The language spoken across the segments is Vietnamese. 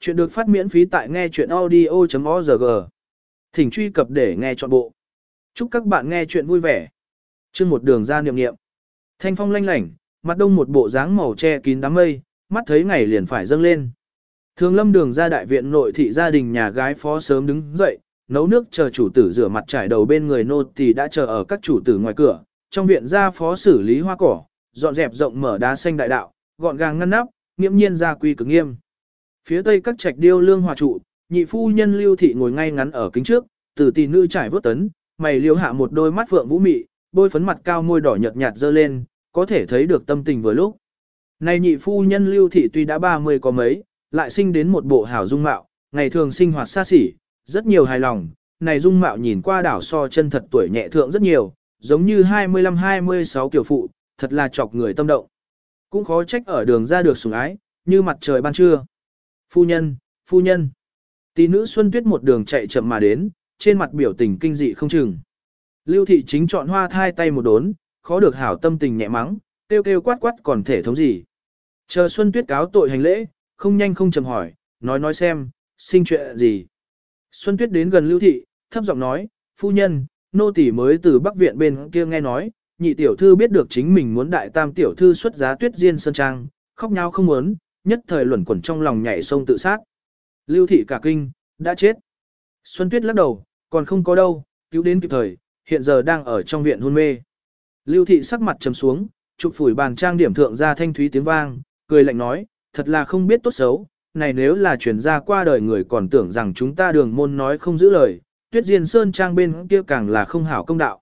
Chuyện được phát miễn phí tại nghe chuyện audio.org. Thỉnh truy cập để nghe trọn bộ. Chúc các bạn nghe chuyện vui vẻ. Chương một đường ra niệm niệm. Thanh phong lanh lảnh, mặt đông một bộ dáng màu che kín đám mây, mắt thấy ngày liền phải dâng lên. Thường lâm đường ra đại viện nội thị gia đình nhà gái phó sớm đứng dậy, nấu nước chờ chủ tử rửa mặt trải đầu bên người nô thì đã chờ ở các chủ tử ngoài cửa. Trong viện gia phó xử lý hoa cỏ, dọn dẹp rộng mở đá xanh đại đạo, gọn gàng ngăn nắp, nghiêm nhiên gia quy cực nghiêm. Phía tây các trạch điêu lương hòa trụ, nhị phu nhân lưu thị ngồi ngay ngắn ở kính trước, từ tỷ nữ trải vớt tấn, mày liêu hạ một đôi mắt phượng vũ mị, bôi phấn mặt cao môi đỏ nhợt nhạt dơ lên, có thể thấy được tâm tình vừa lúc. Này nhị phu nhân lưu thị tuy đã 30 có mấy, lại sinh đến một bộ hảo dung mạo, ngày thường sinh hoạt xa xỉ, rất nhiều hài lòng, này dung mạo nhìn qua đảo so chân thật tuổi nhẹ thượng rất nhiều, giống như 25-26 kiểu phụ, thật là chọc người tâm động. Cũng khó trách ở đường ra được sủng ái, như mặt trời ban trưa. Phu nhân, phu nhân. Tỷ nữ Xuân Tuyết một đường chạy chậm mà đến, trên mặt biểu tình kinh dị không chừng. Lưu thị chính chọn hoa thai tay một đốn, khó được hảo tâm tình nhẹ mắng, kêu kêu quát quát còn thể thống gì. Chờ Xuân Tuyết cáo tội hành lễ, không nhanh không chậm hỏi, nói nói xem, sinh chuyện gì. Xuân Tuyết đến gần Lưu thị, thấp giọng nói, phu nhân, nô tỷ mới từ Bắc Viện bên kia nghe nói, nhị tiểu thư biết được chính mình muốn đại tam tiểu thư xuất giá tuyết diên sơn trang, khóc nhau không muốn, nhất thời luẩn quẩn trong lòng nhảy sông tự sát. Lưu thị cả kinh, đã chết. Xuân Tuyết lắc đầu, còn không có đâu, cứu đến kịp thời, hiện giờ đang ở trong viện hôn mê. Lưu thị sắc mặt trầm xuống, chụp phủi bàn trang điểm thượng ra thanh thúy tiếng vang, cười lạnh nói, thật là không biết tốt xấu, này nếu là chuyển ra qua đời người còn tưởng rằng chúng ta đường môn nói không giữ lời, tuyết diên sơn trang bên kia càng là không hảo công đạo.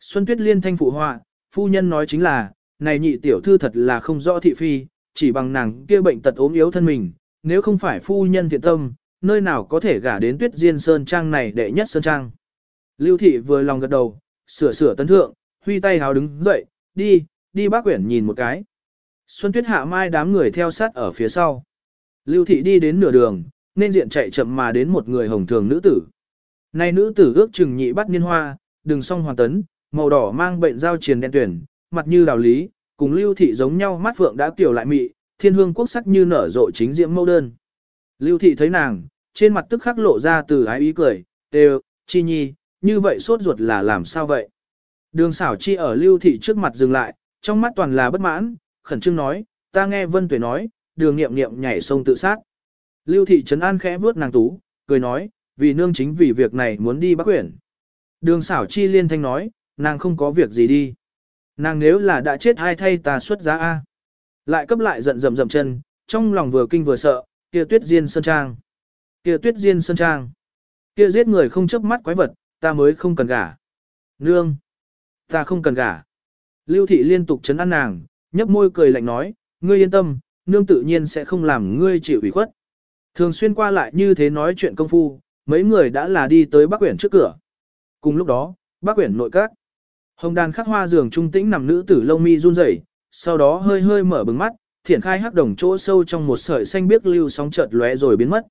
Xuân Tuyết liên thanh phụ họa, phu nhân nói chính là, này nhị tiểu thư thật là không rõ thị phi, chỉ bằng nàng kia bệnh tật ốm yếu thân mình, nếu không phải phu nhân thiện tâm, nơi nào có thể gả đến tuyết diên sơn trang này đệ nhất sơn trang. Lưu thị vừa lòng gật đầu, sửa sửa tấn thượng, huy tay hào đứng dậy, đi, đi bác quyển nhìn một cái. Xuân tuyết hạ mai đám người theo sát ở phía sau. Lưu thị đi đến nửa đường, nên diện chạy chậm mà đến một người hồng thường nữ tử. Này nữ tử ước chừng nhị bắt niên hoa, đừng song hoàn tấn, màu đỏ mang bệnh giao triền đen tuyển, mặt như đào lý, cùng lưu thị giống nhau mắt phượng đã tiểu lại mị, thiên hương quốc sắc như nở rộ chính diễm mâu đơn. Lưu thị thấy nàng, trên mặt tức khắc lộ ra từ ái ý cười, đều, chi nhi, như vậy sốt ruột là làm sao vậy? Đường xảo chi ở lưu thị trước mặt dừng lại, trong mắt toàn là bất mãn, khẩn trương nói, ta nghe vân tuệ nói, đường nghiệm nghiệm nhảy sông tự sát. Lưu thị trấn an khẽ vuốt nàng tú, cười nói, vì nương chính vì việc này muốn đi bắc quyển. Đường xảo chi liên thanh nói, nàng không có việc gì đi. Nàng nếu là đã chết hai thay ta xuất giá A. Lại cấp lại giận dầm dầm chân, trong lòng vừa kinh vừa sợ, kia tuyết diên sơn trang. Kia tuyết diên sơn trang. Kia giết người không chớp mắt quái vật, ta mới không cần gả. Nương. Ta không cần gả. Lưu thị liên tục chấn an nàng, nhấp môi cười lạnh nói, ngươi yên tâm, nương tự nhiên sẽ không làm ngươi chịu ủy khuất. Thường xuyên qua lại như thế nói chuyện công phu, mấy người đã là đi tới bác Quyển trước cửa. Cùng lúc đó, bác Quyển nội các. Hồng đàn khắc hoa giường trung tĩnh nằm nữ tử lông mi run rẩy, sau đó hơi hơi mở bừng mắt, thiển khai hắc đồng chỗ sâu trong một sợi xanh biếc lưu sóng chợt lóe rồi biến mất.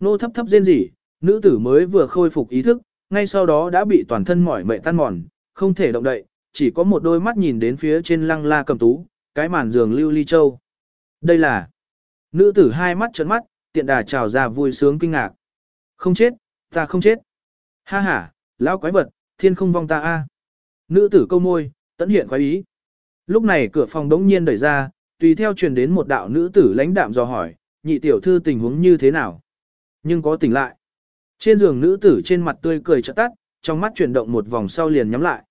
Nô thấp thấp rên rỉ, nữ tử mới vừa khôi phục ý thức, ngay sau đó đã bị toàn thân mỏi mệt tan mòn, không thể động đậy, chỉ có một đôi mắt nhìn đến phía trên lăng la cầm tú, cái màn giường lưu ly châu. Đây là nữ tử hai mắt trợn mắt, tiện đà trào ra vui sướng kinh ngạc. Không chết, ta không chết. Ha ha, lão quái vật, thiên không vong ta a. Nữ tử câu môi, tận hiện khoái ý. Lúc này cửa phòng đống nhiên đẩy ra, tùy theo truyền đến một đạo nữ tử lãnh đạm dò hỏi, nhị tiểu thư tình huống như thế nào. Nhưng có tỉnh lại. Trên giường nữ tử trên mặt tươi cười chợt tắt, trong mắt chuyển động một vòng sau liền nhắm lại.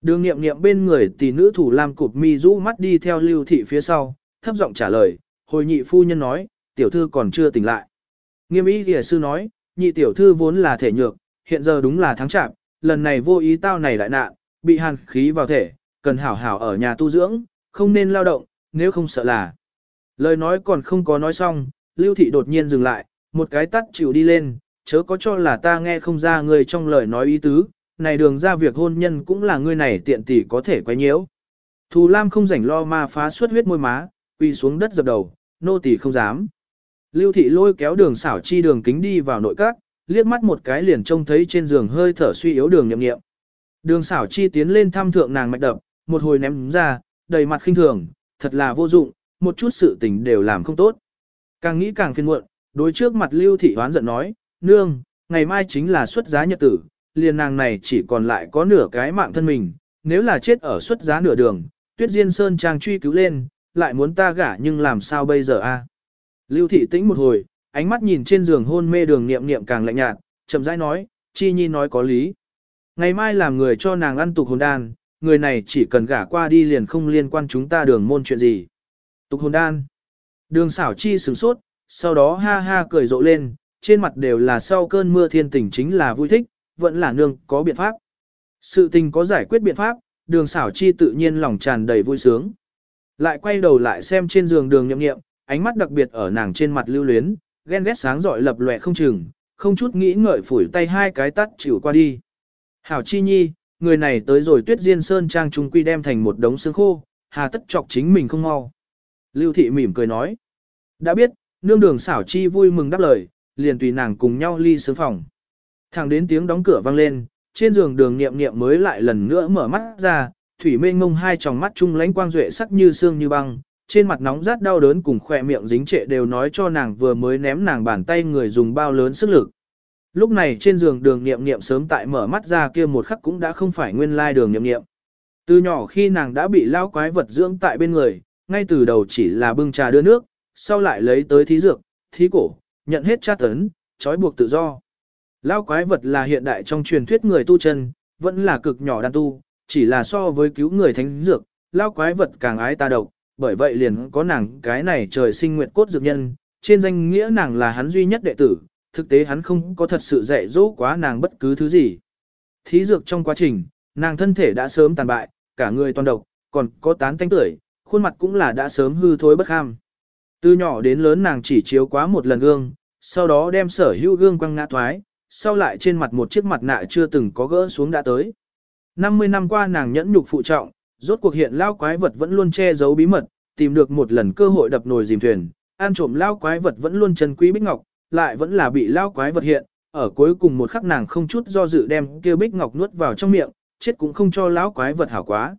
Đường nghiệm nghiệm bên người tỷ nữ thủ làm cụp mi rũ mắt đi theo lưu thị phía sau, thấp giọng trả lời, hồi nhị phu nhân nói, tiểu thư còn chưa tỉnh lại. Nghiêm ý kìa sư nói, nhị tiểu thư vốn là thể nhược, hiện giờ đúng là tháng chạp, lần này vô ý tao này đại nạn, bị hàn khí vào thể, cần hảo hảo ở nhà tu dưỡng, không nên lao động, nếu không sợ là. Lời nói còn không có nói xong, lưu thị đột nhiên dừng lại, một cái tắt chịu đi lên, chớ có cho là ta nghe không ra người trong lời nói ý tứ, này đường ra việc hôn nhân cũng là ngươi này tiện tỷ có thể quay nhiễu. Thù Lam không rảnh lo ma phá suất huyết môi má, quỳ xuống đất dập đầu, nô tỳ không dám. Lưu thị lôi kéo đường xảo chi đường kính đi vào nội các, liếc mắt một cái liền trông thấy trên giường hơi thở suy yếu đường nhậm nghiệm. Đường xảo chi tiến lên thăm thượng nàng mạch đập, một hồi ném ra, đầy mặt khinh thường, thật là vô dụng, một chút sự tình đều làm không tốt. Càng nghĩ càng phiền muộn, đối trước mặt lưu thị hoán giận nói, nương, ngày mai chính là xuất giá nhật tử, liền nàng này chỉ còn lại có nửa cái mạng thân mình, nếu là chết ở xuất giá nửa đường, tuyết diên sơn trang truy cứu lên, lại muốn ta gả nhưng làm sao bây giờ a? Lưu thị tĩnh một hồi, ánh mắt nhìn trên giường hôn mê đường niệm niệm càng lạnh nhạt, chậm rãi nói, chi nhi nói có lý. Ngày mai làm người cho nàng ăn tục hồn đan, người này chỉ cần gả qua đi liền không liên quan chúng ta đường môn chuyện gì. Tục hồn đan. Đường xảo chi sửng sốt, sau đó ha ha cười rộ lên, trên mặt đều là sau cơn mưa thiên tình chính là vui thích, vẫn là nương có biện pháp. Sự tình có giải quyết biện pháp, đường xảo chi tự nhiên lòng tràn đầy vui sướng. Lại quay đầu lại xem trên giường đường nhậm nghiệm, ánh mắt đặc biệt ở nàng trên mặt lưu luyến, ghen ghét sáng rọi lập lòe không chừng, không chút nghĩ ngợi phủi tay hai cái tắt chịu qua đi. Hảo chi nhi, người này tới rồi tuyết diên sơn trang trung quy đem thành một đống xương khô, hà tất chọc chính mình không mau. Lưu thị mỉm cười nói. Đã biết, nương đường xảo chi vui mừng đáp lời, liền tùy nàng cùng nhau ly sướng phòng. Thẳng đến tiếng đóng cửa vang lên, trên giường đường nghiệm nghiệm mới lại lần nữa mở mắt ra, thủy mênh ngông hai tròng mắt chung lánh quang duệ sắc như xương như băng, trên mặt nóng rát đau đớn cùng khỏe miệng dính trệ đều nói cho nàng vừa mới ném nàng bàn tay người dùng bao lớn sức lực. Lúc này trên giường đường nghiệm nghiệm sớm tại mở mắt ra kia một khắc cũng đã không phải nguyên lai đường nghiệm nghiệm. Từ nhỏ khi nàng đã bị lao quái vật dưỡng tại bên người, ngay từ đầu chỉ là bưng trà đưa nước, sau lại lấy tới thí dược, thí cổ, nhận hết tra tấn, trói buộc tự do. Lao quái vật là hiện đại trong truyền thuyết người tu chân, vẫn là cực nhỏ đan tu, chỉ là so với cứu người thánh dược, lao quái vật càng ái ta độc, bởi vậy liền có nàng cái này trời sinh nguyện cốt dược nhân, trên danh nghĩa nàng là hắn duy nhất đệ tử, thực tế hắn không có thật sự dạy dỗ quá nàng bất cứ thứ gì. Thí dược trong quá trình, nàng thân thể đã sớm tàn bại, cả người toàn độc, còn có tán tanh tưởi, khuôn mặt cũng là đã sớm hư thối bất ham. Từ nhỏ đến lớn nàng chỉ chiếu quá một lần gương, sau đó đem sở hữu gương quăng ngã thoái, sau lại trên mặt một chiếc mặt nạ chưa từng có gỡ xuống đã tới. 50 năm qua nàng nhẫn nhục phụ trọng, rốt cuộc hiện lao quái vật vẫn luôn che giấu bí mật, tìm được một lần cơ hội đập nồi dìm thuyền, an trộm lao quái vật vẫn luôn chân quý bích ngọc, lại vẫn là bị lao quái vật hiện, ở cuối cùng một khắc nàng không chút do dự đem kia bích ngọc nuốt vào trong miệng, chết cũng không cho lão quái vật hảo quá.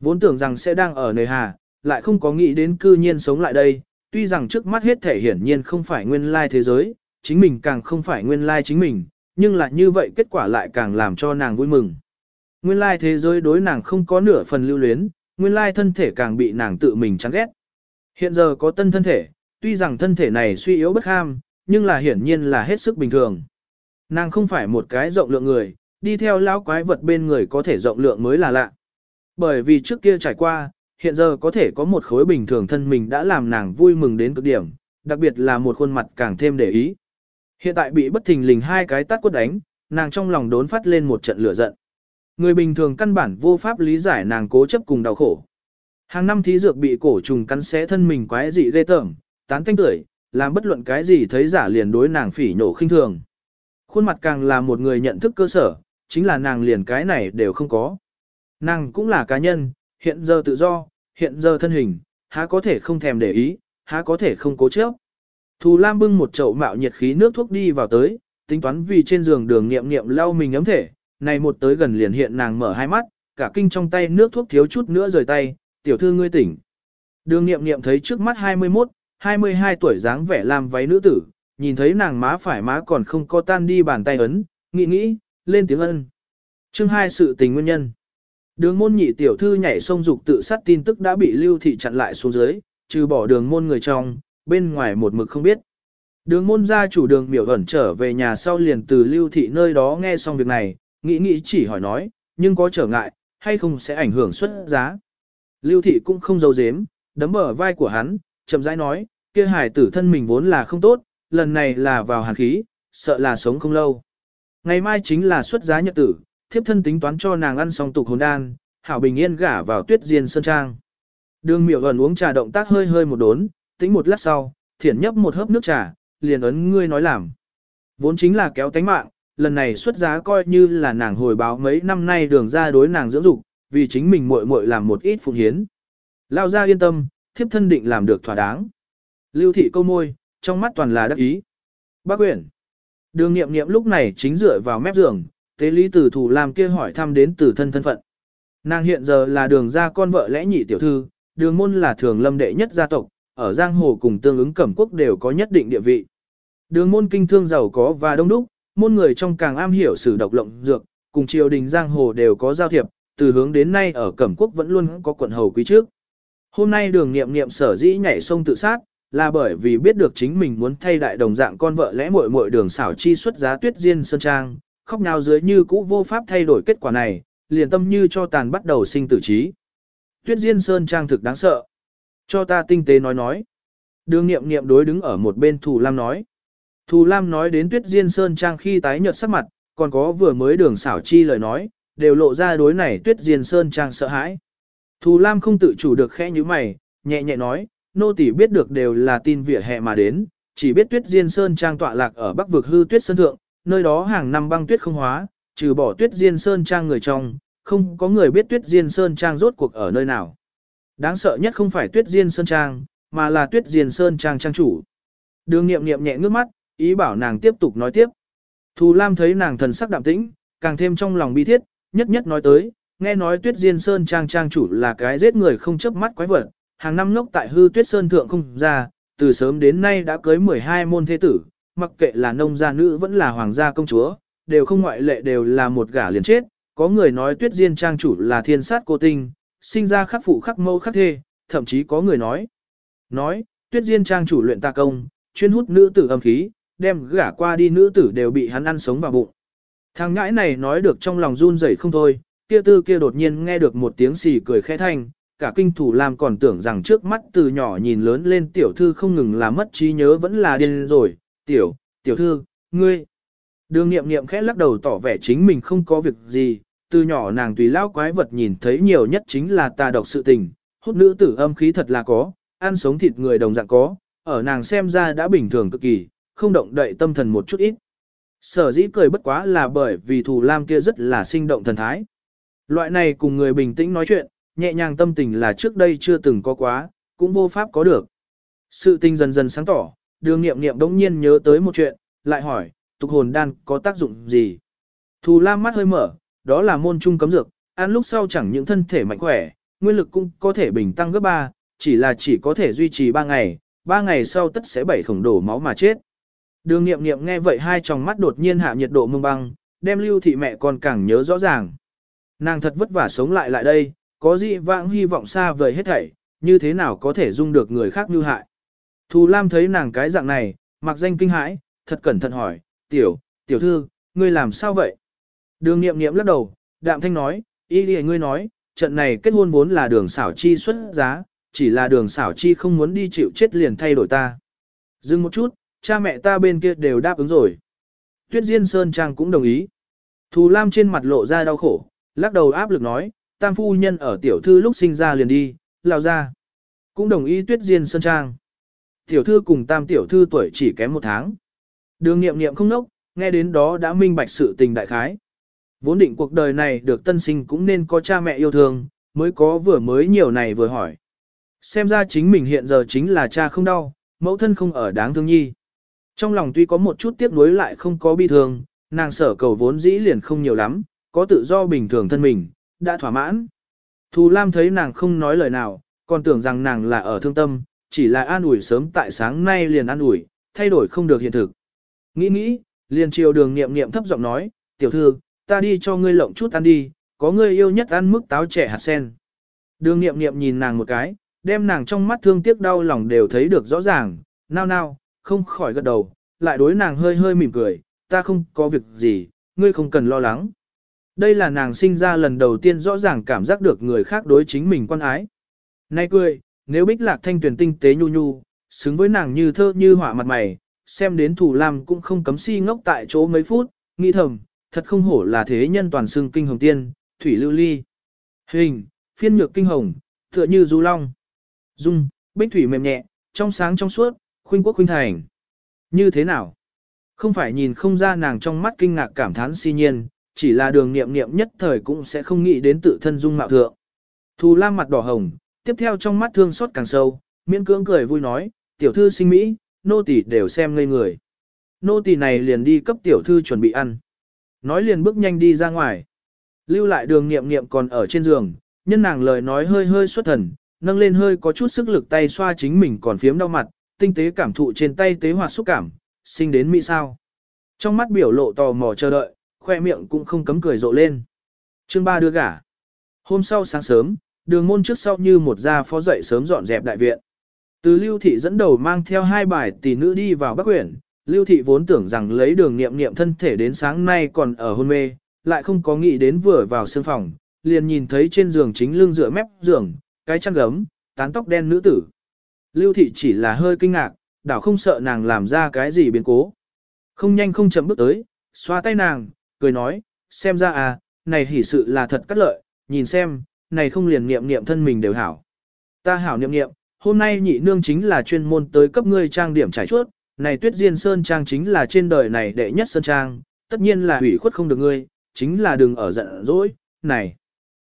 Vốn tưởng rằng sẽ đang ở nơi hà, lại không có nghĩ đến cư nhiên sống lại đây, tuy rằng trước mắt hết thể hiển nhiên không phải nguyên lai thế giới, chính mình càng không phải nguyên lai chính mình, nhưng là như vậy kết quả lại càng làm cho nàng vui mừng. Nguyên lai thế giới đối nàng không có nửa phần lưu luyến, nguyên lai thân thể càng bị nàng tự mình chán ghét. Hiện giờ có tân thân thể, tuy rằng thân thể này suy yếu bất ham, nhưng là hiển nhiên là hết sức bình thường. Nàng không phải một cái rộng lượng người, đi theo lão quái vật bên người có thể rộng lượng mới là lạ. Bởi vì trước kia trải qua, hiện giờ có thể có một khối bình thường thân mình đã làm nàng vui mừng đến cực điểm, đặc biệt là một khuôn mặt càng thêm để ý. Hiện tại bị bất thình lình hai cái tát quất đánh, nàng trong lòng đốn phát lên một trận lửa giận. Người bình thường căn bản vô pháp lý giải nàng cố chấp cùng đau khổ. Hàng năm thí dược bị cổ trùng cắn xé thân mình quái dị ghê tởm, tán thanh tưởi, làm bất luận cái gì thấy giả liền đối nàng phỉ nhổ khinh thường. Khuôn mặt càng là một người nhận thức cơ sở, chính là nàng liền cái này đều không có. Nàng cũng là cá nhân, hiện giờ tự do, hiện giờ thân hình, há có thể không thèm để ý, há có thể không cố chấp. Thù Lam bưng một chậu mạo nhiệt khí nước thuốc đi vào tới, tính toán vì trên giường đường nghiệm nghiệm lau mình ấm thể, này một tới gần liền hiện nàng mở hai mắt, cả kinh trong tay nước thuốc thiếu chút nữa rời tay, tiểu thư ngươi tỉnh. Đường nghiệm nghiệm thấy trước mắt 21, 22 tuổi dáng vẻ làm váy nữ tử, nhìn thấy nàng má phải má còn không có tan đi bàn tay ấn, nghĩ nghĩ, lên tiếng ân. Chương 2 sự tình nguyên nhân. Đường môn nhị tiểu thư nhảy sông dục tự sát tin tức đã bị lưu thị chặn lại xuống dưới, trừ bỏ đường môn người trong, bên ngoài một mực không biết. Đường môn gia chủ đường miểu ẩn trở về nhà sau liền từ lưu thị nơi đó nghe xong việc này, nghĩ nghĩ chỉ hỏi nói, nhưng có trở ngại, hay không sẽ ảnh hưởng xuất giá. Lưu thị cũng không giấu giếm, đấm bờ vai của hắn, chậm rãi nói, kia hải tử thân mình vốn là không tốt, lần này là vào hàn khí, sợ là sống không lâu. Ngày mai chính là xuất giá nhật tử, thiếp thân tính toán cho nàng ăn xong tục hồn đan, hảo bình yên gả vào tuyết diên sơn trang. Đường miểu ẩn uống trà động tác hơi hơi một đốn, tính một lát sau, thiển nhấp một hớp nước trà, liền ấn ngươi nói làm. Vốn chính là kéo tánh mạng, lần này xuất giá coi như là nàng hồi báo mấy năm nay đường ra đối nàng dưỡng dục, vì chính mình muội muội làm một ít phụng hiến. Lao ra yên tâm, thiếp thân định làm được thỏa đáng. Lưu thị câu môi, trong mắt toàn là đắc ý. Bác quyển. Đường nghiệm nghiệm lúc này chính dựa vào mép giường, tế lý tử thủ làm kia hỏi thăm đến tử thân thân phận. Nàng hiện giờ là đường gia con vợ lẽ nhị tiểu thư, đường môn là thường lâm đệ nhất gia tộc, ở giang hồ cùng tương ứng cẩm quốc đều có nhất định địa vị. Đường môn kinh thương giàu có và đông đúc, môn người trong càng am hiểu sử độc lộng dược, cùng triều đình giang hồ đều có giao thiệp, từ hướng đến nay ở Cẩm Quốc vẫn luôn có quận hầu quý trước. Hôm nay đường nghiệm nghiệm sở dĩ nhảy sông tự sát, là bởi vì biết được chính mình muốn thay đại đồng dạng con vợ lẽ muội muội đường xảo chi xuất giá tuyết diên sơn trang, khóc nào dưới như cũ vô pháp thay đổi kết quả này, liền tâm như cho tàn bắt đầu sinh tử trí. Tuyết diên sơn trang thực đáng sợ. Cho ta tinh tế nói nói. Đường nghiệm nghiệm đối đứng ở một bên Thù Lam nói. Thù Lam nói đến Tuyết Diên Sơn Trang khi tái nhợt sắc mặt, còn có vừa mới đường xảo chi lời nói, đều lộ ra đối này Tuyết Diên Sơn Trang sợ hãi. Thù Lam không tự chủ được khẽ như mày, nhẹ nhẹ nói, nô tỳ biết được đều là tin vỉa hè mà đến, chỉ biết Tuyết Diên Sơn Trang tọa lạc ở Bắc vực hư Tuyết Sơn Thượng, nơi đó hàng năm băng tuyết không hóa, trừ bỏ Tuyết Diên Sơn Trang người trong, không có người biết Tuyết Diên Sơn Trang rốt cuộc ở nơi nào. Đáng sợ nhất không phải Tuyết Diên Sơn Trang, mà là Tuyết Diên Sơn Trang Trang chủ. Đường nghiệm nghiệm nhẹ ngước mắt, ý bảo nàng tiếp tục nói tiếp. Thù Lam thấy nàng thần sắc đạm tĩnh, càng thêm trong lòng bi thiết, nhất nhất nói tới, nghe nói Tuyết Diên Sơn Trang Trang chủ là cái giết người không chớp mắt quái vật, hàng năm ngốc tại hư Tuyết Sơn Thượng không ra, từ sớm đến nay đã cưới 12 môn thế tử, mặc kệ là nông gia nữ vẫn là hoàng gia công chúa, đều không ngoại lệ đều là một gả liền chết, có người nói Tuyết Diên Trang chủ là thiên sát cô tinh, sinh ra khắc phụ khắc mâu khắc thê, thậm chí có người nói. Nói, Tuyết Diên Trang chủ luyện ta công, chuyên hút nữ tử âm khí, đem gả qua đi nữ tử đều bị hắn ăn sống vào bụng. Thằng ngãi này nói được trong lòng run rẩy không thôi, kia tư kia đột nhiên nghe được một tiếng xì cười khẽ thanh, cả kinh thủ làm còn tưởng rằng trước mắt từ nhỏ nhìn lớn lên tiểu thư không ngừng là mất trí nhớ vẫn là điên rồi, tiểu, tiểu thư, ngươi. Đường nghiệm nghiệm khẽ lắc đầu tỏ vẻ chính mình không có việc gì, từ nhỏ nàng tùy lao quái vật nhìn thấy nhiều nhất chính là tà độc sự tình, hút nữ tử âm khí thật là có, ăn sống thịt người đồng dạng có, ở nàng xem ra đã bình thường cực kỳ, không động đậy tâm thần một chút ít. Sở dĩ cười bất quá là bởi vì thù lam kia rất là sinh động thần thái. Loại này cùng người bình tĩnh nói chuyện, nhẹ nhàng tâm tình là trước đây chưa từng có quá, cũng vô pháp có được. Sự tình dần dần sáng tỏ, đường nghiệm nghiệm đống nhiên nhớ tới một chuyện, lại hỏi, tục hồn đan có tác dụng gì? Thù lam mắt hơi mở, đó là môn trung cấm dược, ăn lúc sau chẳng những thân thể mạnh khỏe, nguyên lực cũng có thể bình tăng gấp 3, chỉ là chỉ có thể duy trì 3 ngày, 3 ngày sau tất sẽ bảy khổng đổ máu mà chết. Đường nghiệm nghiệm nghe vậy hai tròng mắt đột nhiên hạ nhiệt độ mông băng, đem lưu thị mẹ còn càng nhớ rõ ràng. Nàng thật vất vả sống lại lại đây, có gì vãng hy vọng xa vời hết thảy, như thế nào có thể dung được người khác như hại. Thù Lam thấy nàng cái dạng này, mặc danh kinh hãi, thật cẩn thận hỏi, tiểu, tiểu thư, ngươi làm sao vậy? Đường nghiệm nghiệm lắc đầu, đạm thanh nói, ý lìa ngươi nói, trận này kết hôn vốn là đường xảo chi xuất giá, chỉ là đường xảo chi không muốn đi chịu chết liền thay đổi ta. Dừng một chút, cha mẹ ta bên kia đều đáp ứng rồi. Tuyết Diên Sơn Trang cũng đồng ý. Thù Lam trên mặt lộ ra đau khổ, lắc đầu áp lực nói, tam phu nhân ở tiểu thư lúc sinh ra liền đi, lao ra. Cũng đồng ý Tuyết Diên Sơn Trang. Tiểu thư cùng tam tiểu thư tuổi chỉ kém một tháng. Đường nghiệm nghiệm không nốc, nghe đến đó đã minh bạch sự tình đại khái. Vốn định cuộc đời này được tân sinh cũng nên có cha mẹ yêu thương, mới có vừa mới nhiều này vừa hỏi. Xem ra chính mình hiện giờ chính là cha không đau, mẫu thân không ở đáng thương nhi. Trong lòng tuy có một chút tiếc nuối lại không có bi thương, nàng sở cầu vốn dĩ liền không nhiều lắm, có tự do bình thường thân mình, đã thỏa mãn. Thù Lam thấy nàng không nói lời nào, còn tưởng rằng nàng là ở thương tâm, chỉ là an ủi sớm tại sáng nay liền an ủi, thay đổi không được hiện thực. Nghĩ nghĩ, liền chiều đường nghiệm nghiệm thấp giọng nói, tiểu thư, ta đi cho ngươi lộng chút ăn đi, có ngươi yêu nhất ăn mức táo trẻ hạt sen. Đường nghiệm nghiệm nhìn nàng một cái, đem nàng trong mắt thương tiếc đau lòng đều thấy được rõ ràng, nao nao, không khỏi gật đầu, lại đối nàng hơi hơi mỉm cười, ta không có việc gì, ngươi không cần lo lắng. Đây là nàng sinh ra lần đầu tiên rõ ràng cảm giác được người khác đối chính mình quan ái. Nay cười, nếu bích lạc thanh tuyển tinh tế nhu nhu, xứng với nàng như thơ như họa mặt mày, xem đến thủ lam cũng không cấm si ngốc tại chỗ mấy phút, nghĩ thầm, thật không hổ là thế nhân toàn xương kinh hồng tiên, thủy lưu ly. Hình, phiên nhược kinh hồng, tựa như du long. Dung, bích thủy mềm nhẹ, trong sáng trong suốt, khuynh quốc khuynh thành. Như thế nào? Không phải nhìn không ra nàng trong mắt kinh ngạc cảm thán si nhiên, chỉ là đường nghiệm nghiệm nhất thời cũng sẽ không nghĩ đến tự thân dung mạo thượng. Thù lam mặt đỏ hồng, tiếp theo trong mắt thương xót càng sâu, miễn cưỡng cười vui nói, tiểu thư sinh Mỹ, nô tỳ đều xem ngây người. Nô tỳ này liền đi cấp tiểu thư chuẩn bị ăn. Nói liền bước nhanh đi ra ngoài. Lưu lại đường nghiệm nghiệm còn ở trên giường, nhân nàng lời nói hơi hơi xuất thần, nâng lên hơi có chút sức lực tay xoa chính mình còn phiếm đau mặt, tinh tế cảm thụ trên tay tế hoạt xúc cảm, sinh đến Mỹ sao. Trong mắt biểu lộ tò mò chờ đợi, khoe miệng cũng không cấm cười rộ lên. Chương 3 đưa gả. Hôm sau sáng sớm, đường môn trước sau như một gia phó dậy sớm dọn dẹp đại viện. Từ lưu thị dẫn đầu mang theo hai bài tỷ nữ đi vào Bắc Quyển, lưu thị vốn tưởng rằng lấy đường nghiệm nghiệm thân thể đến sáng nay còn ở hôn mê, lại không có nghĩ đến vừa vào sương phòng, liền nhìn thấy trên giường chính lưng dựa mép giường, cái chăn gấm, tán tóc đen nữ tử. Lưu thị chỉ là hơi kinh ngạc, đảo không sợ nàng làm ra cái gì biến cố. Không nhanh không chậm bước tới, xoa tay nàng, cười nói, xem ra à, này hỉ sự là thật cắt lợi, nhìn xem, này không liền niệm niệm thân mình đều hảo. Ta hảo niệm niệm, hôm nay nhị nương chính là chuyên môn tới cấp ngươi trang điểm trải chuốt, này tuyết diên sơn trang chính là trên đời này đệ nhất sơn trang, tất nhiên là hủy khuất không được ngươi, chính là đừng ở giận dỗi, này.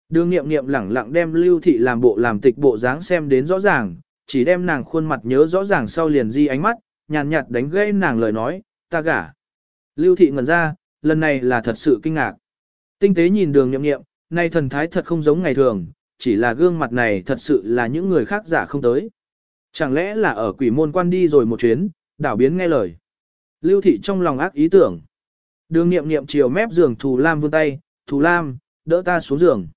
Đường nghiệm nghiệm lẳng lặng đem lưu thị làm bộ làm tịch bộ dáng xem đến rõ ràng, chỉ đem nàng khuôn mặt nhớ rõ ràng sau liền di ánh mắt, nhàn nhạt đánh gây nàng lời nói, ta gả. Lưu thị ngẩn ra, lần này là thật sự kinh ngạc. Tinh tế nhìn đường nhậm nghiệm, nay thần thái thật không giống ngày thường, chỉ là gương mặt này thật sự là những người khác giả không tới. Chẳng lẽ là ở quỷ môn quan đi rồi một chuyến, đảo biến nghe lời. Lưu thị trong lòng ác ý tưởng. Đường nghiệm nghiệm chiều mép giường Thù Lam vươn tay, Thù Lam, đỡ ta xuống giường.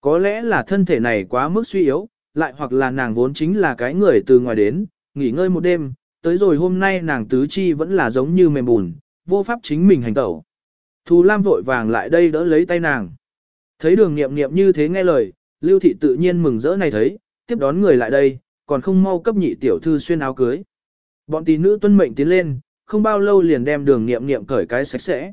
Có lẽ là thân thể này quá mức suy yếu, lại hoặc là nàng vốn chính là cái người từ ngoài đến, nghỉ ngơi một đêm, tới rồi hôm nay nàng tứ chi vẫn là giống như mềm bùn, vô pháp chính mình hành tẩu. Thù Lam vội vàng lại đây đỡ lấy tay nàng. Thấy đường nghiệm nghiệm như thế nghe lời, Lưu Thị tự nhiên mừng rỡ này thấy, tiếp đón người lại đây, còn không mau cấp nhị tiểu thư xuyên áo cưới. Bọn tỷ nữ tuân mệnh tiến lên, không bao lâu liền đem đường nghiệm nghiệm cởi cái sạch sẽ.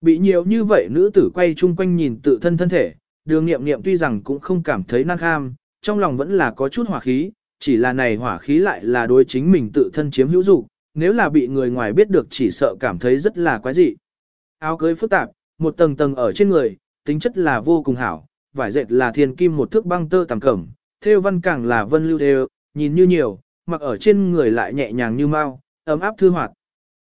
Bị nhiều như vậy nữ tử quay chung quanh nhìn tự thân thân thể, đường nghiệm nghiệm tuy rằng cũng không cảm thấy năng kham, trong lòng vẫn là có chút hỏa khí, chỉ là này hỏa khí lại là đối chính mình tự thân chiếm hữu dụng, nếu là bị người ngoài biết được chỉ sợ cảm thấy rất là quái dị. Áo cưới phức tạp, một tầng tầng ở trên người, tính chất là vô cùng hảo, vải dệt là thiên kim một thước băng tơ tầm cẩm, thêu văn càng là vân lưu đều, nhìn như nhiều, mặc ở trên người lại nhẹ nhàng như mau, ấm áp thư hoạt.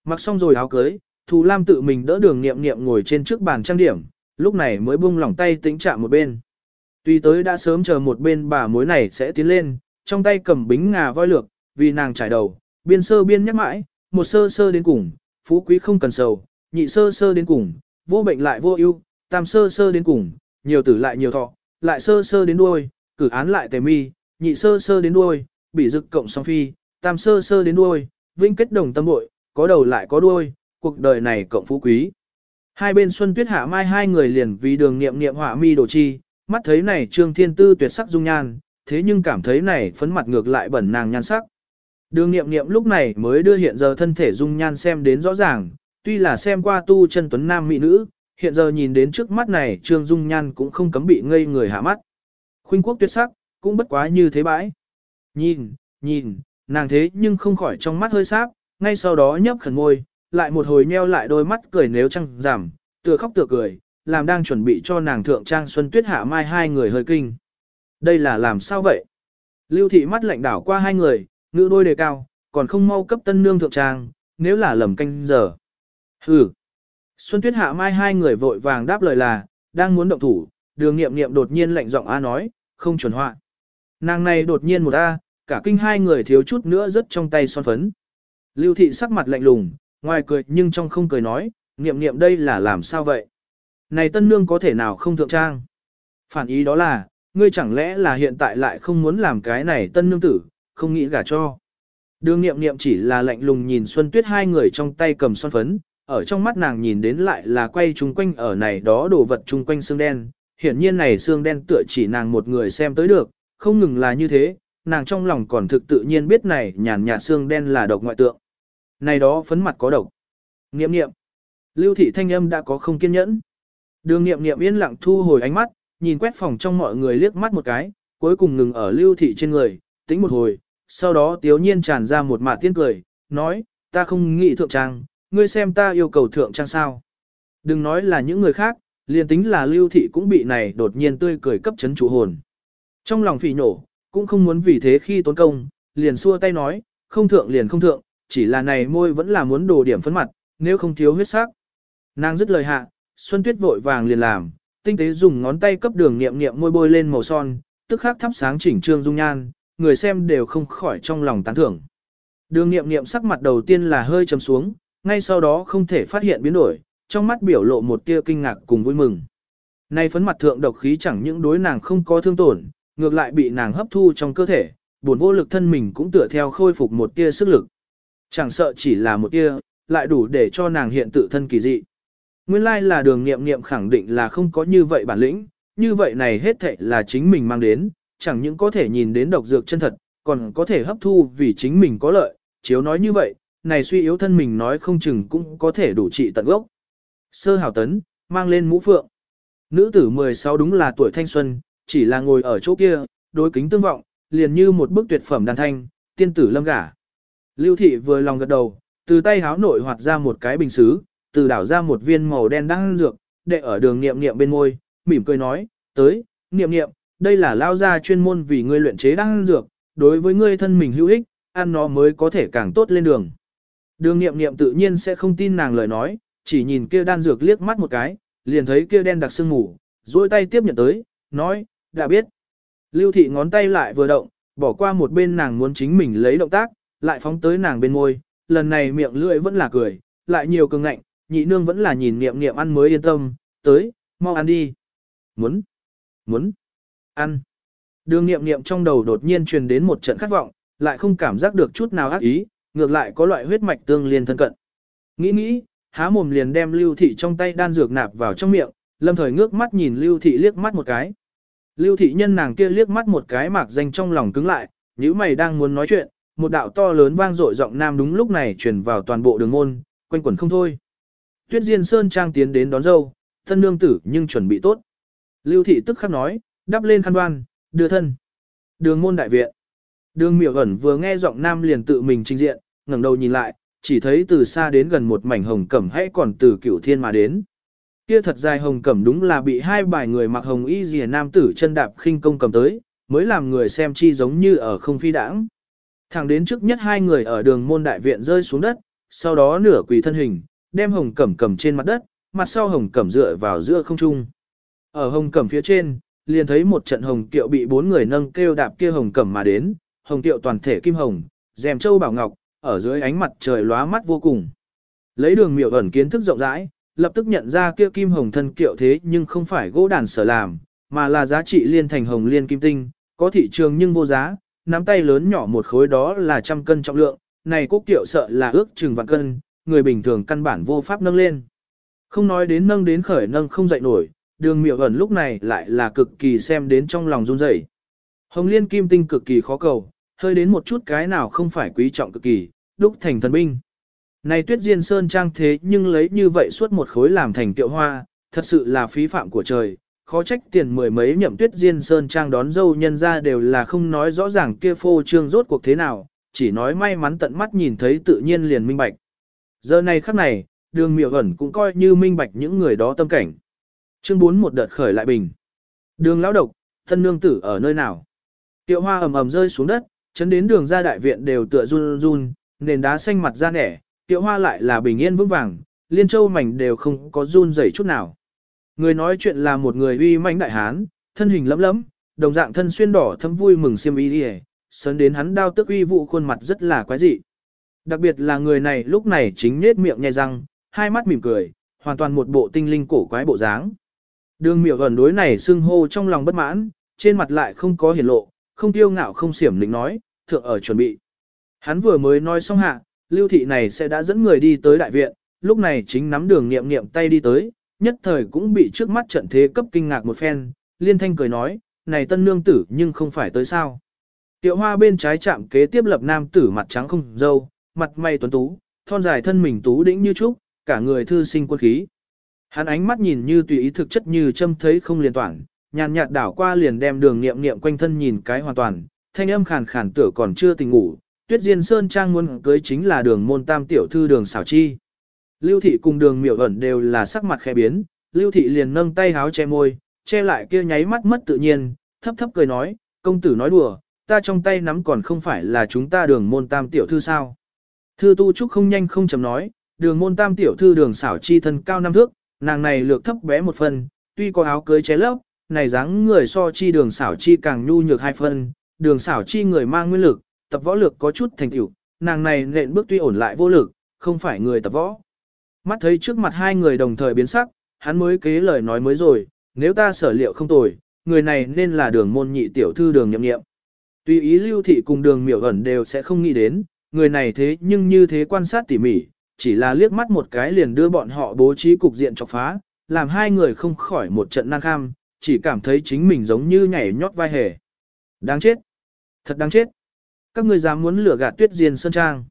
Mặc xong rồi áo cưới, Thù Lam tự mình đỡ đường nghiệm nghiệm ngồi trên trước bàn trang điểm, lúc này mới buông lỏng tay tính chạm một bên. Tuy tới đã sớm chờ một bên bà mối này sẽ tiến lên, trong tay cầm bính ngà voi lược, vì nàng trải đầu, biên sơ biên nhắc mãi, một sơ sơ đến cùng, phú quý không cần sầu, nhị sơ sơ đến cùng, vô bệnh lại vô ưu, tam sơ sơ đến cùng, nhiều tử lại nhiều thọ, lại sơ sơ đến đuôi, cử án lại tề mi, nhị sơ sơ đến đuôi, bị dực cộng song phi, tam sơ sơ đến đuôi, vinh kết đồng tâm bội, có đầu lại có đuôi, cuộc đời này cộng phú quý. Hai bên Xuân Tuyết Hạ Mai hai người liền vì đường nghiệm nghiệm họa mi đồ chi, mắt thấy này Trương Thiên Tư tuyệt sắc dung nhan, thế nhưng cảm thấy này phấn mặt ngược lại bẩn nàng nhan sắc. Đường nghiệm nghiệm lúc này mới đưa hiện giờ thân thể dung nhan xem đến rõ ràng, tuy là xem qua tu chân tuấn nam mỹ nữ, hiện giờ nhìn đến trước mắt này Trương Dung Nhan cũng không cấm bị ngây người hạ mắt. Khuynh quốc tuyệt sắc, cũng bất quá như thế bãi. Nhìn, nhìn, nàng thế nhưng không khỏi trong mắt hơi sáp, ngay sau đó nhấp khẩn ngôi, lại một hồi nheo lại đôi mắt cười nếu trăng giảm, tựa khóc tựa cười, làm đang chuẩn bị cho nàng thượng trang xuân tuyết hạ mai hai người hơi kinh. Đây là làm sao vậy? Lưu thị mắt lạnh đảo qua hai người, ngữ đôi đề cao, còn không mau cấp tân nương thượng trang, nếu là lầm canh giờ. Hừ. Xuân Tuyết Hạ Mai hai người vội vàng đáp lời là, đang muốn động thủ, đường nghiệm nghiệm đột nhiên lạnh giọng A nói, không chuẩn họa. Nàng này đột nhiên một A, cả kinh hai người thiếu chút nữa rớt trong tay son phấn. Lưu thị sắc mặt lạnh lùng, ngoài cười nhưng trong không cười nói, nghiệm nghiệm đây là làm sao vậy? Này tân nương có thể nào không thượng trang? Phản ý đó là, ngươi chẳng lẽ là hiện tại lại không muốn làm cái này tân nương tử, không nghĩ gả cho. Đường nghiệm nghiệm chỉ là lạnh lùng nhìn Xuân Tuyết hai người trong tay cầm son phấn, ở trong mắt nàng nhìn đến lại là quay chung quanh ở này đó đồ vật chung quanh xương đen. Hiển nhiên này xương đen tựa chỉ nàng một người xem tới được, không ngừng là như thế, nàng trong lòng còn thực tự nhiên biết này nhàn nhạt xương đen là độc ngoại tượng. Này đó phấn mặt có độc. Nghiệm nghiệm. Lưu thị thanh âm đã có không kiên nhẫn. Đường nghiệm nghiệm yên lặng thu hồi ánh mắt, nhìn quét phòng trong mọi người liếc mắt một cái, cuối cùng ngừng ở lưu thị trên người, tính một hồi, sau đó tiếu nhiên tràn ra một mạ tiên cười, nói, ta không nghĩ thượng trang, ngươi xem ta yêu cầu thượng trang sao. Đừng nói là những người khác, liền tính là lưu thị cũng bị này đột nhiên tươi cười cấp chấn chủ hồn. Trong lòng phỉ nổ, cũng không muốn vì thế khi tốn công, liền xua tay nói, không thượng liền không thượng, chỉ là này môi vẫn là muốn đồ điểm phấn mặt, nếu không thiếu huyết sắc. Nàng dứt lời hạ, Xuân Tuyết vội vàng liền làm, tinh tế dùng ngón tay cấp đường nghiệm nghiệm môi bôi lên màu son, tức khắc thắp sáng chỉnh trương dung nhan, người xem đều không khỏi trong lòng tán thưởng. Đường nghiệm nghiệm sắc mặt đầu tiên là hơi trầm xuống, ngay sau đó không thể phát hiện biến đổi, trong mắt biểu lộ một tia kinh ngạc cùng vui mừng. Nay phấn mặt thượng độc khí chẳng những đối nàng không có thương tổn, ngược lại bị nàng hấp thu trong cơ thể, buồn vô lực thân mình cũng tựa theo khôi phục một tia sức lực. Chẳng sợ chỉ là một tia, lại đủ để cho nàng hiện tự thân kỳ dị. Nguyên lai là đường nghiệm nghiệm khẳng định là không có như vậy bản lĩnh, như vậy này hết thệ là chính mình mang đến, chẳng những có thể nhìn đến độc dược chân thật, còn có thể hấp thu vì chính mình có lợi, chiếu nói như vậy, này suy yếu thân mình nói không chừng cũng có thể đủ trị tận gốc. Sơ hảo tấn, mang lên mũ phượng. Nữ tử 16 đúng là tuổi thanh xuân, chỉ là ngồi ở chỗ kia, đối kính tương vọng, liền như một bức tuyệt phẩm đàn thanh, tiên tử lâm gả. Lưu thị vừa lòng gật đầu, từ tay háo nội hoạt ra một cái bình xứ, từ đảo ra một viên màu đen đang dược, đệ ở đường niệm niệm bên môi, mỉm cười nói, tới, niệm niệm, đây là lao gia chuyên môn vì ngươi luyện chế đang dược, đối với ngươi thân mình hữu ích, ăn nó mới có thể càng tốt lên đường. Đường niệm niệm tự nhiên sẽ không tin nàng lời nói, chỉ nhìn kia đan dược liếc mắt một cái, liền thấy kia đen đặc sương mù, duỗi tay tiếp nhận tới, nói, đã biết. Lưu thị ngón tay lại vừa động, bỏ qua một bên nàng muốn chính mình lấy động tác, lại phóng tới nàng bên môi, lần này miệng lưỡi vẫn là cười, lại nhiều cường ngạnh, nhị nương vẫn là nhìn niệm niệm ăn mới yên tâm, tới, mau ăn đi. Muốn, muốn, ăn. Đường niệm niệm trong đầu đột nhiên truyền đến một trận khát vọng, lại không cảm giác được chút nào ác ý, ngược lại có loại huyết mạch tương liên thân cận. Nghĩ nghĩ, há mồm liền đem lưu thị trong tay đan dược nạp vào trong miệng, lâm thời ngước mắt nhìn lưu thị liếc mắt một cái. Lưu thị nhân nàng kia liếc mắt một cái mạc danh trong lòng cứng lại, nếu mày đang muốn nói chuyện, một đạo to lớn vang dội giọng nam đúng lúc này truyền vào toàn bộ đường môn, quanh quẩn không thôi. Tuyết Diên Sơn Trang tiến đến đón dâu, thân nương tử nhưng chuẩn bị tốt. Lưu thị tức khắc nói, đắp lên khăn đoan, đưa thân. Đường môn đại viện. Đường miểu ẩn vừa nghe giọng nam liền tự mình trình diện, ngẩng đầu nhìn lại, chỉ thấy từ xa đến gần một mảnh hồng cẩm hãy còn từ cửu thiên mà đến. Kia thật dài hồng cẩm đúng là bị hai bài người mặc hồng y rìa nam tử chân đạp khinh công cầm tới, mới làm người xem chi giống như ở không phi đãng. Thẳng đến trước nhất hai người ở đường môn đại viện rơi xuống đất, sau đó nửa quỳ thân hình, đem hồng cẩm cầm trên mặt đất, mặt sau hồng cẩm dựa vào giữa không trung. Ở hồng cẩm phía trên, liền thấy một trận hồng kiệu bị bốn người nâng kêu đạp kia hồng cẩm mà đến, hồng kiệu toàn thể kim hồng, rèm châu bảo ngọc, ở dưới ánh mặt trời lóa mắt vô cùng. Lấy đường miểu ẩn kiến thức rộng rãi, lập tức nhận ra kia kim hồng thân kiệu thế nhưng không phải gỗ đàn sở làm, mà là giá trị liên thành hồng liên kim tinh, có thị trường nhưng vô giá, nắm tay lớn nhỏ một khối đó là trăm cân trọng lượng, này quốc kiệu sợ là ước chừng vạn cân, người bình thường căn bản vô pháp nâng lên. Không nói đến nâng đến khởi nâng không dậy nổi, đường miệu ẩn lúc này lại là cực kỳ xem đến trong lòng run rẩy. Hồng liên kim tinh cực kỳ khó cầu, hơi đến một chút cái nào không phải quý trọng cực kỳ, đúc thành thần binh. Này tuyết diên sơn trang thế nhưng lấy như vậy suốt một khối làm thành tiệu hoa, thật sự là phí phạm của trời, khó trách tiền mười mấy nhậm tuyết diên sơn trang đón dâu nhân ra đều là không nói rõ ràng kia phô trương rốt cuộc thế nào, chỉ nói may mắn tận mắt nhìn thấy tự nhiên liền minh bạch. Giờ này khắc này, đường miệu ẩn cũng coi như minh bạch những người đó tâm cảnh. Chương 4 một đợt khởi lại bình. Đường lão độc, thân nương tử ở nơi nào? Tiệu hoa ầm ầm rơi xuống đất, chấn đến đường ra đại viện đều tựa run run, nền đá xanh mặt ra nẻ, tiệu hoa lại là bình yên vững vàng, liên châu mảnh đều không có run rẩy chút nào. Người nói chuyện là một người uy mãnh đại hán, thân hình lấm lấm, đồng dạng thân xuyên đỏ thâm vui mừng xiêm y đi sớn đến hắn đao tức uy vụ khuôn mặt rất là quái dị. Đặc biệt là người này lúc này chính nết miệng nhai răng, hai mắt mỉm cười, hoàn toàn một bộ tinh linh cổ quái bộ dáng. Đường miệng gần đối này xưng hô trong lòng bất mãn, trên mặt lại không có hiển lộ, không tiêu ngạo không xiểm lĩnh nói, thượng ở chuẩn bị. Hắn vừa mới nói xong hạ, lưu thị này sẽ đã dẫn người đi tới đại viện, lúc này chính nắm đường nghiệm nghiệm tay đi tới, nhất thời cũng bị trước mắt trận thế cấp kinh ngạc một phen, liên thanh cười nói, này tân nương tử nhưng không phải tới sao. Tiệu hoa bên trái chạm kế tiếp lập nam tử mặt trắng không dâu, mặt mày tuấn tú, thon dài thân mình tú đĩnh như trúc, cả người thư sinh quân khí. Hắn ánh mắt nhìn như tùy ý thực chất như châm thấy không liền toàn, nhàn nhạt đảo qua liền đem đường nghiệm nghiệm quanh thân nhìn cái hoàn toàn, thanh âm khàn khàn tựa còn chưa tỉnh ngủ, tuyết diên sơn trang muốn cưới chính là đường môn tam tiểu thư đường xảo chi. Lưu thị cùng đường miểu ẩn đều là sắc mặt khẽ biến, lưu thị liền nâng tay háo che môi, che lại kia nháy mắt mất tự nhiên, thấp thấp cười nói, công tử nói đùa, ta trong tay nắm còn không phải là chúng ta đường môn tam tiểu thư sao. Thư tu trúc không nhanh không chậm nói, đường môn tam tiểu thư đường xảo chi thân cao năm thước, nàng này lược thấp bé một phần, tuy có áo cưới ché lấp, này dáng người so chi đường xảo chi càng nhu nhược hai phần đường xảo chi người mang nguyên lực, tập võ lực có chút thành tựu, nàng này nện bước tuy ổn lại vô lực, không phải người tập võ. Mắt thấy trước mặt hai người đồng thời biến sắc, hắn mới kế lời nói mới rồi, nếu ta sở liệu không tồi, người này nên là đường môn nhị tiểu thư đường nhậm nghiệm. Tuy ý lưu thị cùng đường miểu ẩn đều sẽ không nghĩ đến, người này thế nhưng như thế quan sát tỉ mỉ, chỉ là liếc mắt một cái liền đưa bọn họ bố trí cục diện chọc phá, làm hai người không khỏi một trận năng kham, chỉ cảm thấy chính mình giống như nhảy nhót vai hề. Đáng chết! Thật đáng chết! Các ngươi dám muốn lửa gạt tuyết diên sơn trang.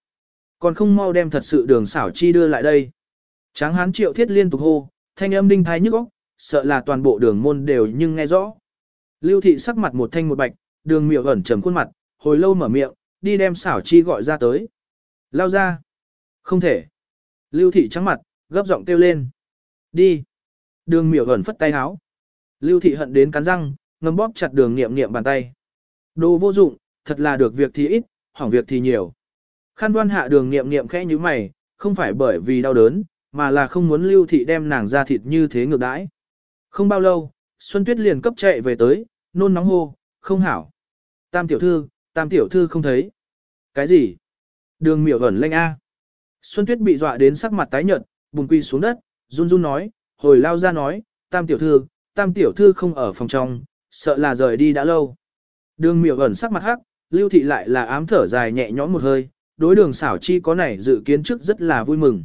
Còn không mau đem thật sự đường xảo chi đưa lại đây. Tráng hán triệu thiết liên tục hô, thanh âm đinh thái nhức óc, sợ là toàn bộ đường môn đều nhưng nghe rõ. Lưu thị sắc mặt một thanh một bạch, đường miệu ẩn trầm khuôn mặt, hồi lâu mở miệng, đi đem xảo chi gọi ra tới. Lao ra. Không thể. Lưu thị trắng mặt, gấp giọng kêu lên. Đi. Đường miểu ẩn phất tay háo. Lưu thị hận đến cắn răng, ngâm bóp chặt đường niệm niệm bàn tay. Đồ vô dụng, thật là được việc thì ít, hỏng việc thì nhiều. Khăn đoan hạ đường niệm niệm khẽ như mày, không phải bởi vì đau đớn, mà là không muốn lưu thị đem nàng ra thịt như thế ngược đãi. Không bao lâu, Xuân Tuyết liền cấp chạy về tới, nôn nóng hô, không hảo. Tam tiểu thư, tam tiểu thư không thấy. Cái gì? Đường miểu ẩn lanh A. Xuân Tuyết bị dọa đến sắc mặt tái nhợt, bùng quy xuống đất, run run nói, hồi lao ra nói, tam tiểu thư, tam tiểu thư không ở phòng trong, sợ là rời đi đã lâu. Đường miểu ẩn sắc mặt hắc, lưu thị lại là ám thở dài nhẹ nhõm một hơi, đối đường xảo chi có này dự kiến trước rất là vui mừng.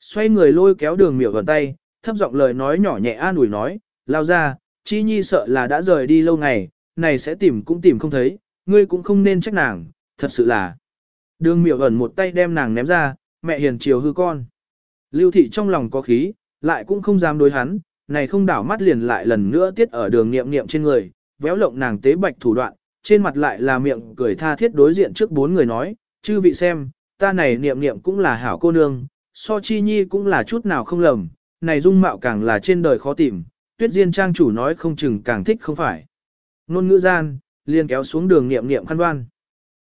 Xoay người lôi kéo đường miểu gần tay, thấp giọng lời nói nhỏ nhẹ an ủi nói, lao ra, chi nhi sợ là đã rời đi lâu ngày, này sẽ tìm cũng tìm không thấy, ngươi cũng không nên trách nàng, thật sự là. Đường miểu ẩn một tay đem nàng ném ra, mẹ hiền chiều hư con. Lưu thị trong lòng có khí, lại cũng không dám đối hắn, này không đảo mắt liền lại lần nữa tiết ở đường niệm niệm trên người, véo lộng nàng tế bạch thủ đoạn, trên mặt lại là miệng cười tha thiết đối diện trước bốn người nói, chư vị xem, ta này niệm niệm cũng là hảo cô nương, so chi nhi cũng là chút nào không lầm, này dung mạo càng là trên đời khó tìm, tuyết diên trang chủ nói không chừng càng thích không phải. Nôn ngữ gian, liền kéo xuống đường niệm niệm khăn đoan.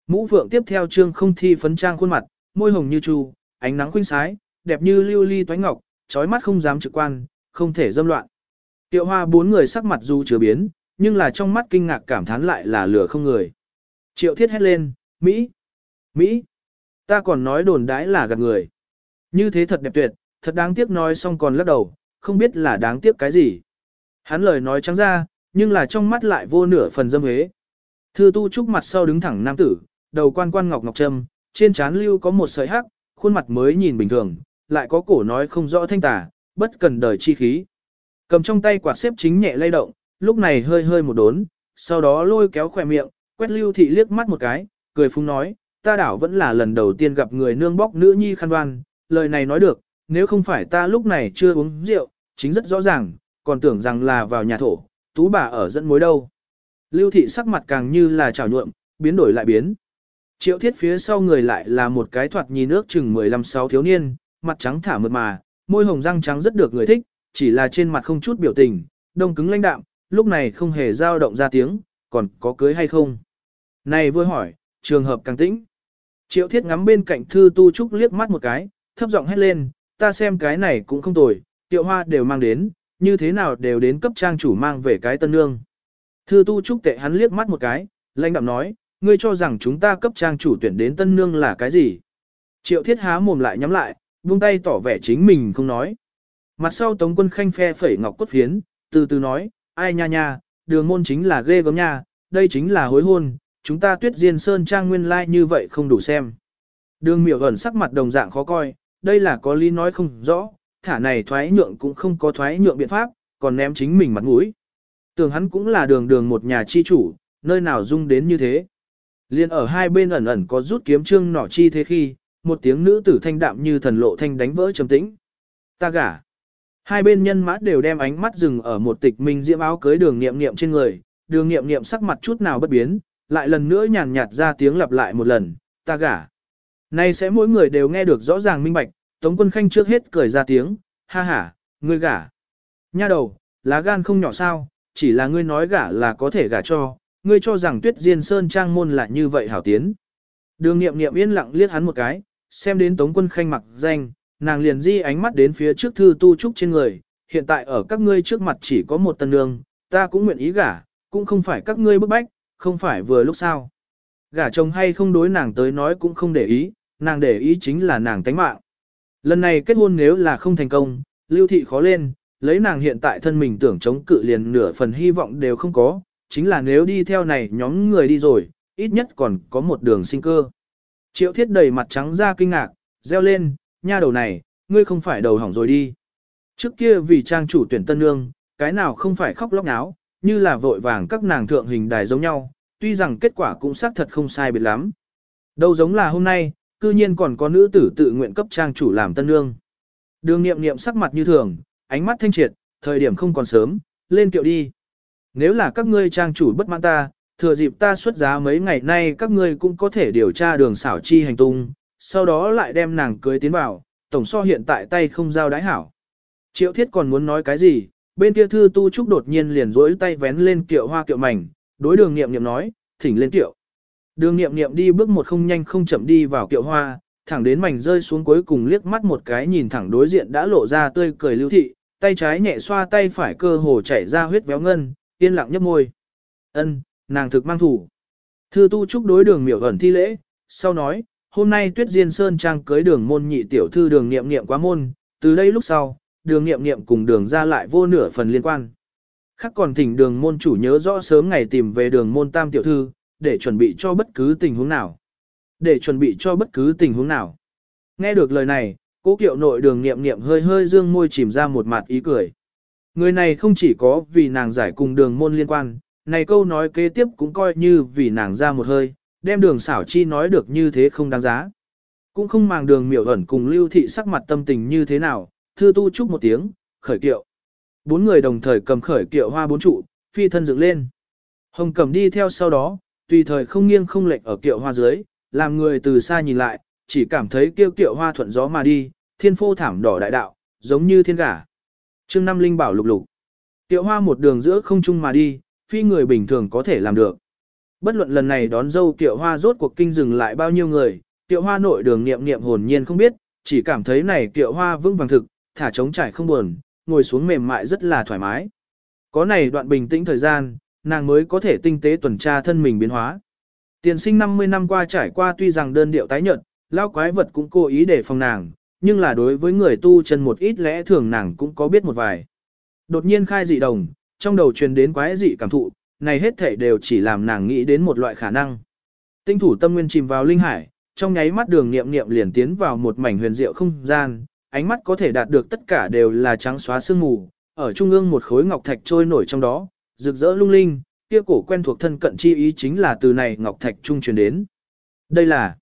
Mũ phượng tiếp theo trương không thi phấn trang khuôn mặt, môi hồng như chu, ánh nắng khuynh sái, đẹp như lưu ly toánh ngọc, trói mắt không dám trực quan, không thể dâm loạn. Tiệu hoa bốn người sắc mặt dù chưa biến, nhưng là trong mắt kinh ngạc cảm thán lại là lửa không người. Triệu thiết hét lên, Mỹ, Mỹ, ta còn nói đồn đãi là gạt người. Như thế thật đẹp tuyệt, thật đáng tiếc nói xong còn lắc đầu, không biết là đáng tiếc cái gì. Hắn lời nói trắng ra, nhưng là trong mắt lại vô nửa phần dâm hế. Thư tu trúc mặt sau đứng thẳng nam tử, đầu quan quan ngọc ngọc trâm, trên trán lưu có một sợi hắc, khuôn mặt mới nhìn bình thường, lại có cổ nói không rõ thanh tả, bất cần đời chi khí. Cầm trong tay quạt xếp chính nhẹ lay động, lúc này hơi hơi một đốn, sau đó lôi kéo khỏe miệng, quét lưu thị liếc mắt một cái, cười phúng nói, ta đảo vẫn là lần đầu tiên gặp người nương bóc nữ nhi khăn đoan, lời này nói được, nếu không phải ta lúc này chưa uống rượu, chính rất rõ ràng, còn tưởng rằng là vào nhà thổ, tú bà ở dẫn mối đâu. Lưu thị sắc mặt càng như là trào nhuộm, biến đổi lại biến. Triệu thiết phía sau người lại là một cái thoạt nhìn nước chừng 15-6 thiếu niên, mặt trắng thả mượt mà, môi hồng răng trắng rất được người thích, chỉ là trên mặt không chút biểu tình, đông cứng lãnh đạm, lúc này không hề dao động ra tiếng, còn có cưới hay không. Này vui hỏi, trường hợp càng tĩnh. Triệu thiết ngắm bên cạnh thư tu trúc liếc mắt một cái, thấp giọng hét lên, ta xem cái này cũng không tồi, tiệu hoa đều mang đến, như thế nào đều đến cấp trang chủ mang về cái tân nương. Thư tu trúc tệ hắn liếc mắt một cái, lãnh đạm nói, ngươi cho rằng chúng ta cấp trang chủ tuyển đến tân nương là cái gì? Triệu thiết há mồm lại nhắm lại, buông tay tỏ vẻ chính mình không nói. Mặt sau tống quân khanh phe phẩy ngọc cốt phiến, từ từ nói, ai nha nha, đường môn chính là ghê gớm nha, đây chính là hối hôn, chúng ta tuyết diên sơn trang nguyên lai like như vậy không đủ xem. Đường miểu ẩn sắc mặt đồng dạng khó coi, đây là có lý nói không rõ, thả này thoái nhượng cũng không có thoái nhượng biện pháp, còn ném chính mình mặt mũi. Tưởng hắn cũng là đường đường một nhà chi chủ, nơi nào dung đến như thế. Liên ở hai bên ẩn ẩn có rút kiếm trương nỏ chi thế khi, một tiếng nữ tử thanh đạm như thần lộ thanh đánh vỡ trầm tĩnh. Ta gả. Hai bên nhân mã đều đem ánh mắt dừng ở một tịch minh diễm áo cưới đường nghiệm nghiệm trên người, đường nghiệm nghiệm sắc mặt chút nào bất biến, lại lần nữa nhàn nhạt ra tiếng lặp lại một lần, ta gả. Nay sẽ mỗi người đều nghe được rõ ràng minh bạch, Tống quân khanh trước hết cười ra tiếng, ha ha, ngươi gả. Nha đầu, lá gan không nhỏ sao, chỉ là ngươi nói gả là có thể gả cho, ngươi cho rằng tuyết diên sơn trang môn là như vậy hảo tiến. Đường nghiệm nghiệm yên lặng liếc hắn một cái, xem đến tống quân khanh mặc danh, nàng liền di ánh mắt đến phía trước thư tu trúc trên người, hiện tại ở các ngươi trước mặt chỉ có một tân nương, ta cũng nguyện ý gả, cũng không phải các ngươi bức bách, không phải vừa lúc sao. Gả chồng hay không đối nàng tới nói cũng không để ý, nàng để ý chính là nàng tánh mạng. Lần này kết hôn nếu là không thành công, lưu thị khó lên, lấy nàng hiện tại thân mình tưởng chống cự liền nửa phần hy vọng đều không có, chính là nếu đi theo này nhóm người đi rồi, ít nhất còn có một đường sinh cơ. Triệu thiết đầy mặt trắng ra kinh ngạc, reo lên, nha đầu này, ngươi không phải đầu hỏng rồi đi. Trước kia vì trang chủ tuyển tân nương, cái nào không phải khóc lóc náo, như là vội vàng các nàng thượng hình đài giống nhau, tuy rằng kết quả cũng xác thật không sai biệt lắm. Đâu giống là hôm nay, cư nhiên còn có nữ tử tự nguyện cấp trang chủ làm tân nương. Đường nghiệm nghiệm sắc mặt như thường, ánh mắt thanh triệt, thời điểm không còn sớm, lên kiệu đi. Nếu là các ngươi trang chủ bất mãn ta, thừa dịp ta xuất giá mấy ngày nay các ngươi cũng có thể điều tra đường xảo chi hành tung, sau đó lại đem nàng cưới tiến vào, tổng so hiện tại tay không giao đái hảo. Triệu thiết còn muốn nói cái gì, bên kia thư tu trúc đột nhiên liền rỗi tay vén lên kiệu hoa kiệu mảnh, đối đường nghiệm nghiệm nói, thỉnh lên kiệu. Đường nghiệm nghiệm đi bước một không nhanh không chậm đi vào kiệu hoa, thẳng đến mảnh rơi xuống cuối cùng liếc mắt một cái nhìn thẳng đối diện đã lộ ra tươi cười lưu thị, tay trái nhẹ xoa tay phải cơ hồ chảy ra huyết béo ngân, yên lặng nhấp môi. Ân, nàng thực mang thủ. Thư tu trúc đối đường miểu ẩn thi lễ, sau nói, hôm nay tuyết diên sơn trang cưới đường môn nhị tiểu thư đường nghiệm nghiệm quá môn, từ đây lúc sau, đường nghiệm nghiệm cùng đường ra lại vô nửa phần liên quan. Khác còn thỉnh đường môn chủ nhớ rõ sớm ngày tìm về đường môn tam tiểu thư, để chuẩn bị cho bất cứ tình huống nào. Để chuẩn bị cho bất cứ tình huống nào. Nghe được lời này, cố kiệu nội đường nghiệm nghiệm hơi hơi dương môi chìm ra một mặt ý cười. Người này không chỉ có vì nàng giải cùng đường môn liên quan, này câu nói kế tiếp cũng coi như vì nàng ra một hơi, đem đường xảo chi nói được như thế không đáng giá. Cũng không màng đường miểu ẩn cùng lưu thị sắc mặt tâm tình như thế nào, thư tu chúc một tiếng, khởi kiệu. Bốn người đồng thời cầm khởi kiệu hoa bốn trụ, phi thân dựng lên. Hồng cầm đi theo sau đó, tùy thời không nghiêng không lệch ở kiệu hoa dưới, làm người từ xa nhìn lại, chỉ cảm thấy kiệu kiệu hoa thuận gió mà đi, thiên phô thảm đỏ đại đạo, giống như thiên gả. Trương Năm Linh bảo lục lục. Kiệu hoa một đường giữa không trung mà đi, phi người bình thường có thể làm được. Bất luận lần này đón dâu tiệu hoa rốt cuộc kinh dừng lại bao nhiêu người, tiệu hoa nội đường niệm niệm hồn nhiên không biết, chỉ cảm thấy này tiệu hoa vững vàng thực, thả trống trải không buồn, ngồi xuống mềm mại rất là thoải mái. Có này đoạn bình tĩnh thời gian, nàng mới có thể tinh tế tuần tra thân mình biến hóa. Tiền sinh 50 năm qua trải qua tuy rằng đơn điệu tái nhợt, lao quái vật cũng cố ý để phòng nàng, nhưng là đối với người tu chân một ít lẽ thường nàng cũng có biết một vài. Đột nhiên khai dị đồng, trong đầu truyền đến quái dị cảm thụ, này hết thể đều chỉ làm nàng nghĩ đến một loại khả năng. Tinh thủ tâm nguyên chìm vào linh hải, trong nháy mắt đường nghiệm nghiệm liền tiến vào một mảnh huyền diệu không gian, ánh mắt có thể đạt được tất cả đều là trắng xóa sương mù, ở trung ương một khối ngọc thạch trôi nổi trong đó, rực rỡ lung linh, kia cổ quen thuộc thân cận chi ý chính là từ này ngọc thạch trung truyền đến. Đây là,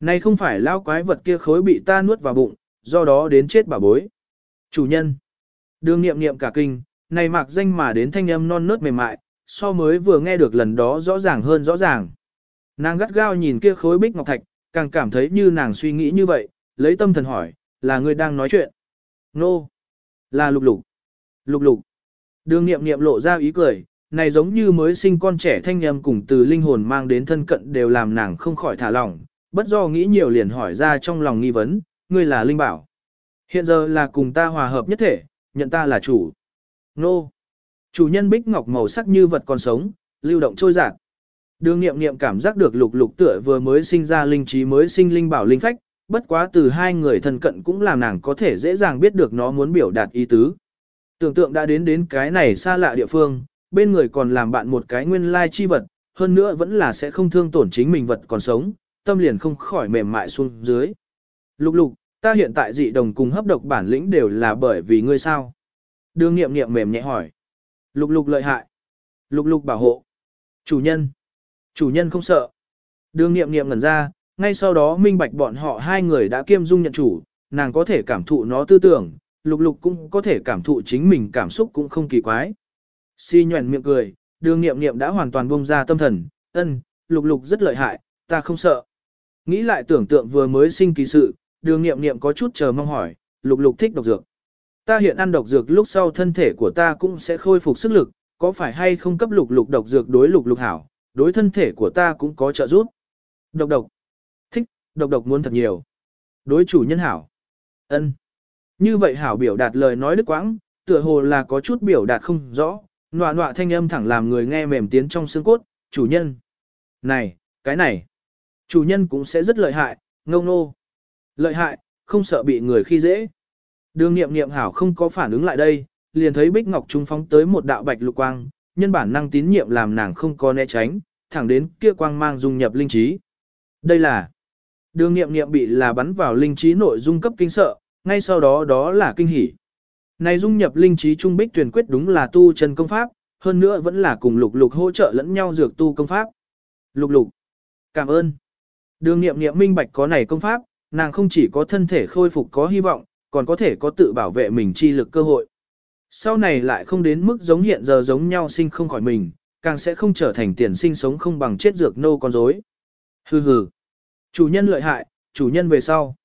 này không phải lao quái vật kia khối bị ta nuốt vào bụng, do đó đến chết bà bối. Chủ nhân, đường nghiệm nghiệm cả kinh, này mặc danh mà đến thanh âm non nớt mềm mại, so mới vừa nghe được lần đó rõ ràng hơn rõ ràng. Nàng gắt gao nhìn kia khối bích ngọc thạch, càng cảm thấy như nàng suy nghĩ như vậy, lấy tâm thần hỏi, là người đang nói chuyện. Nô, là lục lục. Lục lục. Đường nghiệm nghiệm lộ ra ý cười, này giống như mới sinh con trẻ thanh âm cùng từ linh hồn mang đến thân cận đều làm nàng không khỏi thả lỏng, bất do nghĩ nhiều liền hỏi ra trong lòng nghi vấn, ngươi là linh bảo. Hiện giờ là cùng ta hòa hợp nhất thể, nhận ta là chủ. Nô. Chủ nhân bích ngọc màu sắc như vật còn sống, lưu động trôi giạt. Đường nghiệm nghiệm cảm giác được lục lục tựa vừa mới sinh ra linh trí mới sinh linh bảo linh phách, bất quá từ hai người thân cận cũng làm nàng có thể dễ dàng biết được nó muốn biểu đạt ý tứ. Tưởng tượng đã đến đến cái này xa lạ địa phương, bên người còn làm bạn một cái nguyên lai chi vật, hơn nữa vẫn là sẽ không thương tổn chính mình vật còn sống, tâm liền không khỏi mềm mại xuống dưới. Lục lục, ta hiện tại dị đồng cùng hấp độc bản lĩnh đều là bởi vì ngươi sao? Đường nghiệm nghiệm mềm nhẹ hỏi. Lục lục lợi hại. Lục lục bảo hộ. Chủ nhân. Chủ nhân không sợ. Đường nghiệm nghiệm ngẩn ra, ngay sau đó minh bạch bọn họ hai người đã kiêm dung nhận chủ, nàng có thể cảm thụ nó tư tưởng, lục lục cũng có thể cảm thụ chính mình cảm xúc cũng không kỳ quái. Si nhuẩn miệng cười, đường nghiệm nghiệm đã hoàn toàn buông ra tâm thần, ân, lục lục rất lợi hại, ta không sợ. Nghĩ lại tưởng tượng vừa mới sinh kỳ sự, đường nghiệm nghiệm có chút chờ mong hỏi, lục lục thích độc dược. Ta hiện ăn độc dược lúc sau thân thể của ta cũng sẽ khôi phục sức lực, có phải hay không cấp lục lục độc dược đối lục lục hảo, đối thân thể của ta cũng có trợ giúp. Độc độc. Thích, độc độc muốn thật nhiều. Đối chủ nhân hảo. ân Như vậy hảo biểu đạt lời nói đức quãng, tựa hồ là có chút biểu đạt không rõ, nọa nọa thanh âm thẳng làm người nghe mềm tiến trong xương cốt, chủ nhân. Này, cái này. Chủ nhân cũng sẽ rất lợi hại, ngông nô. Lợi hại, không sợ bị người khi dễ. Đường nghiệm nghiệm hảo không có phản ứng lại đây, liền thấy Bích Ngọc Trung phóng tới một đạo bạch lục quang, nhân bản năng tín nhiệm làm nàng không có né tránh, thẳng đến kia quang mang dung nhập linh trí. Đây là đường nghiệm nghiệm bị là bắn vào linh trí nội dung cấp kinh sợ, ngay sau đó đó là kinh hỉ. Này dung nhập linh trí trung bích tuyển quyết đúng là tu chân công pháp, hơn nữa vẫn là cùng lục lục hỗ trợ lẫn nhau dược tu công pháp. Lục lục, cảm ơn. Đường nghiệm nghiệm minh bạch có này công pháp, nàng không chỉ có thân thể khôi phục có hy vọng, còn có thể có tự bảo vệ mình chi lực cơ hội. Sau này lại không đến mức giống hiện giờ giống nhau sinh không khỏi mình, càng sẽ không trở thành tiền sinh sống không bằng chết dược nô con rối. Hừ hừ. Chủ nhân lợi hại, chủ nhân về sau.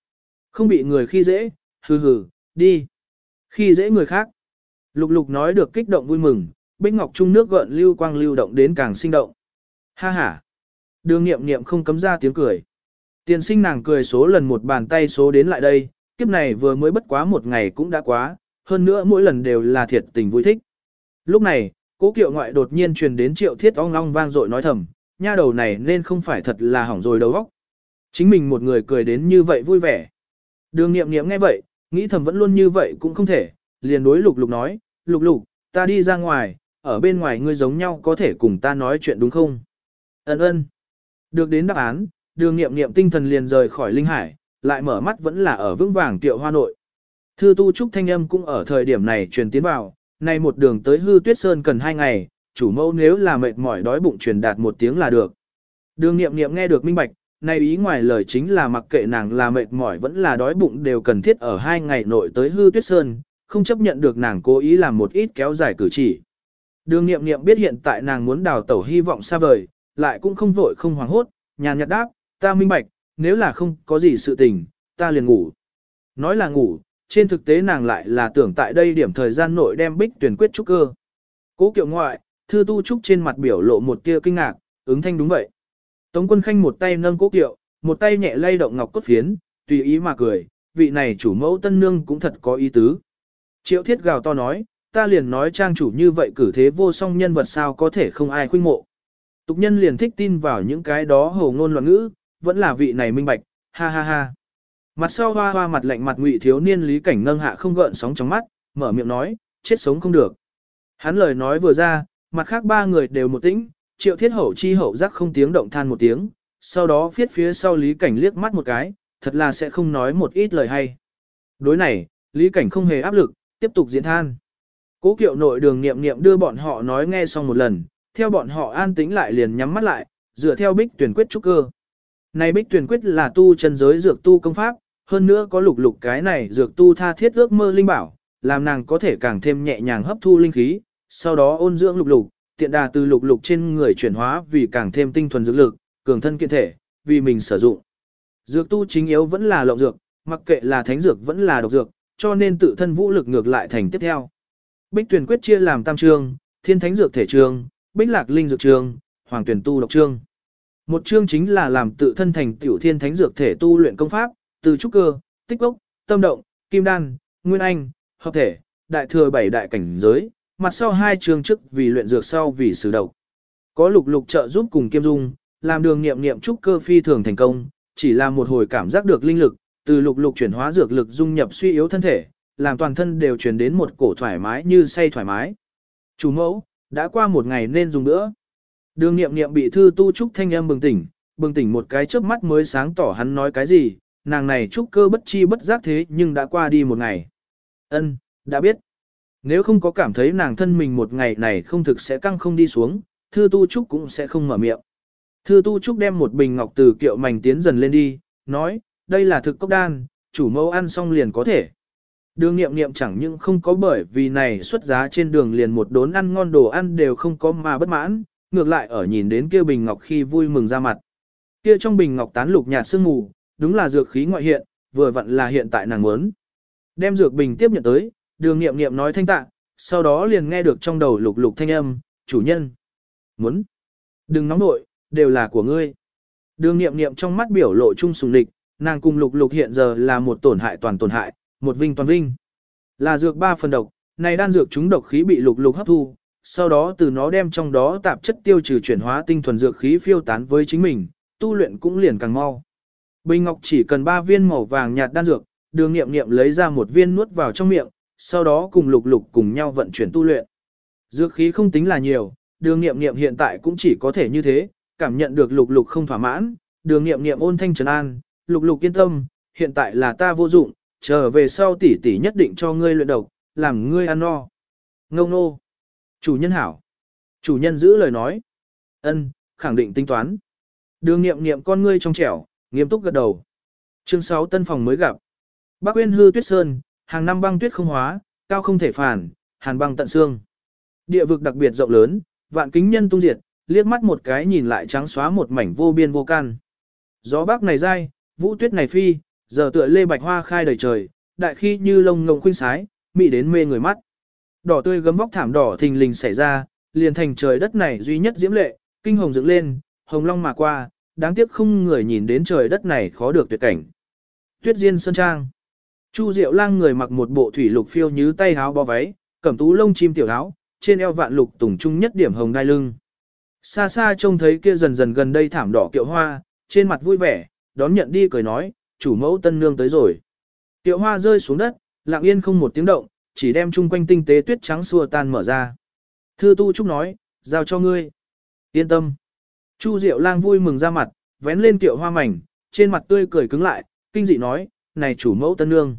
Không bị người khi dễ, hừ hừ, đi. Khi dễ người khác. Lục lục nói được kích động vui mừng, bích ngọc trung nước gợn lưu quang lưu động đến càng sinh động. Ha ha. Đường nghiệm nghiệm không cấm ra tiếng cười. Tiền sinh nàng cười số lần một bàn tay số đến lại đây, kiếp này vừa mới bất quá một ngày cũng đã quá, hơn nữa mỗi lần đều là thiệt tình vui thích. Lúc này, cố kiệu ngoại đột nhiên truyền đến triệu thiết ong long vang dội nói thầm, nha đầu này nên không phải thật là hỏng rồi đầu óc. Chính mình một người cười đến như vậy vui vẻ. Đường nghiệm nghiệm nghe vậy, nghĩ thầm vẫn luôn như vậy cũng không thể, liền đối lục lục nói, lục lục, ta đi ra ngoài, ở bên ngoài ngươi giống nhau có thể cùng ta nói chuyện đúng không? Ấn ơn. Được đến đáp án, đường nghiệm nghiệm tinh thần liền rời khỏi linh hải, lại mở mắt vẫn là ở vững vàng tiệu hoa nội. Thư tu trúc thanh âm cũng ở thời điểm này truyền tiến vào, nay một đường tới hư tuyết sơn cần hai ngày, chủ mẫu nếu là mệt mỏi đói bụng truyền đạt một tiếng là được. Đường nghiệm nghiệm nghe được minh bạch, nay ý ngoài lời chính là mặc kệ nàng là mệt mỏi vẫn là đói bụng đều cần thiết ở hai ngày nội tới hư tuyết sơn, không chấp nhận được nàng cố ý làm một ít kéo dài cử chỉ. Đường nghiệm nghiệm biết hiện tại nàng muốn đào tẩu hy vọng xa vời, lại cũng không vội không hoảng hốt, nhàn nhạt đáp, ta minh bạch, nếu là không có gì sự tình, ta liền ngủ. Nói là ngủ, trên thực tế nàng lại là tưởng tại đây điểm thời gian nội đem bích tuyển quyết trúc cơ. Cố kiệu ngoại, thư tu trúc trên mặt biểu lộ một tia kinh ngạc, ứng thanh đúng vậy. Tống quân khanh một tay nâng cố kiệu, một tay nhẹ lay động ngọc cốt phiến, tùy ý mà cười, vị này chủ mẫu tân nương cũng thật có ý tứ. Triệu thiết gào to nói, ta liền nói trang chủ như vậy cử thế vô song nhân vật sao có thể không ai khuynh mộ. Tục nhân liền thích tin vào những cái đó hồ ngôn loạn ngữ, vẫn là vị này minh bạch, ha ha ha. Mặt sau hoa hoa mặt lạnh mặt ngụy thiếu niên lý cảnh nâng hạ không gợn sóng trong mắt, mở miệng nói, chết sống không được. Hắn lời nói vừa ra, mặt khác ba người đều một tĩnh, triệu thiết hậu chi hậu giác không tiếng động than một tiếng, sau đó viết phía sau lý cảnh liếc mắt một cái, thật là sẽ không nói một ít lời hay. Đối này, lý cảnh không hề áp lực, tiếp tục diễn than. Cố kiệu nội đường nghiệm nghiệm đưa bọn họ nói nghe xong một lần, theo bọn họ an tĩnh lại liền nhắm mắt lại, dựa theo bích tuyển quyết trúc cơ. Này bích tuyển quyết là tu chân giới dược tu công pháp, hơn nữa có lục lục cái này dược tu tha thiết ước mơ linh bảo, làm nàng có thể càng thêm nhẹ nhàng hấp thu linh khí, sau đó ôn dưỡng lục lục, tiện đà từ lục lục trên người chuyển hóa vì càng thêm tinh thuần dược lực, cường thân kiện thể, vì mình sử dụng. Dược tu chính yếu vẫn là lộng dược, mặc kệ là thánh dược vẫn là độc dược, cho nên tự thân vũ lực ngược lại thành tiếp theo. Bích tuyển quyết chia làm tam trường, thiên thánh dược thể trường, bích lạc linh dược trường, hoàng tuyển tu độc trường. Một chương chính là làm tự thân thành tiểu thiên thánh dược thể tu luyện công pháp, từ trúc cơ, tích gốc, tâm động, kim đan, nguyên anh, hợp thể, đại thừa bảy đại cảnh giới, mặt sau hai chương trước vì luyện dược sau vì sử độc. Có lục lục trợ giúp cùng kiêm dung, làm đường nghiệm nghiệm trúc cơ phi thường thành công, chỉ là một hồi cảm giác được linh lực, từ lục lục chuyển hóa dược lực dung nhập suy yếu thân thể, làm toàn thân đều truyền đến một cổ thoải mái như say thoải mái. Chủ mẫu, đã qua một ngày nên dùng nữa. Đường nghiệm nghiệm bị thư tu trúc thanh âm bừng tỉnh, bừng tỉnh một cái chớp mắt mới sáng tỏ hắn nói cái gì, nàng này trúc cơ bất chi bất giác thế nhưng đã qua đi một ngày. Ân, đã biết. Nếu không có cảm thấy nàng thân mình một ngày này không thực sẽ căng không đi xuống, thư tu trúc cũng sẽ không mở miệng. Thư tu trúc đem một bình ngọc từ kiệu mảnh tiến dần lên đi, nói, đây là thực cốc đan, chủ mẫu ăn xong liền có thể. Đường nghiệm nghiệm chẳng những không có bởi vì này xuất giá trên đường liền một đốn ăn ngon đồ ăn đều không có mà bất mãn, ngược lại ở nhìn đến kia bình ngọc khi vui mừng ra mặt. Kia trong bình ngọc tán lục nhạt sương mù, đúng là dược khí ngoại hiện, vừa vặn là hiện tại nàng muốn. Đem dược bình tiếp nhận tới, đường nghiệm nghiệm nói thanh tạ, sau đó liền nghe được trong đầu lục lục thanh âm, chủ nhân. Muốn. Đừng nóng nội, đều là của ngươi. Đường nghiệm nghiệm trong mắt biểu lộ trung sùng địch, nàng cùng lục lục hiện giờ là một tổn hại toàn tổn hại, một vinh toàn vinh. Là dược ba phần độc, này đan dược chúng độc khí bị lục lục hấp thu, sau đó từ nó đem trong đó tạp chất tiêu trừ chuyển hóa tinh thuần dược khí phiêu tán với chính mình, tu luyện cũng liền càng mau. Bình ngọc chỉ cần 3 viên màu vàng nhạt đan dược, Đường nghiệm nghiệm lấy ra một viên nuốt vào trong miệng, sau đó cùng lục lục cùng nhau vận chuyển tu luyện. Dược khí không tính là nhiều, đường nghiệm nghiệm hiện tại cũng chỉ có thể như thế, cảm nhận được lục lục không thỏa mãn, đường nghiệm nghiệm ôn thanh trấn an, lục lục yên tâm, hiện tại là ta vô dụng, trở về sau tỷ tỷ nhất định cho ngươi luyện độc, làm ngươi ăn no. Ngông nô. Chủ nhân hảo. Chủ nhân giữ lời nói. ân khẳng định tính toán. Đường nghiệm nghiệm con ngươi trong trẻo, nghiêm túc gật đầu. Chương 6 tân phòng mới gặp. Bắc Quyên hư tuyết sơn, hàng năm băng tuyết không hóa, cao không thể phản, hàn băng tận xương. Địa vực đặc biệt rộng lớn, vạn kính nhân tung diệt, liếc mắt một cái nhìn lại trắng xóa một mảnh vô biên vô can. Gió bắc này dai, vũ tuyết này phi, giờ tựa lê bạch hoa khai đầy trời, đại khi như lông ngông khuynh sái, mị đến mê người mắt. Đỏ tươi gấm vóc thảm đỏ thình lình xảy ra, liền thành trời đất này duy nhất diễm lệ, kinh hồng dựng lên, hồng long mà qua, đáng tiếc không người nhìn đến trời đất này khó được tuyệt cảnh. Tuyết Diên Sơn Trang Chu Diệu Lang người mặc một bộ thủy lục phiêu như tay áo bó váy, cẩm tú lông chim tiểu áo, trên eo vạn lục tùng trung nhất điểm hồng đai lưng. Xa xa trông thấy kia dần dần gần đây thảm đỏ kiệu hoa, trên mặt vui vẻ, đón nhận đi cười nói, chủ mẫu tân nương tới rồi. Kiệu hoa rơi xuống đất, lặng yên không một tiếng động, chỉ đem chung quanh tinh tế tuyết trắng xua tan mở ra. Thư tu trúc nói, giao cho ngươi. Yên tâm. Chu Diệu lang vui mừng ra mặt, vén lên kiệu hoa mảnh, trên mặt tươi cười cứng lại, kinh dị nói, này chủ mẫu tân nương.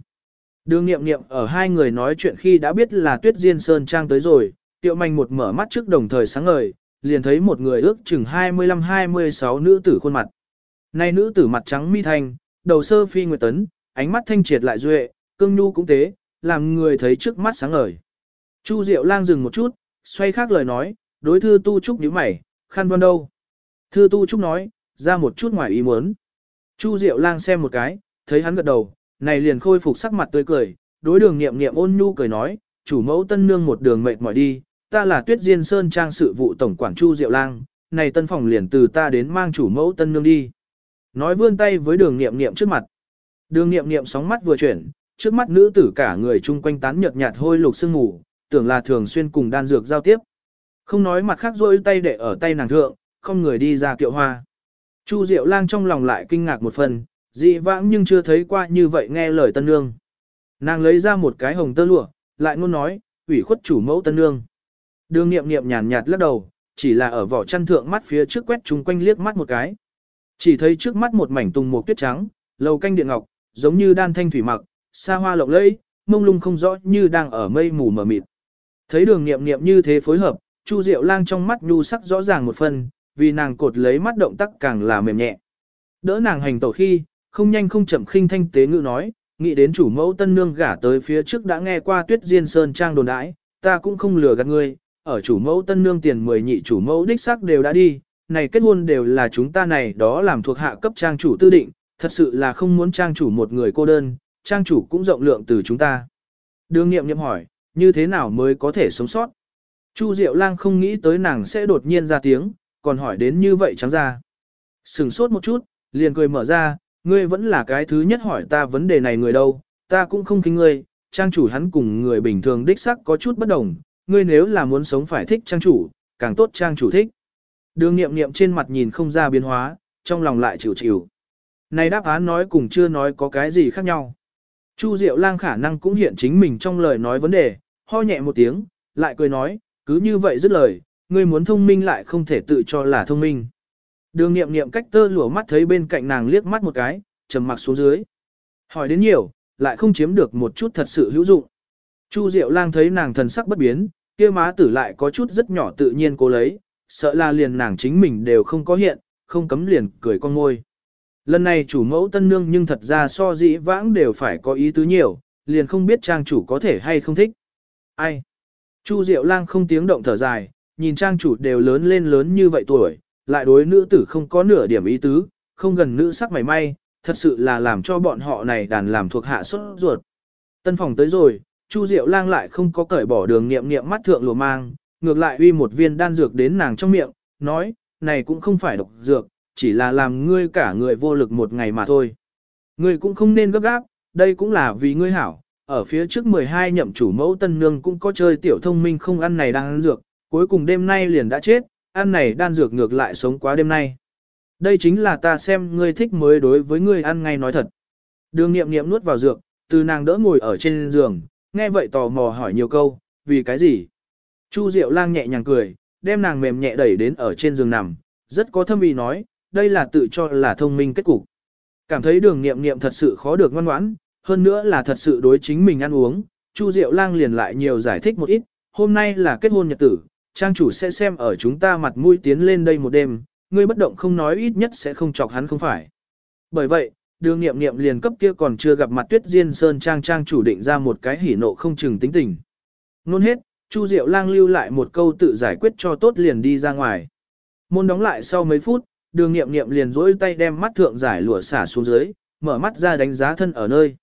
Đường nghiệm nghiệm ở hai người nói chuyện khi đã biết là tuyết diên sơn trang tới rồi, tiệu manh một mở mắt trước đồng thời sáng ngời, liền thấy một người ước chừng 25-26 nữ tử khuôn mặt. Này nữ tử mặt trắng mi thanh, đầu sơ phi nguyệt tấn, ánh mắt thanh triệt lại duệ, cương nhu cũng tế làm người thấy trước mắt sáng ngời. Chu Diệu lang dừng một chút, xoay khác lời nói, đối thư tu trúc nhíu mày, khăn văn đâu. Thư tu trúc nói, ra một chút ngoài ý muốn. Chu Diệu lang xem một cái, thấy hắn gật đầu, này liền khôi phục sắc mặt tươi cười, đối đường nghiệm nghiệm ôn nhu cười nói, chủ mẫu tân nương một đường mệt mỏi đi, ta là tuyết diên sơn trang sự vụ tổng quản Chu Diệu lang, này tân phòng liền từ ta đến mang chủ mẫu tân nương đi. Nói vươn tay với đường nghiệm nghiệm trước mặt. Đường nghiệm nghiệm sóng mắt vừa chuyển, trước mắt nữ tử cả người chung quanh tán nhợt nhạt hôi lục sương ngủ, tưởng là thường xuyên cùng đan dược giao tiếp. Không nói mặt khác rôi tay để ở tay nàng thượng, không người đi ra kiệu hoa. Chu Diệu lang trong lòng lại kinh ngạc một phần, dị vãng nhưng chưa thấy qua như vậy nghe lời tân nương. Nàng lấy ra một cái hồng tơ lụa, lại ngôn nói, ủy khuất chủ mẫu tân nương. Đường nghiệm nghiệm nhàn nhạt lắc đầu, chỉ là ở vỏ chăn thượng mắt phía trước quét chung quanh liếc mắt một cái. Chỉ thấy trước mắt một mảnh tùng một tuyết trắng, lầu canh điện ngọc, giống như đan thanh thủy mặc, xa hoa lộng lẫy, mông lung không rõ như đang ở mây mù mờ mịt. Thấy đường nghiệm nghiệm như thế phối hợp, Chu Diệu Lang trong mắt nhu sắc rõ ràng một phần, vì nàng cột lấy mắt động tác càng là mềm nhẹ. Đỡ nàng hành tẩu khi, không nhanh không chậm khinh thanh tế ngữ nói, nghĩ đến chủ mẫu tân nương gả tới phía trước đã nghe qua tuyết diên sơn trang đồn đãi, ta cũng không lừa gạt ngươi, ở chủ mẫu tân nương tiền mười nhị chủ mẫu đích xác đều đã đi, này kết hôn đều là chúng ta này đó làm thuộc hạ cấp trang chủ tư định, thật sự là không muốn trang chủ một người cô đơn, trang chủ cũng rộng lượng từ chúng ta. Đường nghiệm nghiệm hỏi, như thế nào mới có thể sống sót? Chu Diệu Lang không nghĩ tới nàng sẽ đột nhiên ra tiếng, còn hỏi đến như vậy trắng ra. Sừng sốt một chút, liền cười mở ra, ngươi vẫn là cái thứ nhất hỏi ta vấn đề này người đâu, ta cũng không kính ngươi, trang chủ hắn cùng người bình thường đích sắc có chút bất đồng, ngươi nếu là muốn sống phải thích trang chủ, càng tốt trang chủ thích. Đường nghiệm nghiệm trên mặt nhìn không ra biến hóa, trong lòng lại chịu chịu. Này đáp án nói cùng chưa nói có cái gì khác nhau. Chu Diệu Lang khả năng cũng hiện chính mình trong lời nói vấn đề, ho nhẹ một tiếng, lại cười nói, cứ như vậy dứt lời, ngươi muốn thông minh lại không thể tự cho là thông minh. Đường nghiệm nghiệm cách tơ lụa mắt thấy bên cạnh nàng liếc mắt một cái, trầm mặc xuống dưới. Hỏi đến nhiều, lại không chiếm được một chút thật sự hữu dụng. Chu Diệu Lang thấy nàng thần sắc bất biến, kia má tử lại có chút rất nhỏ tự nhiên cố lấy, sợ là liền nàng chính mình đều không có hiện, không cấm liền cười con ngôi. Lần này chủ mẫu tân nương nhưng thật ra so dĩ vãng đều phải có ý tứ nhiều, liền không biết trang chủ có thể hay không thích. Ai? Chu Diệu Lang không tiếng động thở dài, nhìn trang chủ đều lớn lên lớn như vậy tuổi, lại đối nữ tử không có nửa điểm ý tứ, không gần nữ sắc mảy may, thật sự là làm cho bọn họ này đàn làm thuộc hạ xuất ruột. Tân phòng tới rồi, Chu Diệu Lang lại không có cởi bỏ đường nghiệm nghiệm mắt thượng lùa mang, ngược lại uy một viên đan dược đến nàng trong miệng, nói, này cũng không phải độc dược, chỉ là làm ngươi cả người vô lực một ngày mà thôi. Ngươi cũng không nên gấp gáp, đây cũng là vì ngươi hảo, ở phía trước 12 nhậm chủ mẫu tân nương cũng có chơi tiểu thông minh không ăn này đang ăn dược, cuối cùng đêm nay liền đã chết, ăn này đan dược ngược lại sống quá đêm nay. Đây chính là ta xem ngươi thích mới đối với ngươi ăn ngay nói thật. Đường nghiệm nghiệm nuốt vào dược, từ nàng đỡ ngồi ở trên giường, nghe vậy tò mò hỏi nhiều câu, vì cái gì? Chu Diệu Lang nhẹ nhàng cười, đem nàng mềm nhẹ đẩy đến ở trên giường nằm, rất có thâm ý nói, đây là tự cho là thông minh kết cục. Cảm thấy đường nghiệm nghiệm thật sự khó được ngoan ngoãn, hơn nữa là thật sự đối chính mình ăn uống, Chu Diệu Lang liền lại nhiều giải thích một ít, hôm nay là kết hôn nhật tử, trang chủ sẽ xem ở chúng ta mặt mũi tiến lên đây một đêm, ngươi bất động không nói ít nhất sẽ không chọc hắn không phải. Bởi vậy, đường nghiệm nghiệm liền cấp kia còn chưa gặp mặt tuyết diên sơn trang trang chủ định ra một cái hỉ nộ không chừng tính tình. Nôn hết, Chu Diệu lang lưu lại một câu tự giải quyết cho tốt liền đi ra ngoài. Môn đóng lại sau mấy phút, đường nghiệm nghiệm liền rỗi tay đem mắt thượng giải lụa xả xuống dưới, mở mắt ra đánh giá thân ở nơi.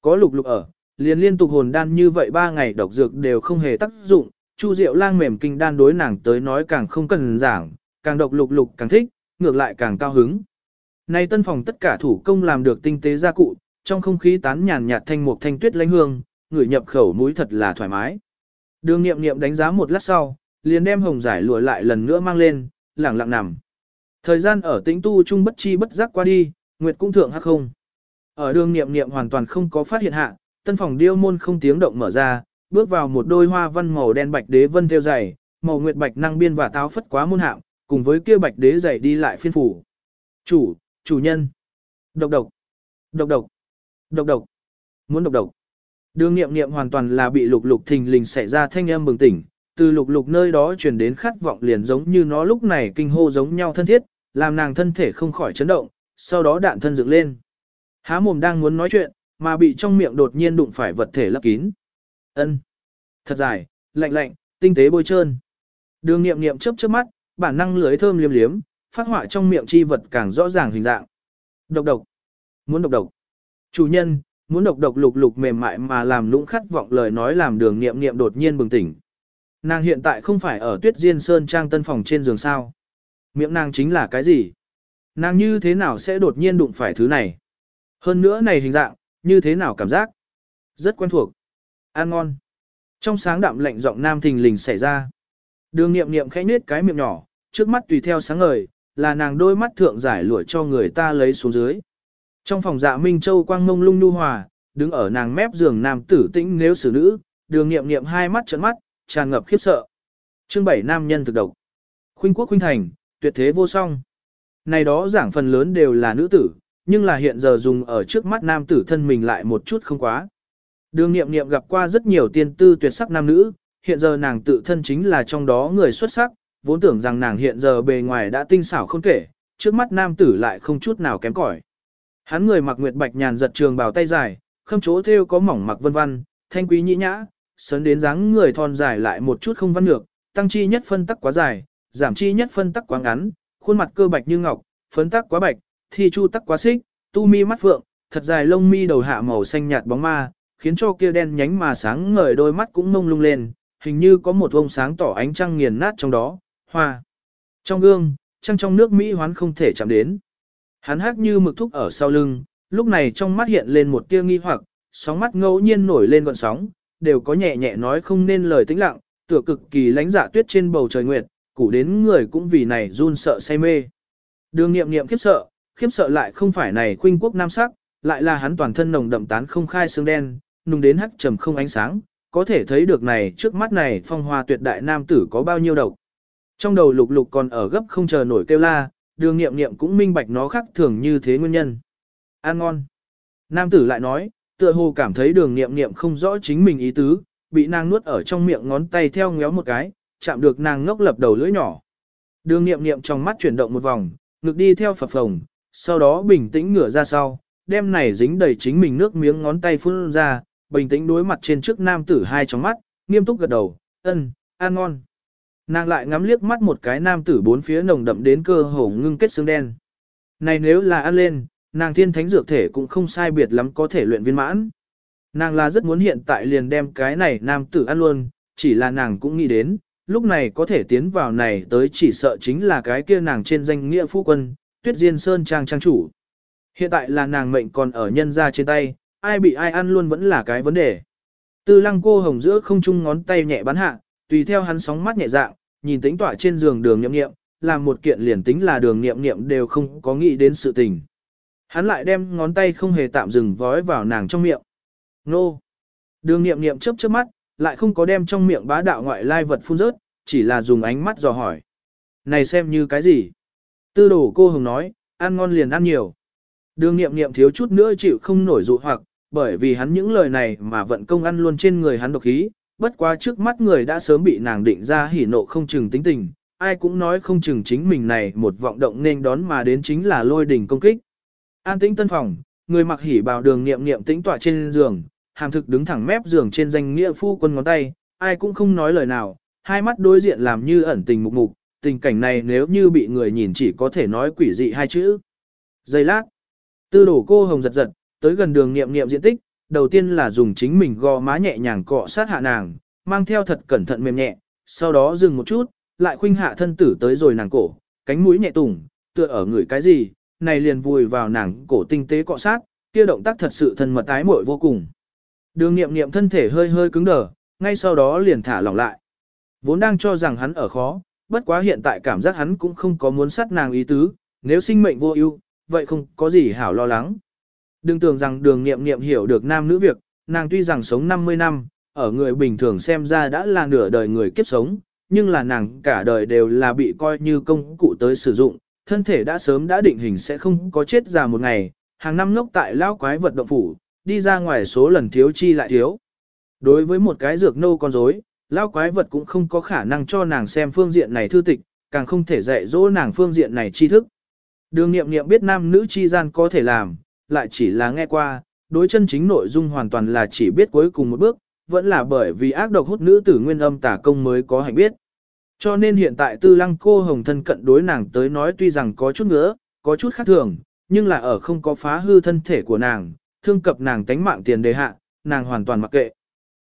Có lục lục ở, liền liên tục hồn đan như vậy ba ngày độc dược đều không hề tác dụng, Chu Diệu lang mềm kinh đan đối nàng tới nói càng không cần giảng, càng độc lục lục càng thích, ngược lại càng cao hứng. Nay tân phòng tất cả thủ công làm được tinh tế gia cụ, trong không khí tán nhàn nhạt thanh mục thanh tuyết lãnh hương, người nhập khẩu mũi thật là thoải mái. Đường nghiệm nghiệm đánh giá một lát sau, liền đem hồng giải lụa lại lần nữa mang lên, lẳng lặng nằm. Thời gian ở tĩnh tu chung bất chi bất giác qua đi, nguyệt cung thượng hắc không. Ở đường niệm niệm hoàn toàn không có phát hiện hạ, tân phòng điêu môn không tiếng động mở ra, bước vào một đôi hoa văn màu đen bạch đế vân theo dày, màu nguyệt bạch năng biên và táo phất quá môn hạng, cùng với kia bạch đế dày đi lại phiên phủ. Chủ, chủ nhân. Độc độc. Độc độc. Độc độc. Muốn độc độc. Đường nghiệm nghiệm hoàn toàn là bị lục lục thình lình xảy ra thanh âm bừng tỉnh, từ lục lục nơi đó truyền đến khát vọng liền giống như nó lúc này kinh hô giống nhau thân thiết, làm nàng thân thể không khỏi chấn động, sau đó đạn thân dựng lên. Há mồm đang muốn nói chuyện, mà bị trong miệng đột nhiên đụng phải vật thể lấp kín. Ân, Thật dài, lạnh lạnh, tinh tế bôi trơn. Đường nghiệm nghiệm chớp chớp mắt, bản năng lưới thơm liếm liếm, phát họa trong miệng chi vật càng rõ ràng hình dạng. Độc độc. Muốn độc độc. Chủ nhân, muốn độc độc lục lục mềm mại mà làm lũng khát vọng lời nói làm đường nghiệm nghiệm đột nhiên bừng tỉnh. Nàng hiện tại không phải ở tuyết diên sơn trang tân phòng trên giường sao. Miệng nàng chính là cái gì? Nàng như thế nào sẽ đột nhiên đụng phải thứ này? Hơn nữa này hình dạng, như thế nào cảm giác? Rất quen thuộc. Ăn ngon. Trong sáng đạm lạnh giọng nam thình lình xảy ra. Đường nghiệm nghiệm khẽ nết cái miệng nhỏ, trước mắt tùy theo sáng ngời, là nàng đôi mắt thượng giải lụa cho người ta lấy xuống dưới. Trong phòng dạ Minh Châu quang mông lung nu hòa, đứng ở nàng mép giường nam tử tĩnh nếu xử nữ, đường nghiệm nghiệm hai mắt trợn mắt, tràn ngập khiếp sợ. Chương bảy nam nhân thực độc. Khuynh quốc khuynh thành, tuyệt thế vô song. Này đó giảng phần lớn đều là nữ tử, nhưng là hiện giờ dùng ở trước mắt nam tử thân mình lại một chút không quá. Đường nghiệm nghiệm gặp qua rất nhiều tiên tư tuyệt sắc nam nữ, hiện giờ nàng tự thân chính là trong đó người xuất sắc, vốn tưởng rằng nàng hiện giờ bề ngoài đã tinh xảo không kể, trước mắt nam tử lại không chút nào kém cỏi. Hắn người mặc nguyệt bạch nhàn giật trường bào tay dài, khâm chỗ thêu có mỏng mặc vân vân, thanh quý nhĩ nhã, sấn đến dáng người thon dài lại một chút không văn ngược, tăng chi nhất phân tắc quá dài, giảm chi nhất phân tắc quá ngắn, khuôn mặt cơ bạch như ngọc, phấn tắc quá bạch, thi chu tắc quá xích, tu mi mắt phượng, thật dài lông mi đầu hạ màu xanh nhạt bóng ma, khiến cho kia đen nhánh mà sáng ngời đôi mắt cũng mông lung lên, hình như có một vông sáng tỏ ánh trăng nghiền nát trong đó, hoa. Trong gương, trăng trong nước Mỹ hoán không thể chạm đến. Hắn hát như mực thúc ở sau lưng, lúc này trong mắt hiện lên một tia nghi hoặc, sóng mắt ngẫu nhiên nổi lên gọn sóng, đều có nhẹ nhẹ nói không nên lời tĩnh lặng, tựa cực kỳ lánh dạ tuyết trên bầu trời nguyệt, củ đến người cũng vì này run sợ say mê. Đường nghiệm nghiệm khiếp sợ, khiếp sợ lại không phải này khuynh quốc nam sắc, lại là hắn toàn thân nồng đậm tán không khai xương đen, nùng đến hắc trầm không ánh sáng, có thể thấy được này trước mắt này phong hoa tuyệt đại nam tử có bao nhiêu độc. Trong đầu lục lục còn ở gấp không chờ nổi kêu la, đường nghiệm nghiệm cũng minh bạch nó khác thường như thế nguyên nhân. Ăn ngon. Nam tử lại nói, tựa hồ cảm thấy đường nghiệm nghiệm không rõ chính mình ý tứ, bị nàng nuốt ở trong miệng ngón tay theo ngéo một cái, chạm được nàng ngốc lập đầu lưỡi nhỏ. Đường nghiệm nghiệm trong mắt chuyển động một vòng, ngực đi theo phập phồng, sau đó bình tĩnh ngửa ra sau, đem này dính đầy chính mình nước miếng ngón tay phun ra, bình tĩnh đối mặt trên trước nam tử hai trong mắt, nghiêm túc gật đầu, ân, ăn ngon. Nàng lại ngắm liếc mắt một cái nam tử bốn phía nồng đậm đến cơ hồ ngưng kết xương đen. Này nếu là ăn lên, nàng thiên thánh dược thể cũng không sai biệt lắm có thể luyện viên mãn. Nàng là rất muốn hiện tại liền đem cái này nam tử ăn luôn, chỉ là nàng cũng nghĩ đến, lúc này có thể tiến vào này tới chỉ sợ chính là cái kia nàng trên danh nghĩa phu quân, tuyết diên sơn trang trang chủ. Hiện tại là nàng mệnh còn ở nhân ra trên tay, ai bị ai ăn luôn vẫn là cái vấn đề. Tư lăng cô hồng giữa không chung ngón tay nhẹ bắn hạ, tùy theo hắn sóng mắt nhẹ dạng, nhìn tính tỏa trên giường đường nhậm nghiệm, làm một kiện liền tính là đường nghiệm nghiệm đều không có nghĩ đến sự tình. Hắn lại đem ngón tay không hề tạm dừng vói vào nàng trong miệng. Nô. Đường nghiệm nghiệm chớp chớp mắt, lại không có đem trong miệng bá đạo ngoại lai vật phun rớt, chỉ là dùng ánh mắt dò hỏi. Này xem như cái gì? Tư đồ cô hồng nói, ăn ngon liền ăn nhiều. Đường nghiệm nghiệm thiếu chút nữa chịu không nổi dụ hoặc, bởi vì hắn những lời này mà vận công ăn luôn trên người hắn độc khí, bất quá trước mắt người đã sớm bị nàng định ra hỉ nộ không chừng tính tình, ai cũng nói không chừng chính mình này một vọng động nên đón mà đến chính là lôi đỉnh công kích. An tĩnh tân phòng, người mặc hỉ bào đường nghiệm nghiệm tĩnh tọa trên giường, hàm thực đứng thẳng mép giường trên danh nghĩa phu quân ngón tay, ai cũng không nói lời nào, hai mắt đối diện làm như ẩn tình mục mục, tình cảnh này nếu như bị người nhìn chỉ có thể nói quỷ dị hai chữ. Giây lát, tư đổ cô hồng giật giật, tới gần đường nghiệm nghiệm diện tích, đầu tiên là dùng chính mình gò má nhẹ nhàng cọ sát hạ nàng, mang theo thật cẩn thận mềm nhẹ, sau đó dừng một chút, lại khuynh hạ thân tử tới rồi nàng cổ, cánh mũi nhẹ tủng, tựa ở người cái gì, này liền vùi vào nàng cổ tinh tế cọ sát, kia động tác thật sự thân mật ái muội vô cùng. Đường nghiệm nghiệm thân thể hơi hơi cứng đờ, ngay sau đó liền thả lỏng lại. Vốn đang cho rằng hắn ở khó, bất quá hiện tại cảm giác hắn cũng không có muốn sát nàng ý tứ, nếu sinh mệnh vô ưu, vậy không có gì hảo lo lắng. Đừng tưởng rằng đường nghiệm nghiệm hiểu được nam nữ việc, nàng tuy rằng sống 50 năm, ở người bình thường xem ra đã là nửa đời người kiếp sống, nhưng là nàng cả đời đều là bị coi như công cụ tới sử dụng, thân thể đã sớm đã định hình sẽ không có chết già một ngày, hàng năm ngốc tại lao quái vật động phủ, đi ra ngoài số lần thiếu chi lại thiếu. Đối với một cái dược nô con rối, lao quái vật cũng không có khả năng cho nàng xem phương diện này thư tịch, càng không thể dạy dỗ nàng phương diện này tri thức. Đường nghiệm nghiệm biết nam nữ chi gian có thể làm, lại chỉ là nghe qua, đối chân chính nội dung hoàn toàn là chỉ biết cuối cùng một bước, vẫn là bởi vì ác độc hút nữ tử nguyên âm tả công mới có hành biết. Cho nên hiện tại tư lăng cô hồng thân cận đối nàng tới nói tuy rằng có chút ngỡ, có chút khác thường, nhưng là ở không có phá hư thân thể của nàng, thương cập nàng tánh mạng tiền đề hạ, nàng hoàn toàn mặc kệ.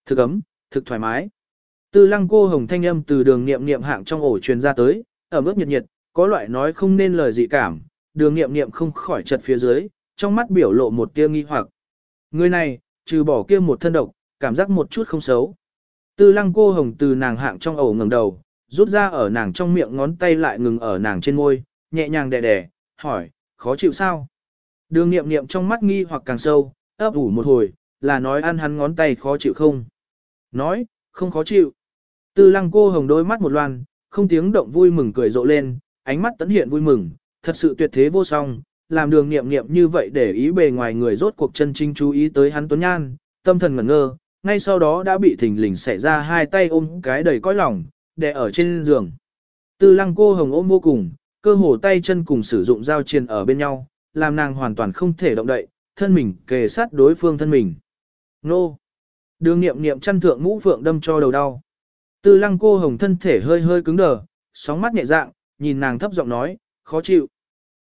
Thực ấm, thực thoải mái. Tư lăng cô hồng thanh âm từ đường niệm niệm hạng trong ổ truyền ra tới, ở mức nhiệt nhiệt, có loại nói không nên lời dị cảm, đường niệm niệm không khỏi chật phía dưới, trong mắt biểu lộ một tia nghi hoặc. Người này, trừ bỏ kia một thân độc, cảm giác một chút không xấu. Tư lăng cô hồng từ nàng hạng trong ổ ngẩng đầu, rút ra ở nàng trong miệng ngón tay lại ngừng ở nàng trên môi, nhẹ nhàng đè đè, hỏi, khó chịu sao? Đường nghiệm nghiệm trong mắt nghi hoặc càng sâu, ấp ủ một hồi, là nói ăn hắn ngón tay khó chịu không? Nói, không khó chịu. Tư lăng cô hồng đôi mắt một loan, không tiếng động vui mừng cười rộ lên, ánh mắt tấn hiện vui mừng, thật sự tuyệt thế vô song, làm đường nghiệm nghiệm như vậy để ý bề ngoài người rốt cuộc chân chính chú ý tới hắn tuấn nhan, tâm thần ngẩn ngơ, ngay sau đó đã bị thình lình xảy ra hai tay ôm cái đầy cõi lòng, đè ở trên giường. Tư lăng cô hồng ôm vô cùng, cơ hồ tay chân cùng sử dụng dao chiền ở bên nhau, làm nàng hoàn toàn không thể động đậy, thân mình kề sát đối phương thân mình. Nô! Đường nghiệm nghiệm chăn thượng mũ phượng đâm cho đầu đau. Tư lăng cô hồng thân thể hơi hơi cứng đờ, sóng mắt nhẹ dạng, nhìn nàng thấp giọng nói, khó chịu.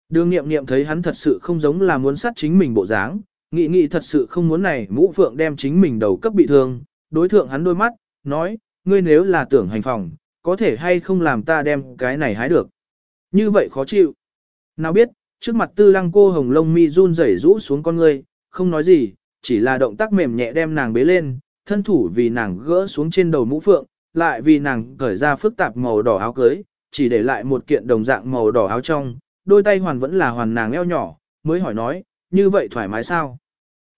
Đường nghiệm nghiệm thấy hắn thật sự không giống là muốn sát chính mình bộ dáng, nghĩ nghĩ thật sự không muốn này mũ phượng đem chính mình đầu cấp bị thương, đối thượng hắn đôi mắt, nói, ngươi nếu là tưởng hành phòng, có thể hay không làm ta đem cái này hái được. Như vậy khó chịu. Nào biết, trước mặt tư lăng cô hồng lông mi run rẩy rũ xuống con ngươi, không nói gì, chỉ là động tác mềm nhẹ đem nàng bế lên, thân thủ vì nàng gỡ xuống trên đầu mũ phượng, lại vì nàng cởi ra phức tạp màu đỏ áo cưới, chỉ để lại một kiện đồng dạng màu đỏ áo trong, đôi tay hoàn vẫn là hoàn nàng eo nhỏ, mới hỏi nói, như vậy thoải mái sao?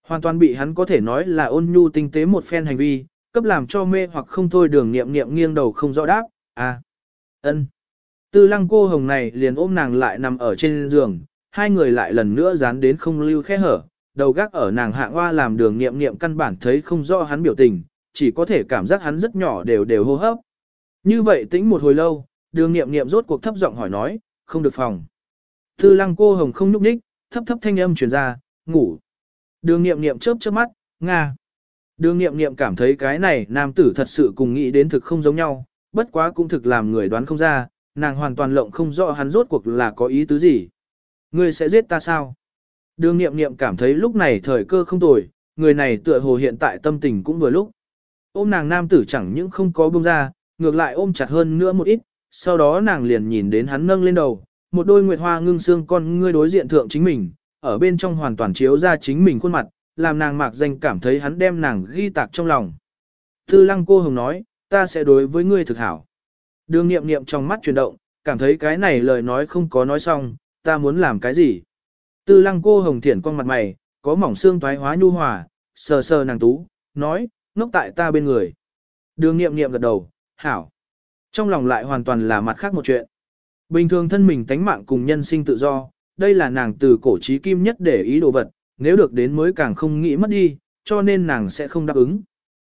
Hoàn toàn bị hắn có thể nói là ôn nhu tinh tế một phen hành vi, cấp làm cho mê hoặc không thôi đường nghiệm nghiệm nghiêng đầu không rõ đáp, à, ân. Tư lăng cô hồng này liền ôm nàng lại nằm ở trên giường, hai người lại lần nữa dán đến không lưu khe hở, đầu gác ở nàng Hạ hoa làm đường nghiệm nghiệm căn bản thấy không rõ hắn biểu tình, chỉ có thể cảm giác hắn rất nhỏ đều đều hô hấp. Như vậy tĩnh một hồi lâu, đường nghiệm nghiệm rốt cuộc thấp giọng hỏi nói, không được phòng. Tư lăng cô hồng không nhúc nhích, thấp thấp thanh âm truyền ra, ngủ. Đường nghiệm nghiệm chớp chớp mắt, nga. Đường nghiệm nghiệm cảm thấy cái này nam tử thật sự cùng nghĩ đến thực không giống nhau, bất quá cũng thực làm người đoán không ra, nàng hoàn toàn lộng không rõ hắn rốt cuộc là có ý tứ gì. Ngươi sẽ giết ta sao? Đường nghiệm nghiệm cảm thấy lúc này thời cơ không tồi, người này tựa hồ hiện tại tâm tình cũng vừa lúc. Ôm nàng nam tử chẳng những không có bông ra, ngược lại ôm chặt hơn nữa một ít, sau đó nàng liền nhìn đến hắn nâng lên đầu, một đôi nguyệt hoa ngưng xương con ngươi đối diện thượng chính mình, ở bên trong hoàn toàn chiếu ra chính mình khuôn mặt, làm nàng mạc danh cảm thấy hắn đem nàng ghi tạc trong lòng. Tư lăng cô hồng nói, ta sẽ đối với ngươi thực hảo. Đường nghiệm nghiệm trong mắt chuyển động, cảm thấy cái này lời nói không có nói xong, ta muốn làm cái gì. Tư lăng cô hồng thiển con mặt mày, có mỏng xương toái hóa nhu hòa, sờ sờ nàng tú, nói, ngốc tại ta bên người. Đường nghiệm nghiệm gật đầu, hảo. Trong lòng lại hoàn toàn là mặt khác một chuyện. Bình thường thân mình tánh mạng cùng nhân sinh tự do, đây là nàng từ cổ trí kim nhất để ý đồ vật, nếu được đến mới càng không nghĩ mất đi, cho nên nàng sẽ không đáp ứng.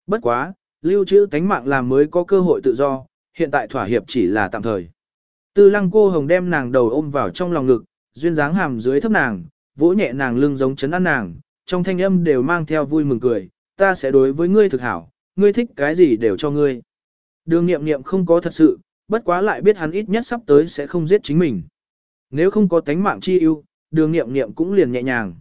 Bất quá, lưu trữ tánh mạng làm mới có cơ hội tự do, hiện tại thỏa hiệp chỉ là tạm thời. Tư lăng cô hồng đem nàng đầu ôm vào trong lòng ngực, duyên dáng hàm dưới thấp nàng, vỗ nhẹ nàng lưng giống chấn an nàng, trong thanh âm đều mang theo vui mừng cười, ta sẽ đối với ngươi thực hảo, ngươi thích cái gì đều cho ngươi. Đường nghiệm nghiệm không có thật sự, bất quá lại biết hắn ít nhất sắp tới sẽ không giết chính mình. Nếu không có tánh mạng chi ưu, đường nghiệm nghiệm cũng liền nhẹ nhàng.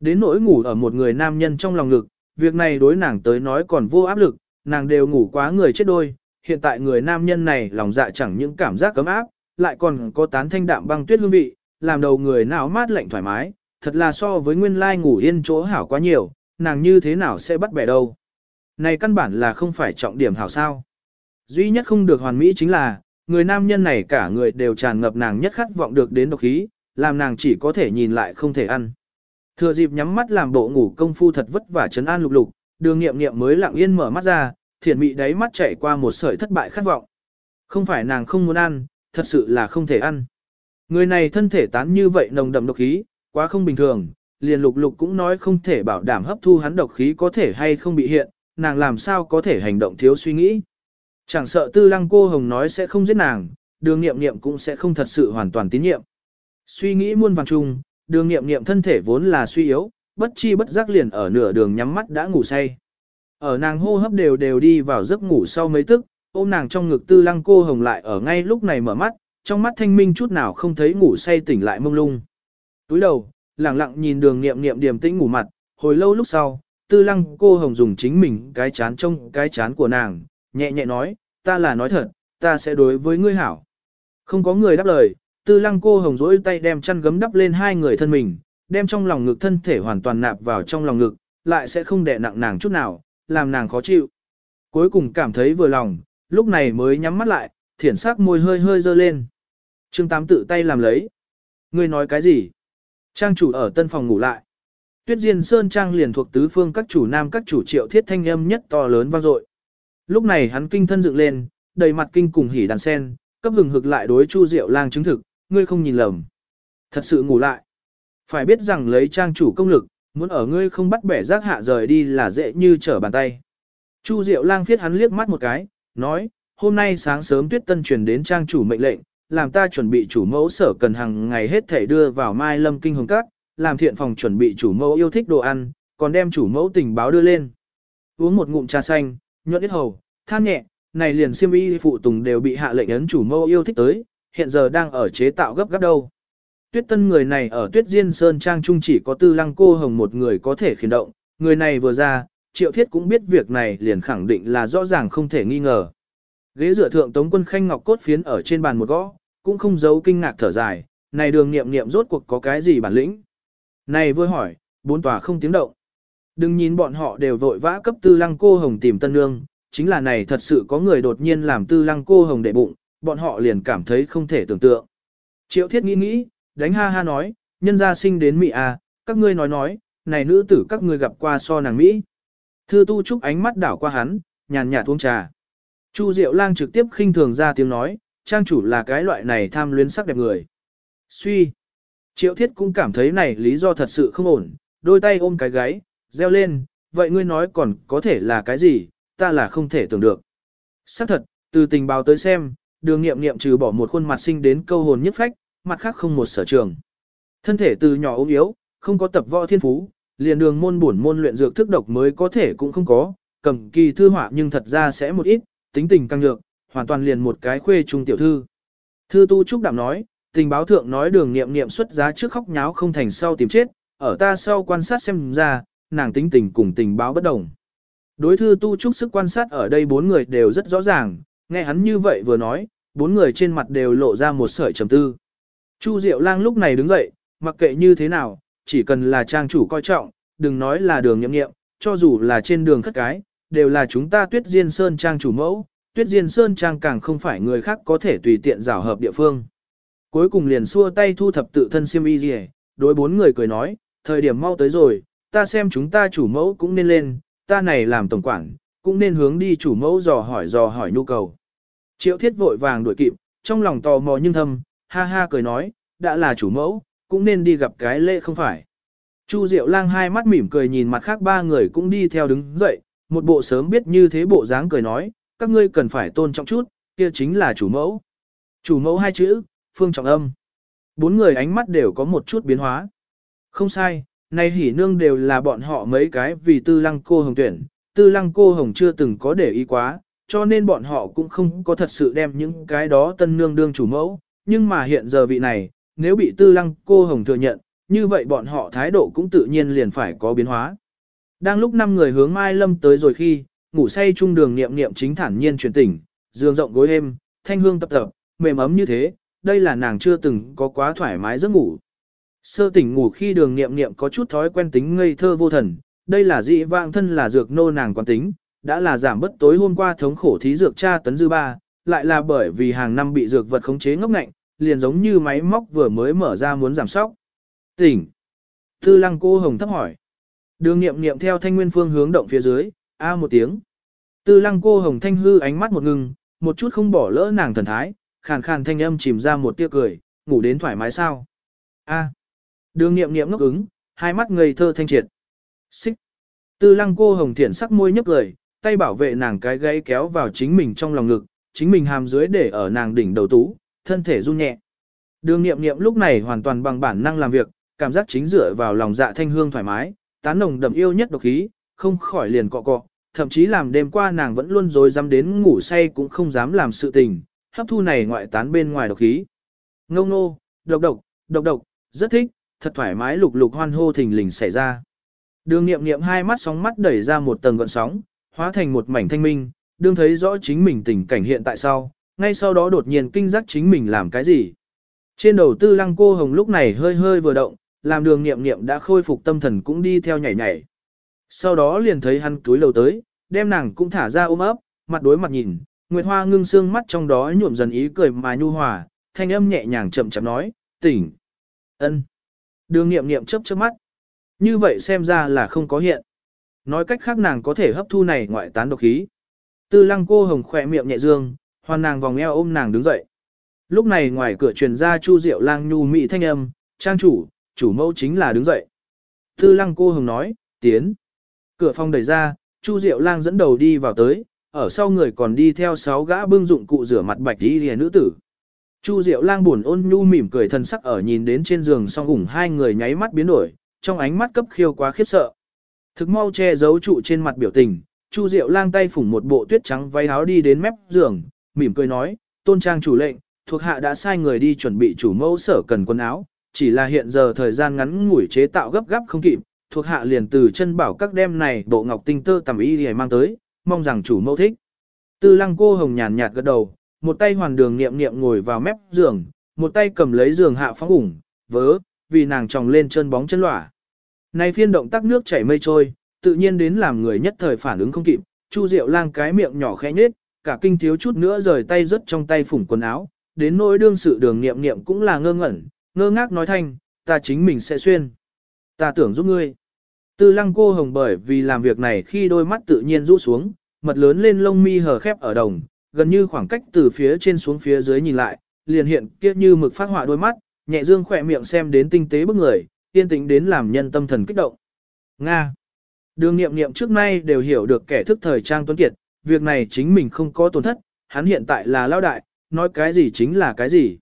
Đến nỗi ngủ ở một người nam nhân trong lòng ngực, việc này đối nàng tới nói còn vô áp lực, nàng đều ngủ quá người chết đôi, hiện tại người nam nhân này lòng dạ chẳng những cảm giác cấm áp, lại còn có tán thanh đạm băng tuyết hương vị, làm đầu người não mát lạnh thoải mái, thật là so với nguyên lai ngủ yên chỗ hảo quá nhiều, nàng như thế nào sẽ bắt bẻ đâu. Này căn bản là không phải trọng điểm hảo sao. Duy nhất không được hoàn mỹ chính là, người nam nhân này cả người đều tràn ngập nàng nhất khát vọng được đến độc khí, làm nàng chỉ có thể nhìn lại không thể ăn. Thừa dịp nhắm mắt làm bộ ngủ công phu thật vất vả chấn an lục lục, đường nghiệm nghiệm mới lặng yên mở mắt ra, thiền mị đáy mắt chạy qua một sợi thất bại khát vọng. Không phải nàng không muốn ăn, thật sự là không thể ăn. Người này thân thể tán như vậy nồng đậm độc khí, quá không bình thường, liền lục lục cũng nói không thể bảo đảm hấp thu hắn độc khí có thể hay không bị hiện, nàng làm sao có thể hành động thiếu suy nghĩ. Chẳng sợ tư lăng cô hồng nói sẽ không giết nàng, đường nghiệm nghiệm cũng sẽ không thật sự hoàn toàn tín nhiệm. Suy nghĩ muôn vàng chung, đường nghiệm nghiệm thân thể vốn là suy yếu, bất chi bất giác liền ở nửa đường nhắm mắt đã ngủ say. Ở nàng hô hấp đều đều đi vào giấc ngủ sau mấy tức, ôm nàng trong ngực tư lăng cô hồng lại ở ngay lúc này mở mắt, trong mắt thanh minh chút nào không thấy ngủ say tỉnh lại mông lung. Túi đầu, lặng lặng nhìn đường nghiệm nghiệm điềm tĩnh ngủ mặt, hồi lâu lúc sau, tư lăng cô hồng dùng chính mình cái chán trong cái chán của nàng, nhẹ nhẹ nói, ta là nói thật, ta sẽ đối với ngươi hảo. Không có người đáp lời, tư lăng cô hồng rỗi tay đem chăn gấm đắp lên hai người thân mình, đem trong lòng ngực thân thể hoàn toàn nạp vào trong lòng ngực, lại sẽ không đè nặng nàng chút nào, làm nàng khó chịu. Cuối cùng cảm thấy vừa lòng, lúc này mới nhắm mắt lại, thiển sắc môi hơi hơi dơ lên. Trương Tám tự tay làm lấy. Ngươi nói cái gì? Trang chủ ở tân phòng ngủ lại. Tuyết Diên Sơn Trang liền thuộc tứ phương các chủ nam các chủ triệu thiết thanh âm nhất to lớn vang dội. Lúc này hắn kinh thân dựng lên, đầy mặt kinh cùng hỉ đàn sen, cấp hừng hực lại đối Chu Diệu Lang chứng thực, ngươi không nhìn lầm. Thật sự ngủ lại. Phải biết rằng lấy trang chủ công lực, muốn ở ngươi không bắt bẻ rác hạ rời đi là dễ như trở bàn tay. Chu Diệu Lang phiết hắn liếc mắt một cái, nói, hôm nay sáng sớm tuyết tân truyền đến trang chủ mệnh lệnh, làm ta chuẩn bị chủ mẫu sở cần hàng ngày hết thể đưa vào Mai Lâm Kinh Hồng Các, làm thiện phòng chuẩn bị chủ mẫu yêu thích đồ ăn, còn đem chủ mẫu tình báo đưa lên. Uống một ngụm trà xanh, nhuận ít hầu, than nhẹ, này liền siêm y phụ tùng đều bị hạ lệnh ấn chủ mẫu yêu thích tới, hiện giờ đang ở chế tạo gấp gáp đâu. Tuyết tân người này ở tuyết diên sơn trang trung chỉ có tư lăng cô hồng một người có thể khiển động, người này vừa ra, triệu thiết cũng biết việc này liền khẳng định là rõ ràng không thể nghi ngờ. Ghế dựa thượng tống quân khanh ngọc cốt phiến ở trên bàn một gõ, cũng không giấu kinh ngạc thở dài, này đường nghiệm nghiệm rốt cuộc có cái gì bản lĩnh. Này vừa hỏi, bốn tòa không tiếng động. Đừng nhìn bọn họ đều vội vã cấp tư lăng cô hồng tìm tân nương, chính là này thật sự có người đột nhiên làm tư lăng cô hồng để bụng, bọn họ liền cảm thấy không thể tưởng tượng. Triệu thiết nghĩ nghĩ, đánh ha ha nói, nhân gia sinh đến Mỹ à, các ngươi nói nói, này nữ tử các ngươi gặp qua so nàng Mỹ. Thư tu trúc ánh mắt đảo qua hắn, nhàn nhạt uống trà. Chu Diệu Lang trực tiếp khinh thường ra tiếng nói, trang chủ là cái loại này tham luyến sắc đẹp người. Suy. Triệu thiết cũng cảm thấy này lý do thật sự không ổn, đôi tay ôm cái gáy, reo lên, vậy ngươi nói còn có thể là cái gì, ta là không thể tưởng được. Xác thật, từ tình báo tới xem, đường nghiệm nghiệm trừ bỏ một khuôn mặt sinh đến câu hồn nhất phách, mặt khác không một sở trường. Thân thể từ nhỏ ốm yếu, không có tập võ thiên phú, liền đường môn bổn môn luyện dược thức độc mới có thể cũng không có, cầm kỳ thư họa nhưng thật ra sẽ một ít, tính tình căng nhược, hoàn toàn liền một cái khuê trung tiểu thư. Thư tu trúc đạm nói, tình báo thượng nói đường nghiệm nghiệm xuất giá trước khóc nháo không thành sau tìm chết, ở ta sau quan sát xem ra, nàng tính tình cùng tình báo bất đồng. Đối thư tu trúc sức quan sát ở đây bốn người đều rất rõ ràng, nghe hắn như vậy vừa nói, bốn người trên mặt đều lộ ra một sợi trầm tư. Chu Diệu Lang lúc này đứng dậy, mặc kệ như thế nào, chỉ cần là trang chủ coi trọng, đừng nói là đường nhậm nghiệm, cho dù là trên đường khất cái, đều là chúng ta tuyết diên sơn trang chủ mẫu, tuyết diên sơn trang càng không phải người khác có thể tùy tiện rào hợp địa phương. Cuối cùng liền xua tay thu thập tự thân siêm y gì đối bốn người cười nói, thời điểm mau tới rồi, ta xem chúng ta chủ mẫu cũng nên lên, ta này làm tổng quản, cũng nên hướng đi chủ mẫu dò hỏi dò hỏi nhu cầu. Triệu thiết vội vàng đuổi kịp, trong lòng tò mò nhưng thâm, ha ha cười nói, đã là chủ mẫu, cũng nên đi gặp cái lễ không phải. Chu Diệu Lang hai mắt mỉm cười nhìn mặt khác ba người cũng đi theo đứng dậy, một bộ sớm biết như thế bộ dáng cười nói, các ngươi cần phải tôn trọng chút, kia chính là chủ mẫu. Chủ mẫu hai chữ, phương trọng âm. Bốn người ánh mắt đều có một chút biến hóa. Không sai, nay hỉ nương đều là bọn họ mấy cái vì tư lăng cô hồng tuyển, tư lăng cô hồng chưa từng có để ý quá, cho nên bọn họ cũng không có thật sự đem những cái đó tân nương đương chủ mẫu, nhưng mà hiện giờ vị này, nếu bị tư lăng cô hồng thừa nhận, như vậy bọn họ thái độ cũng tự nhiên liền phải có biến hóa. Đang lúc năm người hướng Mai Lâm tới rồi khi, ngủ say chung đường niệm niệm chính thản nhiên chuyển tỉnh, giường rộng gối êm, thanh hương tập tập, mềm ấm như thế, đây là nàng chưa từng có quá thoải mái giấc ngủ. Sơ tỉnh ngủ khi đường niệm niệm có chút thói quen tính ngây thơ vô thần, đây là dị vãng thân là dược nô nàng quán tính, đã là giảm bất tối hôm qua thống khổ thí dược tra tấn dư ba, lại là bởi vì hàng năm bị dược vật khống chế ngốc ngạnh, liền giống như máy móc vừa mới mở ra muốn giảm sóc. Tỉnh. Tư lăng cô hồng thấp hỏi. Đường nghiệm nghiệm theo thanh nguyên phương hướng động phía dưới, a một tiếng. Tư lăng cô hồng thanh hư ánh mắt một ngừng, một chút không bỏ lỡ nàng thần thái, khàn khàn thanh âm chìm ra một tia cười, ngủ đến thoải mái sao. a Đường nghiệm nghiệm ngốc ứng, hai mắt ngây thơ thanh triệt. Xích. Tư lăng cô hồng thiện sắc môi nhấp lời, tay bảo vệ nàng cái gáy kéo vào chính mình trong lòng ngực, chính mình hàm dưới để ở nàng đỉnh đầu tú, thân thể run nhẹ. Đường nghiệm nghiệm lúc này hoàn toàn bằng bản năng làm việc, cảm giác chính dựa vào lòng dạ thanh hương thoải mái, tán nồng đậm yêu nhất độc khí, không khỏi liền cọ cọ, thậm chí làm đêm qua nàng vẫn luôn dối dám đến ngủ say cũng không dám làm sự tình, hấp thu này ngoại tán bên ngoài độc khí. Ngông nô, độc độc, độc độc, rất thích, thật thoải mái lục lục hoan hô thình lình xảy ra. Đường nghiệm nghiệm hai mắt sóng mắt đẩy ra một tầng gợn sóng, hóa thành một mảnh thanh minh, đương thấy rõ chính mình tình cảnh hiện tại sau, ngay sau đó đột nhiên kinh giác chính mình làm cái gì. Trên đầu tư lăng cô hồng lúc này hơi hơi vừa động, làm đường nghiệm nghiệm đã khôi phục tâm thần cũng đi theo nhảy nhảy. Sau đó liền thấy hắn túi lầu tới, đem nàng cũng thả ra ôm ấp, mặt đối mặt nhìn, Nguyệt Hoa ngưng xương mắt trong đó nhuộm dần ý cười mà nhu hòa, thanh âm nhẹ nhàng chậm chậm nói, tỉnh. ân. Đường nghiệm nghiệm chớp chớp mắt. Như vậy xem ra là không có hiện. Nói cách khác nàng có thể hấp thu này ngoại tán độc khí. Tư lăng cô hồng khỏe miệng nhẹ dương, hoàn nàng vòng eo ôm nàng đứng dậy. Lúc này ngoài cửa truyền ra chu diệu lang nhu mị thanh âm, trang chủ, chủ mẫu chính là đứng dậy. Tư lăng cô hồng nói, tiến. Cửa phòng đẩy ra, chu diệu lang dẫn đầu đi vào tới, ở sau người còn đi theo sáu gã bưng dụng cụ rửa mặt bạch đi rìa nữ tử. Chu Diệu Lang buồn ôn nhu mỉm cười thần sắc ở nhìn đến trên giường song ủng hai người nháy mắt biến đổi, trong ánh mắt cấp khiêu quá khiếp sợ. Thực mau che giấu trụ trên mặt biểu tình, Chu Diệu Lang tay phủng một bộ tuyết trắng váy áo đi đến mép giường, mỉm cười nói, "Tôn trang chủ lệnh, thuộc hạ đã sai người đi chuẩn bị chủ mẫu sở cần quần áo, chỉ là hiện giờ thời gian ngắn ngủi chế tạo gấp gáp không kịp, thuộc hạ liền từ chân bảo các đem này bộ ngọc tinh tơ tầm y để mang tới, mong rằng chủ mẫu thích." Tư Lăng cô hồng nhàn nhạt gật đầu, một tay hoàn đường niệm niệm ngồi vào mép giường, một tay cầm lấy giường hạ phóng ủng, vớ, vì nàng tròng lên chân bóng chân lỏa. Này phiên động tác nước chảy mây trôi, tự nhiên đến làm người nhất thời phản ứng không kịp, Chu Diệu Lang cái miệng nhỏ khẽ nhếch, cả kinh thiếu chút nữa rời tay rớt trong tay phủng quần áo, đến nỗi đương sự đường niệm niệm cũng là ngơ ngẩn, ngơ ngác nói thanh, ta chính mình sẽ xuyên. Ta tưởng giúp ngươi. Tư lăng cô hồng bởi vì làm việc này khi đôi mắt tự nhiên rũ xuống, mật lớn lên lông mi hở khép ở đồng, gần như khoảng cách từ phía trên xuống phía dưới nhìn lại, liền hiện kia như mực phát họa đôi mắt, nhẹ dương khỏe miệng xem đến tinh tế bức người, yên tĩnh đến làm nhân tâm thần kích động. Nga. Đường nghiệm nghiệm trước nay đều hiểu được kẻ thức thời trang tuấn kiệt, việc này chính mình không có tổn thất, hắn hiện tại là lao đại, nói cái gì chính là cái gì.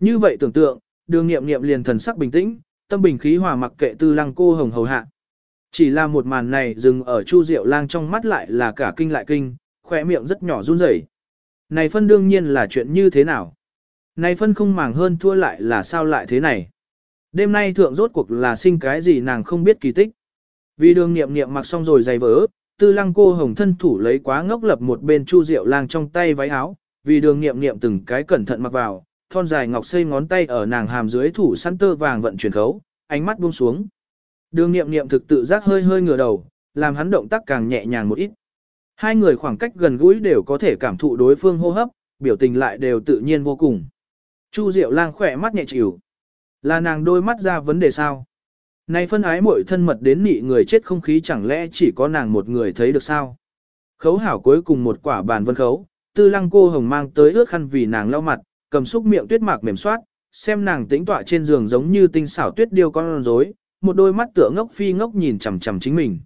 Như vậy tưởng tượng, đường nghiệm nghiệm liền thần sắc bình tĩnh, tâm bình khí hòa mặc kệ tư lăng cô hồng hầu hạ. Chỉ là một màn này dừng ở Chu Diệu Lang trong mắt lại là cả kinh lại kinh, khỏe miệng rất nhỏ run rẩy. Này phân đương nhiên là chuyện như thế nào? Này phân không màng hơn thua lại là sao lại thế này? Đêm nay thượng rốt cuộc là sinh cái gì nàng không biết kỳ tích. Vì đường nghiệm nghiệm mặc xong rồi giày vỡ, tư lăng cô hồng thân thủ lấy quá ngốc lập một bên chu rượu lang trong tay váy áo, vì đường nghiệm nghiệm từng cái cẩn thận mặc vào, thon dài ngọc xây ngón tay ở nàng hàm dưới thủ săn tơ vàng vận chuyển khấu, ánh mắt buông xuống. Đường nghiệm nghiệm thực tự giác hơi hơi ngửa đầu, làm hắn động tác càng nhẹ nhàng một ít. Hai người khoảng cách gần gũi đều có thể cảm thụ đối phương hô hấp, biểu tình lại đều tự nhiên vô cùng. Chu Diệu Lang khỏe mắt nhẹ chịu. Là nàng đôi mắt ra vấn đề sao? Này phân ái muội thân mật đến nị người chết không khí chẳng lẽ chỉ có nàng một người thấy được sao? Khấu hảo cuối cùng một quả bàn vân khấu, tư lăng cô hồng mang tới ước khăn vì nàng lau mặt, cầm xúc miệng tuyết mạc mềm soát, xem nàng tĩnh tọa trên giường giống như tinh xảo tuyết điêu con rối, một đôi mắt tựa ngốc phi ngốc nhìn chằm chằm chính mình.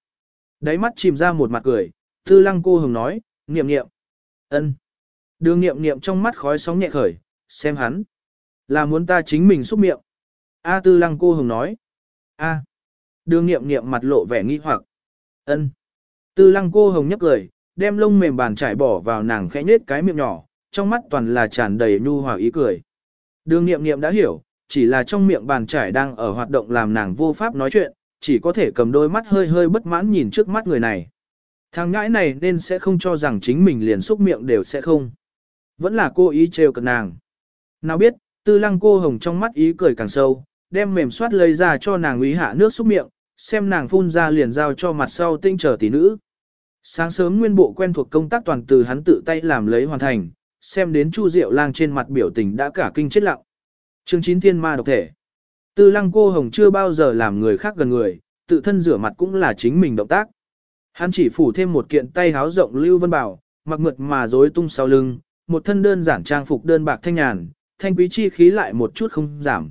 Đáy mắt chìm ra một mặt cười, tư lăng cô hồng nói, niệm niệm. ân. Đường niệm niệm trong mắt khói sóng nhẹ khởi, xem hắn. Là muốn ta chính mình xúc miệng. A tư lăng cô hồng nói. A. À, đường nghiệm nghiệm mặt lộ vẻ nghi hoặc. ân. Tư lăng cô hồng nhấp cười, đem lông mềm bàn trải bỏ vào nàng khẽ nết cái miệng nhỏ, trong mắt toàn là tràn đầy nhu hòa ý cười. Đường nghiệm nghiệm đã hiểu, chỉ là trong miệng bàn trải đang ở hoạt động làm nàng vô pháp nói chuyện, chỉ có thể cầm đôi mắt hơi hơi bất mãn nhìn trước mắt người này. Thằng ngãi này nên sẽ không cho rằng chính mình liền xúc miệng đều sẽ không. Vẫn là cô ý trêu cợt nàng. Nào biết, tư lăng cô hồng trong mắt ý cười càng sâu, đem mềm soát lấy ra cho nàng úy hạ nước xúc miệng, xem nàng phun ra liền giao cho mặt sau tinh trở tỷ nữ. Sáng sớm nguyên bộ quen thuộc công tác toàn từ hắn tự tay làm lấy hoàn thành, xem đến Chu Diệu Lang trên mặt biểu tình đã cả kinh chết lặng. Chương 9 Thiên Ma độc thể. Tư Lăng cô hồng chưa bao giờ làm người khác gần người, tự thân rửa mặt cũng là chính mình động tác. Hắn chỉ phủ thêm một kiện tay háo rộng lưu vân bảo, mặc mượt mà rối tung sau lưng, một thân đơn giản trang phục đơn bạc thanh nhàn, thanh quý chi khí lại một chút không giảm.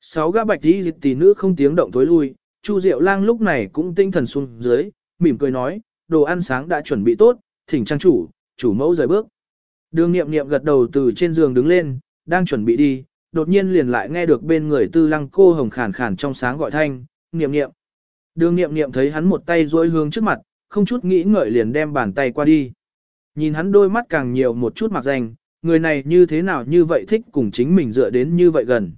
Sáu gã bạch y dịch tỷ nữ không tiếng động tối lui, Chu Diệu Lang lúc này cũng tinh thần xuống dưới, mỉm cười nói, đồ ăn sáng đã chuẩn bị tốt, thỉnh trang chủ, chủ mẫu rời bước. Đường nghiệm nghiệm gật đầu từ trên giường đứng lên, đang chuẩn bị đi, đột nhiên liền lại nghe được bên người tư lăng cô hồng khàn khàn trong sáng gọi thanh, nghiệm nghiệm. Đường nghiệm nghiệm thấy hắn một tay duỗi hướng trước mặt, không chút nghĩ ngợi liền đem bàn tay qua đi. Nhìn hắn đôi mắt càng nhiều một chút mặc danh, người này như thế nào như vậy thích cùng chính mình dựa đến như vậy gần.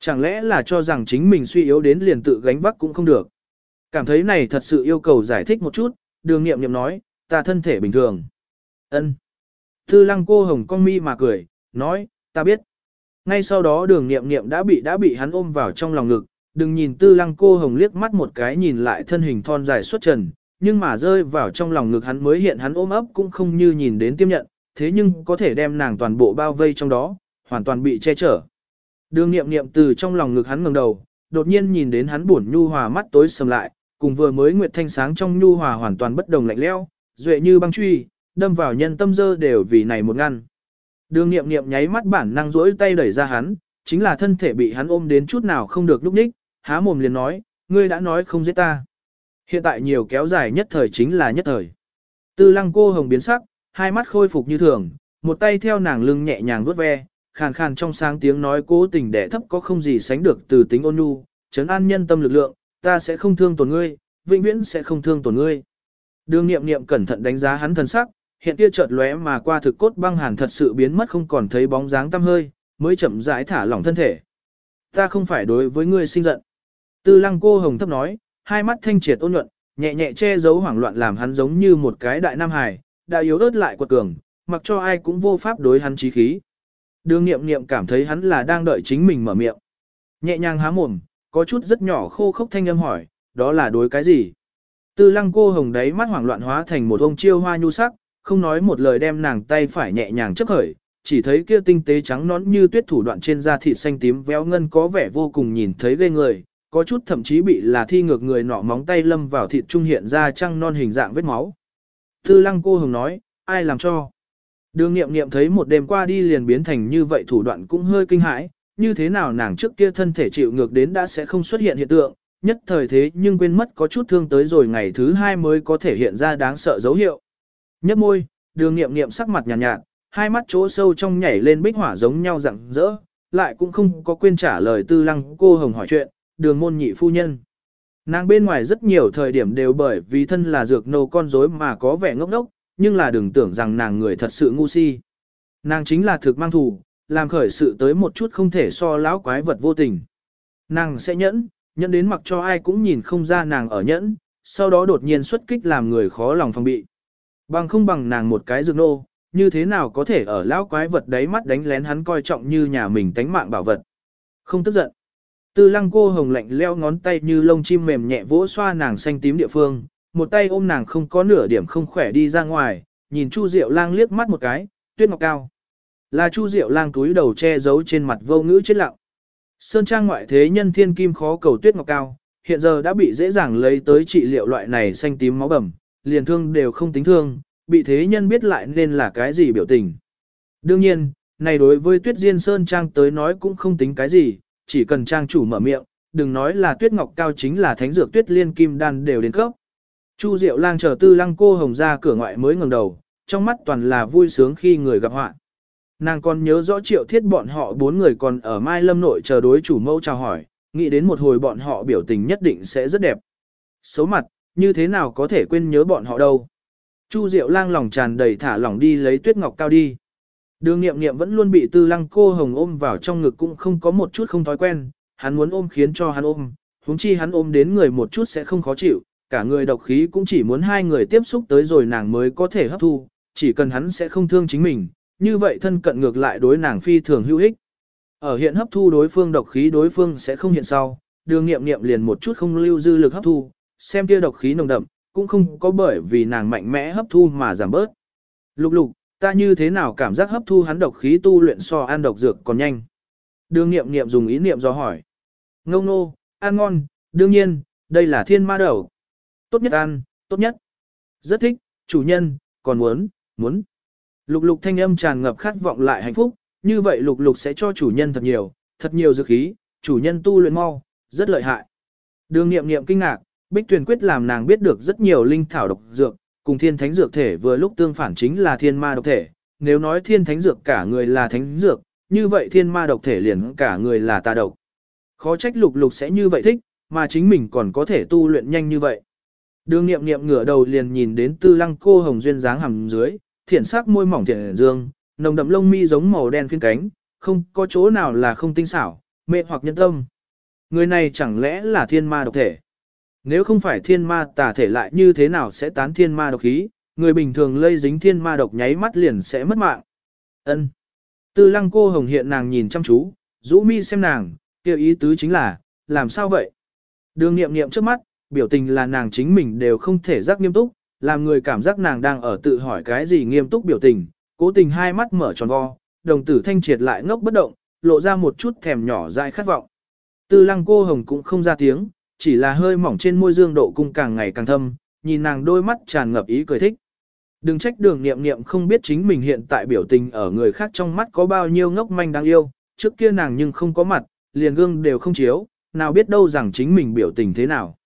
Chẳng lẽ là cho rằng chính mình suy yếu đến liền tự gánh vác cũng không được. Cảm thấy này thật sự yêu cầu giải thích một chút, đường nghiệm nghiệm nói, ta thân thể bình thường. ân Tư lăng cô hồng con mi mà cười, nói, ta biết. Ngay sau đó đường nghiệm nghiệm đã bị đã bị hắn ôm vào trong lòng ngực, đừng nhìn tư lăng cô hồng liếc mắt một cái nhìn lại thân hình thon dài xuất trần, nhưng mà rơi vào trong lòng ngực hắn mới hiện hắn ôm ấp cũng không như nhìn đến tiêm nhận, thế nhưng có thể đem nàng toàn bộ bao vây trong đó, hoàn toàn bị che chở. Đường nghiệm nghiệm từ trong lòng ngực hắn ngẩng đầu, đột nhiên nhìn đến hắn buồn nhu hòa mắt tối sầm lại, cùng vừa mới nguyệt thanh sáng trong nhu hòa hoàn toàn bất đồng lạnh lẽo, duệ như băng truy, đâm vào nhân tâm dơ đều vì này một ngăn. Đường nghiệm nghiệm nháy mắt bản năng rỗi tay đẩy ra hắn, chính là thân thể bị hắn ôm đến chút nào không được lúc ních, há mồm liền nói, ngươi đã nói không giết ta. Hiện tại nhiều kéo dài nhất thời chính là nhất thời. Tư lăng cô hồng biến sắc, hai mắt khôi phục như thường, một tay theo nàng lưng nhẹ nhàng vuốt ve, khàn khàn trong sáng tiếng nói cố tình đẻ thấp có không gì sánh được từ tính ôn nhu, Trấn an nhân tâm lực lượng, ta sẽ không thương tổn ngươi, vĩnh viễn sẽ không thương tổn ngươi. Đường nghiệm nghiệm cẩn thận đánh giá hắn thần sắc, hiện kia chợt lóe mà qua thực cốt băng hàn thật sự biến mất không còn thấy bóng dáng tăm hơi, mới chậm rãi thả lỏng thân thể. Ta không phải đối với ngươi sinh giận. Tư lăng cô hồng thấp nói, hai mắt thanh triệt ôn nhuận, nhẹ nhẹ che giấu hoảng loạn làm hắn giống như một cái đại nam hải, đã yếu ớt lại quật cường, mặc cho ai cũng vô pháp đối hắn chí khí. Đường nghiệm nghiệm cảm thấy hắn là đang đợi chính mình mở miệng. Nhẹ nhàng há mồm, có chút rất nhỏ khô khốc thanh âm hỏi, đó là đối cái gì? Tư lăng cô hồng đấy mắt hoảng loạn hóa thành một ông chiêu hoa nhu sắc, không nói một lời đem nàng tay phải nhẹ nhàng chấp khởi, chỉ thấy kia tinh tế trắng nón như tuyết thủ đoạn trên da thịt xanh tím véo ngân có vẻ vô cùng nhìn thấy ghê người, có chút thậm chí bị là thi ngược người nọ móng tay lâm vào thịt trung hiện ra trăng non hình dạng vết máu. Tư lăng cô hồng nói, ai làm cho? Đường nghiệm nghiệm thấy một đêm qua đi liền biến thành như vậy thủ đoạn cũng hơi kinh hãi, như thế nào nàng trước kia thân thể chịu ngược đến đã sẽ không xuất hiện hiện tượng, nhất thời thế nhưng quên mất có chút thương tới rồi ngày thứ hai mới có thể hiện ra đáng sợ dấu hiệu. Nhấp môi, đường nghiệm nghiệm sắc mặt nhàn nhạt, nhạt, hai mắt chỗ sâu trong nhảy lên bích hỏa giống nhau rặng rỡ, lại cũng không có quên trả lời tư lăng cô hồng hỏi chuyện, đường môn nhị phu nhân. Nàng bên ngoài rất nhiều thời điểm đều bởi vì thân là dược nô con rối mà có vẻ ngốc ngốc, nhưng là đừng tưởng rằng nàng người thật sự ngu si. Nàng chính là thực mang thù, làm khởi sự tới một chút không thể so lão quái vật vô tình. Nàng sẽ nhẫn, nhẫn đến mặc cho ai cũng nhìn không ra nàng ở nhẫn, sau đó đột nhiên xuất kích làm người khó lòng phòng bị. Bằng không bằng nàng một cái dược nô, như thế nào có thể ở lão quái vật đấy mắt đánh lén hắn coi trọng như nhà mình tánh mạng bảo vật. Không tức giận. Tư lăng cô hồng lạnh leo ngón tay như lông chim mềm nhẹ vỗ xoa nàng xanh tím địa phương, một tay ôm nàng không có nửa điểm không khỏe đi ra ngoài, nhìn Chu Diệu Lang liếc mắt một cái, tuyết ngọc cao. Là Chu Diệu Lang túi đầu che giấu trên mặt vô ngữ chết lặng. Sơn trang ngoại thế nhân thiên kim khó cầu tuyết ngọc cao, hiện giờ đã bị dễ dàng lấy tới trị liệu loại này xanh tím máu bầm, liền thương đều không tính thương, bị thế nhân biết lại nên là cái gì biểu tình. Đương nhiên, này đối với Tuyết Diên Sơn Trang tới nói cũng không tính cái gì, chỉ cần trang chủ mở miệng, đừng nói là Tuyết Ngọc Cao chính là thánh dược Tuyết Liên Kim Đan đều đến cấp. Chu Diệu Lang chờ Tư Lăng cô hồng ra cửa ngoại mới ngẩng đầu, trong mắt toàn là vui sướng khi người gặp họa. Nàng còn nhớ rõ triệu thiết bọn họ bốn người còn ở Mai Lâm nội chờ đối chủ mẫu chào hỏi, nghĩ đến một hồi bọn họ biểu tình nhất định sẽ rất đẹp. Xấu mặt, như thế nào có thể quên nhớ bọn họ đâu. Chu Diệu lang lòng tràn đầy thả lỏng đi lấy tuyết ngọc cao đi. Đường nghiệm nghiệm vẫn luôn bị tư lăng cô hồng ôm vào trong ngực cũng không có một chút không thói quen, hắn muốn ôm khiến cho hắn ôm, huống chi hắn ôm đến người một chút sẽ không khó chịu, cả người độc khí cũng chỉ muốn hai người tiếp xúc tới rồi nàng mới có thể hấp thu, chỉ cần hắn sẽ không thương chính mình, như vậy thân cận ngược lại đối nàng phi thường hữu ích. Ở hiện hấp thu đối phương độc khí đối phương sẽ không hiện sau, đường nghiệm nghiệm liền một chút không lưu dư lực hấp thu, xem kia độc khí nồng đậm, cũng không có bởi vì nàng mạnh mẽ hấp thu mà giảm bớt. Lục lục, ta như thế nào cảm giác hấp thu hắn độc khí tu luyện so ăn độc dược còn nhanh. Đường nghiệm nghiệm dùng ý niệm do hỏi. Ngông nô, ăn ngon, đương nhiên, đây là thiên ma đầu. Tốt nhất ăn, tốt nhất. Rất thích, chủ nhân, còn muốn, muốn. Lục lục thanh âm tràn ngập khát vọng lại hạnh phúc, như vậy lục lục sẽ cho chủ nhân thật nhiều, thật nhiều dược khí, chủ nhân tu luyện mau, rất lợi hại. Đường nghiệm nghiệm kinh ngạc, Bích Tuyền quyết làm nàng biết được rất nhiều linh thảo độc dược, cùng thiên thánh dược thể vừa lúc tương phản chính là thiên ma độc thể. Nếu nói thiên thánh dược cả người là thánh dược, như vậy thiên ma độc thể liền cả người là tà độc. Khó trách lục lục sẽ như vậy thích, mà chính mình còn có thể tu luyện nhanh như vậy. Đường nghiệm nghiệm ngửa đầu liền nhìn đến tư lăng cô hồng duyên dáng hầm dưới, thiển sắc môi mỏng thiện dương, nồng đậm lông mi giống màu đen phiên cánh, không có chỗ nào là không tinh xảo, mê hoặc nhân tâm. Người này chẳng lẽ là thiên ma độc thể? Nếu không phải thiên ma tà thể lại như thế nào sẽ tán thiên ma độc khí, người bình thường lây dính thiên ma độc nháy mắt liền sẽ mất mạng. Ân. Tư lăng cô hồng hiện nàng nhìn chăm chú, rũ mi xem nàng, kêu ý tứ chính là, làm sao vậy? Đường nghiệm nghiệm trước mắt, biểu tình là nàng chính mình đều không thể giác nghiêm túc, làm người cảm giác nàng đang ở tự hỏi cái gì nghiêm túc biểu tình, cố tình hai mắt mở tròn vo, đồng tử thanh triệt lại ngốc bất động, lộ ra một chút thèm nhỏ dại khát vọng. Tư lăng cô hồng cũng không ra tiếng, chỉ là hơi mỏng trên môi dương độ cung càng ngày càng thâm, nhìn nàng đôi mắt tràn ngập ý cười thích. Đừng trách đường nghiệm nghiệm không biết chính mình hiện tại biểu tình ở người khác trong mắt có bao nhiêu ngốc manh đáng yêu, trước kia nàng nhưng không có mặt, liền gương đều không chiếu, nào biết đâu rằng chính mình biểu tình thế nào.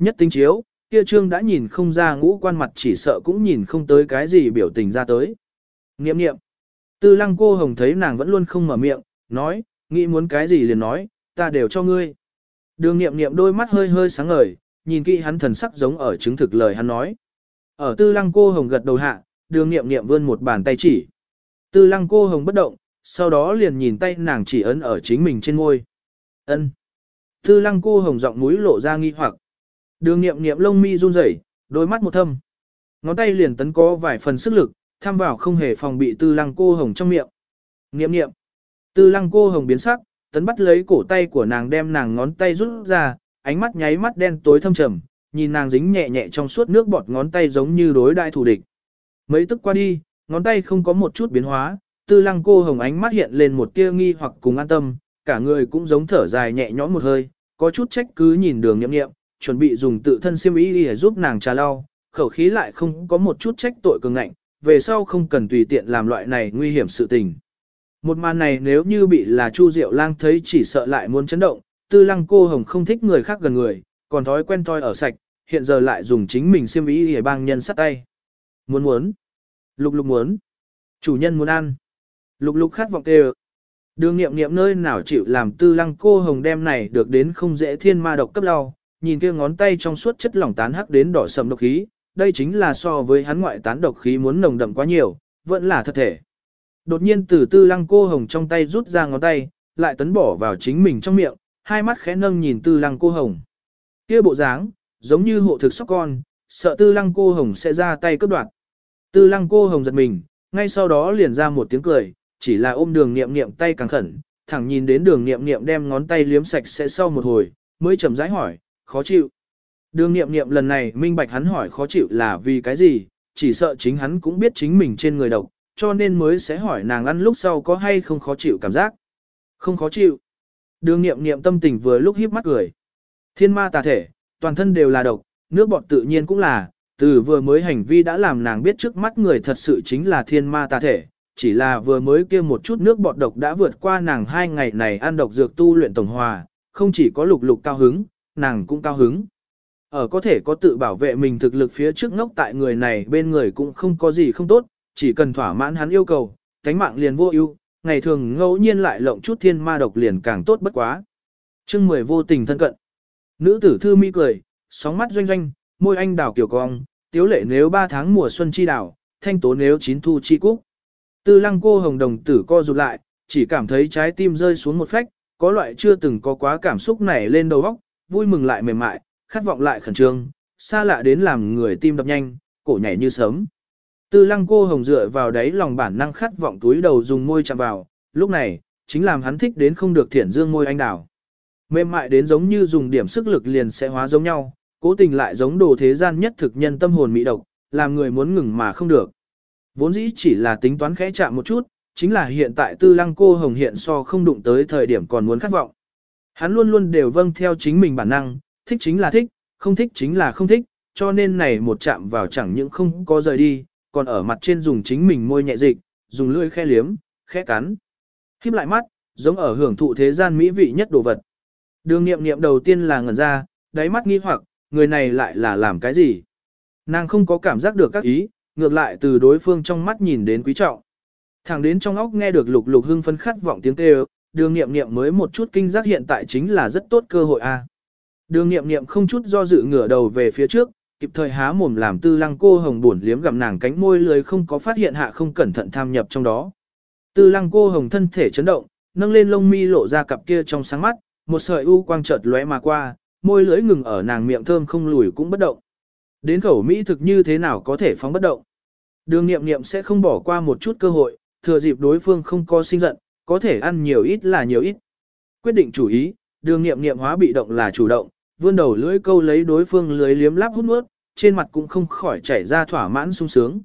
Nhất tính chiếu, kia trương đã nhìn không ra ngũ quan mặt chỉ sợ cũng nhìn không tới cái gì biểu tình ra tới. Nghiệm nghiệm. Tư lăng cô hồng thấy nàng vẫn luôn không mở miệng, nói, nghĩ muốn cái gì liền nói, ta đều cho ngươi. Đường nghiệm nghiệm đôi mắt hơi hơi sáng ngời, nhìn kỹ hắn thần sắc giống ở chứng thực lời hắn nói. Ở tư lăng cô hồng gật đầu hạ, đường nghiệm nghiệm vươn một bàn tay chỉ. Tư lăng cô hồng bất động, sau đó liền nhìn tay nàng chỉ ấn ở chính mình trên ngôi. ân Tư lăng cô hồng giọng mũi lộ ra nghi hoặc. Đường nghiệm nghiệm lông mi run rẩy, đôi mắt một thâm. Ngón tay liền tấn có vài phần sức lực, tham vào không hề phòng bị tư lăng cô hồng trong miệng. Nghiệm nghiệm. Tư lăng cô hồng biến sắc, tấn bắt lấy cổ tay của nàng đem nàng ngón tay rút ra, ánh mắt nháy mắt đen tối thâm trầm, nhìn nàng dính nhẹ nhẹ trong suốt nước bọt ngón tay giống như đối đại thủ địch. Mấy tức qua đi, ngón tay không có một chút biến hóa, tư lăng cô hồng ánh mắt hiện lên một tia nghi hoặc cùng an tâm, cả người cũng giống thở dài nhẹ nhõm một hơi, có chút trách cứ nhìn đường nghiệm nghiệm, chuẩn bị dùng tự thân siêm ý để giúp nàng trà lau, khẩu khí lại không có một chút trách tội cường ngạnh, về sau không cần tùy tiện làm loại này nguy hiểm sự tình. Một màn này nếu như bị là Chu Diệu Lang thấy chỉ sợ lại muốn chấn động, tư lăng cô hồng không thích người khác gần người, còn thói quen toi ở sạch, hiện giờ lại dùng chính mình siêm ý để bang nhân sát tay. Muốn muốn. Lục lục muốn. Chủ nhân muốn ăn. Lục lục khát vọng kêu. Đường nghiệm nghiệm nơi nào chịu làm tư lăng cô hồng đem này được đến không dễ thiên ma độc cấp lau, nhìn kia ngón tay trong suốt chất lỏng tán hắc đến đỏ sầm độc khí, đây chính là so với hắn ngoại tán độc khí muốn nồng đậm quá nhiều, vẫn là thật thể. Đột nhiên từ tư lăng cô hồng trong tay rút ra ngón tay, lại tấn bỏ vào chính mình trong miệng, hai mắt khẽ nâng nhìn tư lăng cô hồng. kia bộ dáng, giống như hộ thực sóc con, sợ tư lăng cô hồng sẽ ra tay cướp đoạt. Tư lăng cô hồng giật mình, ngay sau đó liền ra một tiếng cười, chỉ là ôm đường niệm niệm tay càng khẩn, thẳng nhìn đến đường niệm niệm đem ngón tay liếm sạch sẽ sau một hồi, mới chậm rãi hỏi, khó chịu. Đường niệm niệm lần này minh bạch hắn hỏi khó chịu là vì cái gì, chỉ sợ chính hắn cũng biết chính mình trên người độc, cho nên mới sẽ hỏi nàng ăn lúc sau có hay không khó chịu cảm giác. Không khó chịu. Đường nghiệm nghiệm tâm tình vừa lúc híp mắt cười. Thiên ma tà thể, toàn thân đều là độc, nước bọt tự nhiên cũng là, từ vừa mới hành vi đã làm nàng biết trước mắt người thật sự chính là thiên ma tà thể, chỉ là vừa mới kia một chút nước bọt độc đã vượt qua nàng hai ngày này ăn độc dược tu luyện tổng hòa, không chỉ có lục lục cao hứng, nàng cũng cao hứng. Ở có thể có tự bảo vệ mình thực lực phía trước ngốc tại người này bên người cũng không có gì không tốt, chỉ cần thỏa mãn hắn yêu cầu, cánh mạng liền vô ưu, ngày thường ngẫu nhiên lại lộng chút thiên ma độc liền càng tốt bất quá. Chương mười vô tình thân cận. Nữ tử thư mi cười, sóng mắt doanh doanh, môi anh đào kiểu cong, tiếu lệ nếu ba tháng mùa xuân chi đào, thanh tố nếu chín thu chi cúc. Tư lăng cô hồng đồng tử co rụt lại, chỉ cảm thấy trái tim rơi xuống một phách, có loại chưa từng có quá cảm xúc nảy lên đầu óc, vui mừng lại mềm mại, khát vọng lại khẩn trương, xa lạ đến làm người tim đập nhanh, cổ nhảy như sớm. Tư lăng cô hồng dựa vào đáy lòng bản năng khát vọng túi đầu dùng môi chạm vào, lúc này, chính làm hắn thích đến không được thiển dương môi anh đào. Mềm mại đến giống như dùng điểm sức lực liền sẽ hóa giống nhau, cố tình lại giống đồ thế gian nhất thực nhân tâm hồn mỹ độc, làm người muốn ngừng mà không được. Vốn dĩ chỉ là tính toán khẽ chạm một chút, chính là hiện tại tư lăng cô hồng hiện so không đụng tới thời điểm còn muốn khát vọng. Hắn luôn luôn đều vâng theo chính mình bản năng, thích chính là thích, không thích chính là không thích, cho nên này một chạm vào chẳng những không có rời đi, còn ở mặt trên dùng chính mình môi nhẹ dịch, dùng lưỡi khe liếm, khẽ cắn. Khiếp lại mắt, giống ở hưởng thụ thế gian mỹ vị nhất đồ vật. Đường nghiệm nghiệm đầu tiên là ngẩn ra, đáy mắt nghi hoặc, người này lại là làm cái gì? Nàng không có cảm giác được các ý, ngược lại từ đối phương trong mắt nhìn đến quý trọng. Thẳng đến trong óc nghe được lục lục hưng phân khát vọng tiếng kêu, đường nghiệm nghiệm mới một chút kinh giác hiện tại chính là rất tốt cơ hội a. Đường nghiệm nghiệm không chút do dự ngửa đầu về phía trước, kịp thời há mồm làm tư lăng cô hồng buồn liếm gặm nàng cánh môi lười không có phát hiện hạ không cẩn thận tham nhập trong đó. Tư lăng cô hồng thân thể chấn động, nâng lên lông mi lộ ra cặp kia trong sáng mắt, một sợi u quang chợt lóe mà qua, môi lưỡi ngừng ở nàng miệng thơm không lùi cũng bất động. Đến khẩu mỹ thực như thế nào có thể phóng bất động. Đường nghiệm nghiệm sẽ không bỏ qua một chút cơ hội, thừa dịp đối phương không có sinh giận, có thể ăn nhiều ít là nhiều ít. Quyết định chủ ý, đường nghiệm nghiệm hóa bị động là chủ động, vươn đầu lưỡi câu lấy đối phương lưới liếm láp hút nuốt, trên mặt cũng không khỏi chảy ra thỏa mãn sung sướng.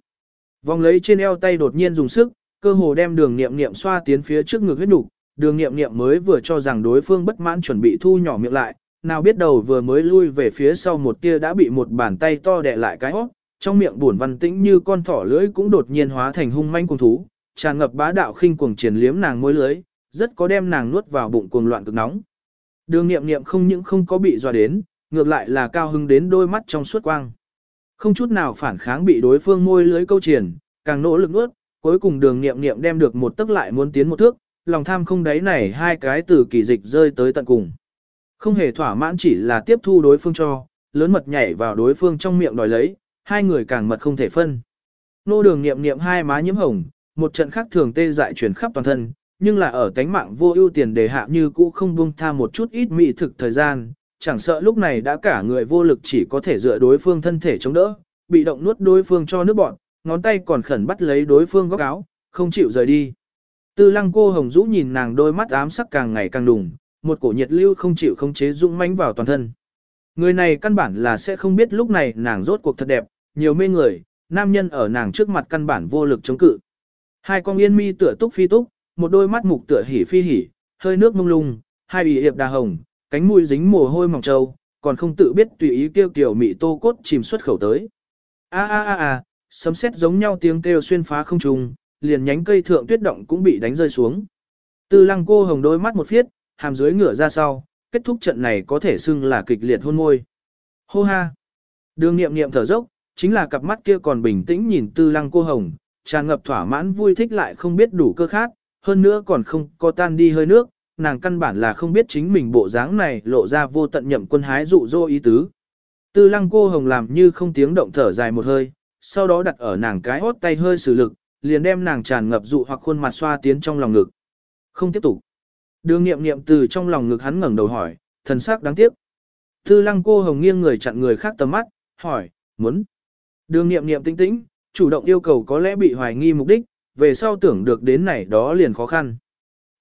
Vòng lấy trên eo tay đột nhiên dùng sức, cơ hồ đem đường nghiệm nghiệm xoa tiến phía trước ngực huyết đủ đường nghiệm nghiệm mới vừa cho rằng đối phương bất mãn chuẩn bị thu nhỏ miệng lại, nào biết đầu vừa mới lui về phía sau một tia đã bị một bàn tay to đè lại cái hót, trong miệng buồn văn tĩnh như con thỏ lưỡi cũng đột nhiên hóa thành hung manh cung thú, tràn ngập bá đạo khinh cuồng triển liếm nàng môi lưới, rất có đem nàng nuốt vào bụng cuồng loạn cực nóng. Đường nghiệm nghiệm không những không có bị dọa đến, ngược lại là cao hứng đến đôi mắt trong suốt quang. Không chút nào phản kháng bị đối phương môi lưới câu triển, càng nỗ lực nuốt, cuối cùng đường nghiệm nghiệm đem được một tức lại muốn tiến một thước, lòng tham không đáy này hai cái từ kỳ dịch rơi tới tận cùng. Không hề thỏa mãn chỉ là tiếp thu đối phương cho, lớn mật nhảy vào đối phương trong miệng đòi lấy, hai người càng mật không thể phân. Nô đường nghiệm nghiệm hai má nhiễm hồng, một trận khác thường tê dại chuyển khắp toàn thân, nhưng là ở tánh mạng vô ưu tiền đề hạ như cũ không buông tha một chút ít mị thực thời gian, chẳng sợ lúc này đã cả người vô lực chỉ có thể dựa đối phương thân thể chống đỡ, bị động nuốt đối phương cho nước bọn, ngón tay còn khẩn bắt lấy đối phương góc áo, không chịu rời đi. Tư lăng cô hồng rũ nhìn nàng đôi mắt ám sắc càng ngày càng đùng, một cổ nhiệt lưu không chịu không chế dũng mãnh vào toàn thân. Người này căn bản là sẽ không biết lúc này nàng rốt cuộc thật đẹp, nhiều mê người, nam nhân ở nàng trước mặt căn bản vô lực chống cự. Hai con yên mi tựa túc phi túc, một đôi mắt mục tựa hỉ phi hỉ, hơi nước mông lung, hai ủy hiệp đà hồng, cánh mũi dính mồ hôi mỏng trâu, còn không tự biết tùy ý kêu kiểu mị tô cốt chìm xuất khẩu tới. A a a a, sấm sét giống nhau tiếng kêu xuyên phá không trùng, liền nhánh cây thượng tuyết động cũng bị đánh rơi xuống. Tư lăng cô hồng đôi mắt một phiết, hàm dưới ngửa ra sau, kết thúc trận này có thể xưng là kịch liệt hôn môi. Hô ha! Đường nghiệm nghiệm thở dốc, chính là cặp mắt kia còn bình tĩnh nhìn tư lăng cô hồng, tràn ngập thỏa mãn vui thích lại không biết đủ cơ khát, hơn nữa còn không có tan đi hơi nước, nàng căn bản là không biết chính mình bộ dáng này lộ ra vô tận nhậm quân hái dụ dỗ ý tứ. Tư lăng cô hồng làm như không tiếng động thở dài một hơi, sau đó đặt ở nàng cái hốt tay hơi sử lực, liền đem nàng tràn ngập dụ hoặc khuôn mặt xoa tiến trong lòng ngực. Không tiếp tục. Đường nghiệm nghiệm từ trong lòng ngực hắn ngẩng đầu hỏi, thần sắc đáng tiếc. Tư lăng cô hồng nghiêng người chặn người khác tầm mắt, hỏi, muốn. Đường nghiệm nghiệm tĩnh tĩnh, chủ động yêu cầu có lẽ bị hoài nghi mục đích, về sau tưởng được đến này đó liền khó khăn.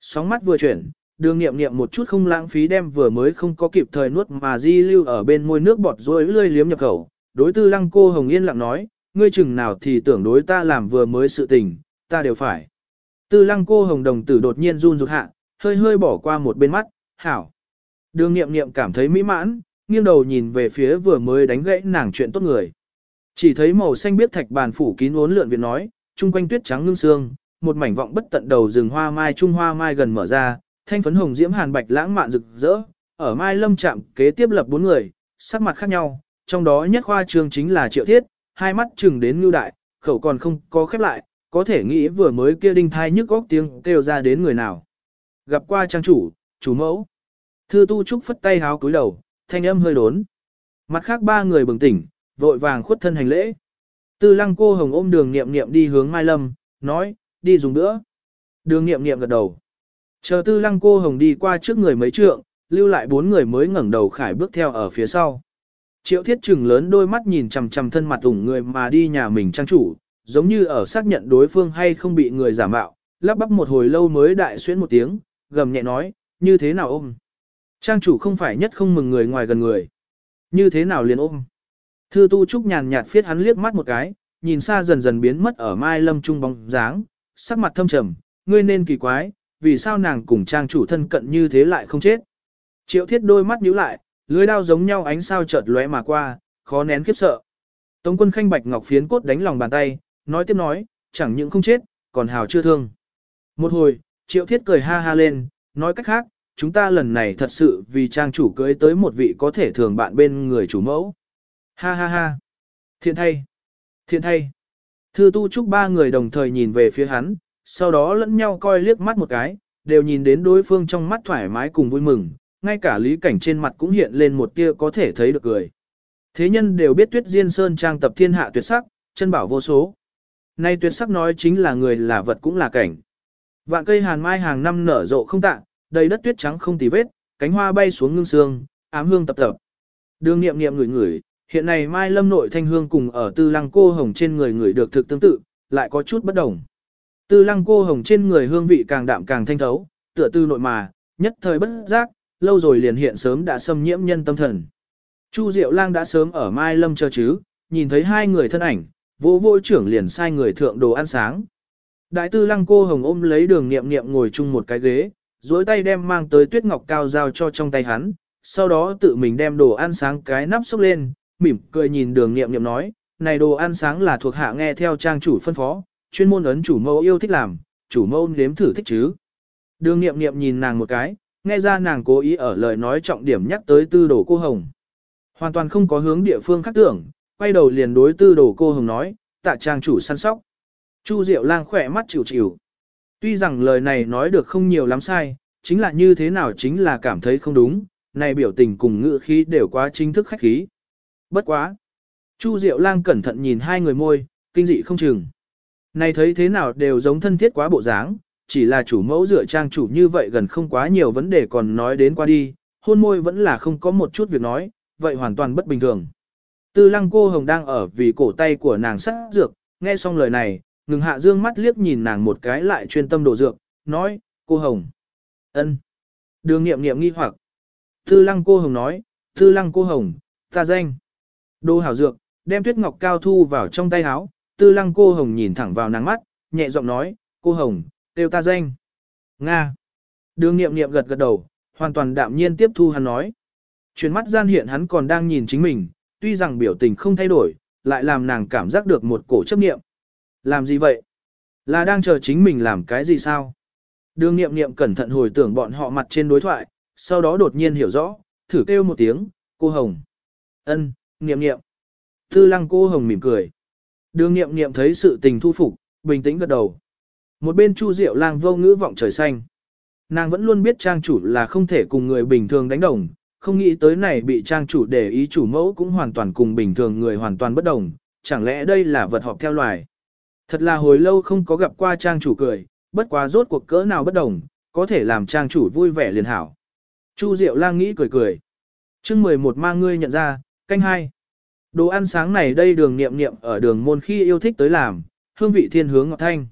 Sóng mắt vừa chuyển, đường nghiệm nghiệm một chút không lãng phí đem vừa mới không có kịp thời nuốt mà di lưu ở bên môi nước bọt rồi lươi liếm nhập khẩu. Đối tư lăng cô hồng yên lặng nói, ngươi chừng nào thì tưởng đối ta làm vừa mới sự tình, ta đều phải. Tư lăng cô hồng đồng tử đột nhiên run rụt hạ, hơi hơi bỏ qua một bên mắt, hảo. Đường nghiệm nghiệm cảm thấy mỹ mãn, nghiêng đầu nhìn về phía vừa mới đánh gãy nàng chuyện tốt người. Chỉ thấy màu xanh biết thạch bàn phủ kín uốn lượn viện nói, chung quanh tuyết trắng ngưng sương một mảnh vọng bất tận đầu rừng hoa mai trung hoa mai gần mở ra, thanh phấn hồng diễm hàn bạch lãng mạn rực rỡ, ở mai lâm trạm kế tiếp lập bốn người, sắc mặt khác nhau, trong đó nhất khoa trương chính là triệu thiết, hai mắt chừng đến lưu đại, khẩu còn không có khép lại, có thể nghĩ vừa mới kia đinh thai nhức góc tiếng kêu ra đến người nào. Gặp qua trang chủ, chủ mẫu. Thư tu trúc phất tay háo cúi đầu, thanh âm hơi đốn. Mặt khác ba người bừng tỉnh, vội vàng khuất thân hành lễ. Tư lăng cô hồng ôm đường nghiệm nghiệm đi hướng Mai Lâm, nói, đi dùng nữa. Đường nghiệm nghiệm gật đầu. Chờ tư lăng cô hồng đi qua trước người mấy trượng, lưu lại bốn người mới ngẩng đầu khải bước theo ở phía sau. Triệu thiết trừng lớn đôi mắt nhìn chằm chằm thân mặt ủng người mà đi nhà mình trang chủ, giống như ở xác nhận đối phương hay không bị người giả mạo, lắp bắp một hồi lâu mới đại xuyên một tiếng, gầm nhẹ nói, như thế nào ôm. Trang chủ không phải nhất không mừng người ngoài gần người. Như thế nào liền ôm. Thư tu trúc nhàn nhạt phiết hắn liếc mắt một cái, nhìn xa dần dần biến mất ở mai lâm trung bóng dáng, sắc mặt thâm trầm, ngươi nên kỳ quái, vì sao nàng cùng trang chủ thân cận như thế lại không chết. Triệu thiết đôi mắt nhíu lại, lưới đao giống nhau ánh sao chợt lóe mà qua, khó nén khiếp sợ. Tống quân khanh bạch ngọc phiến cốt đánh lòng bàn tay, nói tiếp nói, chẳng những không chết, còn hào chưa thương. Một hồi, triệu thiết cười ha ha lên, nói cách khác, chúng ta lần này thật sự vì trang chủ cưới tới một vị có thể thường bạn bên người chủ mẫu. Ha ha ha. Thiện thay. Thiện thay. Thư tu chúc ba người đồng thời nhìn về phía hắn, sau đó lẫn nhau coi liếc mắt một cái, đều nhìn đến đối phương trong mắt thoải mái cùng vui mừng, ngay cả lý cảnh trên mặt cũng hiện lên một tia có thể thấy được cười. Thế nhân đều biết tuyết diên sơn trang tập thiên hạ tuyệt sắc, chân bảo vô số. Nay tuyệt sắc nói chính là người là vật cũng là cảnh. Vạn cây hàn mai hàng năm nở rộ không tạ, đầy đất tuyết trắng không tì vết, cánh hoa bay xuống ngưng sương, ám hương tập tập. Đường nghiệm nghiệm người người, hiện nay mai lâm nội thanh hương cùng ở tư lăng cô hồng trên người người được thực tương tự, lại có chút bất đồng. Tư lăng cô hồng trên người hương vị càng đạm càng thanh thấu, tựa tư nội mà, nhất thời bất giác, lâu rồi liền hiện sớm đã xâm nhiễm nhân tâm thần. Chu Diệu Lang đã sớm ở Mai Lâm chờ chứ, nhìn thấy hai người thân ảnh, vô vô trưởng liền sai người thượng đồ ăn sáng. Đại tư lăng cô hồng ôm lấy đường nghiệm nghiệm ngồi chung một cái ghế, duỗi tay đem mang tới tuyết ngọc cao giao cho trong tay hắn, sau đó tự mình đem đồ ăn sáng cái nắp xúc lên, mỉm cười nhìn đường nghiệm nghiệm nói, này đồ ăn sáng là thuộc hạ nghe theo trang chủ phân phó, chuyên môn ấn chủ mẫu yêu thích làm, chủ mẫu nếm thử thích chứ. Đường nghiệm nghiệm nhìn nàng một cái, nghe ra nàng cố ý ở lời nói trọng điểm nhắc tới tư đồ cô hồng. Hoàn toàn không có hướng địa phương khác tưởng, quay đầu liền đối tư đồ cô hồng nói, tạ trang chủ săn sóc. Chu Diệu lang khỏe mắt chịu chịu. Tuy rằng lời này nói được không nhiều lắm sai, chính là như thế nào chính là cảm thấy không đúng, này biểu tình cùng ngữ khí đều quá chính thức khách khí. Bất quá. Chu Diệu lang cẩn thận nhìn hai người môi, kinh dị không chừng. Này thấy thế nào đều giống thân thiết quá bộ dáng, chỉ là chủ mẫu dựa trang chủ như vậy gần không quá nhiều vấn đề còn nói đến qua đi, hôn môi vẫn là không có một chút việc nói, vậy hoàn toàn bất bình thường. Tư lăng cô hồng đang ở vì cổ tay của nàng sắc dược, nghe xong lời này, ngừng hạ dương mắt liếc nhìn nàng một cái lại chuyên tâm đổ dược, nói, cô hồng. ân. Đường nghiệm nghiệm nghi hoặc. Tư lăng cô hồng nói, tư lăng cô hồng, ta danh. Đô hảo dược, đem tuyết ngọc cao thu vào trong tay áo, tư lăng cô hồng nhìn thẳng vào nàng mắt, nhẹ giọng nói, cô hồng, tiêu ta danh. Nga. Đường nghiệm nghiệm gật gật đầu, hoàn toàn đạm nhiên tiếp thu hắn nói. Chuyến mắt gian hiện hắn còn đang nhìn chính mình, tuy rằng biểu tình không thay đổi, lại làm nàng cảm giác được một cổ chấp niệm. Làm gì vậy? Là đang chờ chính mình làm cái gì sao? Đường nghiệm nghiệm cẩn thận hồi tưởng bọn họ mặt trên đối thoại, sau đó đột nhiên hiểu rõ, thử kêu một tiếng, cô Hồng. ân nghiệm nghiệm. Tư lăng cô Hồng mỉm cười. Đường nghiệm nghiệm thấy sự tình thu phục, bình tĩnh gật đầu. Một bên Chu Diệu lang vô ngữ vọng trời xanh. Nàng vẫn luôn biết trang chủ là không thể cùng người bình thường đánh đồng, không nghĩ tới này bị trang chủ để ý chủ mẫu cũng hoàn toàn cùng bình thường người hoàn toàn bất đồng, chẳng lẽ đây là vật họp theo loài. Thật là hồi lâu không có gặp qua trang chủ cười, bất quá rốt cuộc cỡ nào bất đồng, có thể làm trang chủ vui vẻ liền hảo. Chu Diệu lang nghĩ cười cười. chương 11 mang ngươi nhận ra, canh hai. Đồ ăn sáng này đây đường nghiệm nghiệm ở đường môn khi yêu thích tới làm, hương vị thiên hướng ngọt thanh.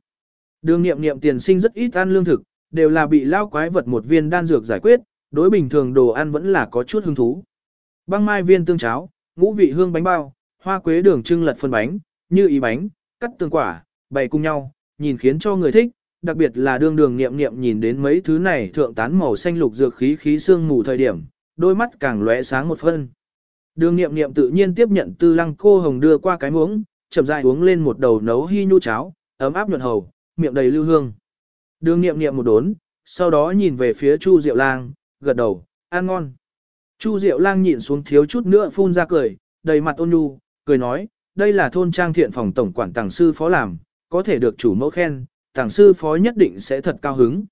Đường nghiệm nghiệm tiền sinh rất ít ăn lương thực, đều là bị lao quái vật một viên đan dược giải quyết, đối bình thường đồ ăn vẫn là có chút hứng thú. Băng mai viên tương cháo, ngũ vị hương bánh bao, hoa quế đường trưng lật phân bánh, như ý bánh, cắt tương quả, bày cùng nhau, nhìn khiến cho người thích, đặc biệt là đương đường nghiệm nghiệm nhìn đến mấy thứ này thượng tán màu xanh lục dược khí khí xương mù thời điểm, đôi mắt càng lóe sáng một phân. Đường nghiệm nghiệm tự nhiên tiếp nhận tư lăng cô hồng đưa qua cái muỗng, chậm rãi uống lên một đầu nấu hy nhu cháo, ấm áp nhuận hầu, miệng đầy lưu hương. Đường nghiệm nghiệm một đốn, sau đó nhìn về phía Chu Diệu Lang, gật đầu, ăn ngon. Chu Diệu Lang nhịn xuống thiếu chút nữa phun ra cười, đầy mặt ôn nhu, cười nói, đây là thôn trang thiện phòng tổng quản tàng sư phó làm, có thể được chủ mẫu khen, tàng sư phó nhất định sẽ thật cao hứng.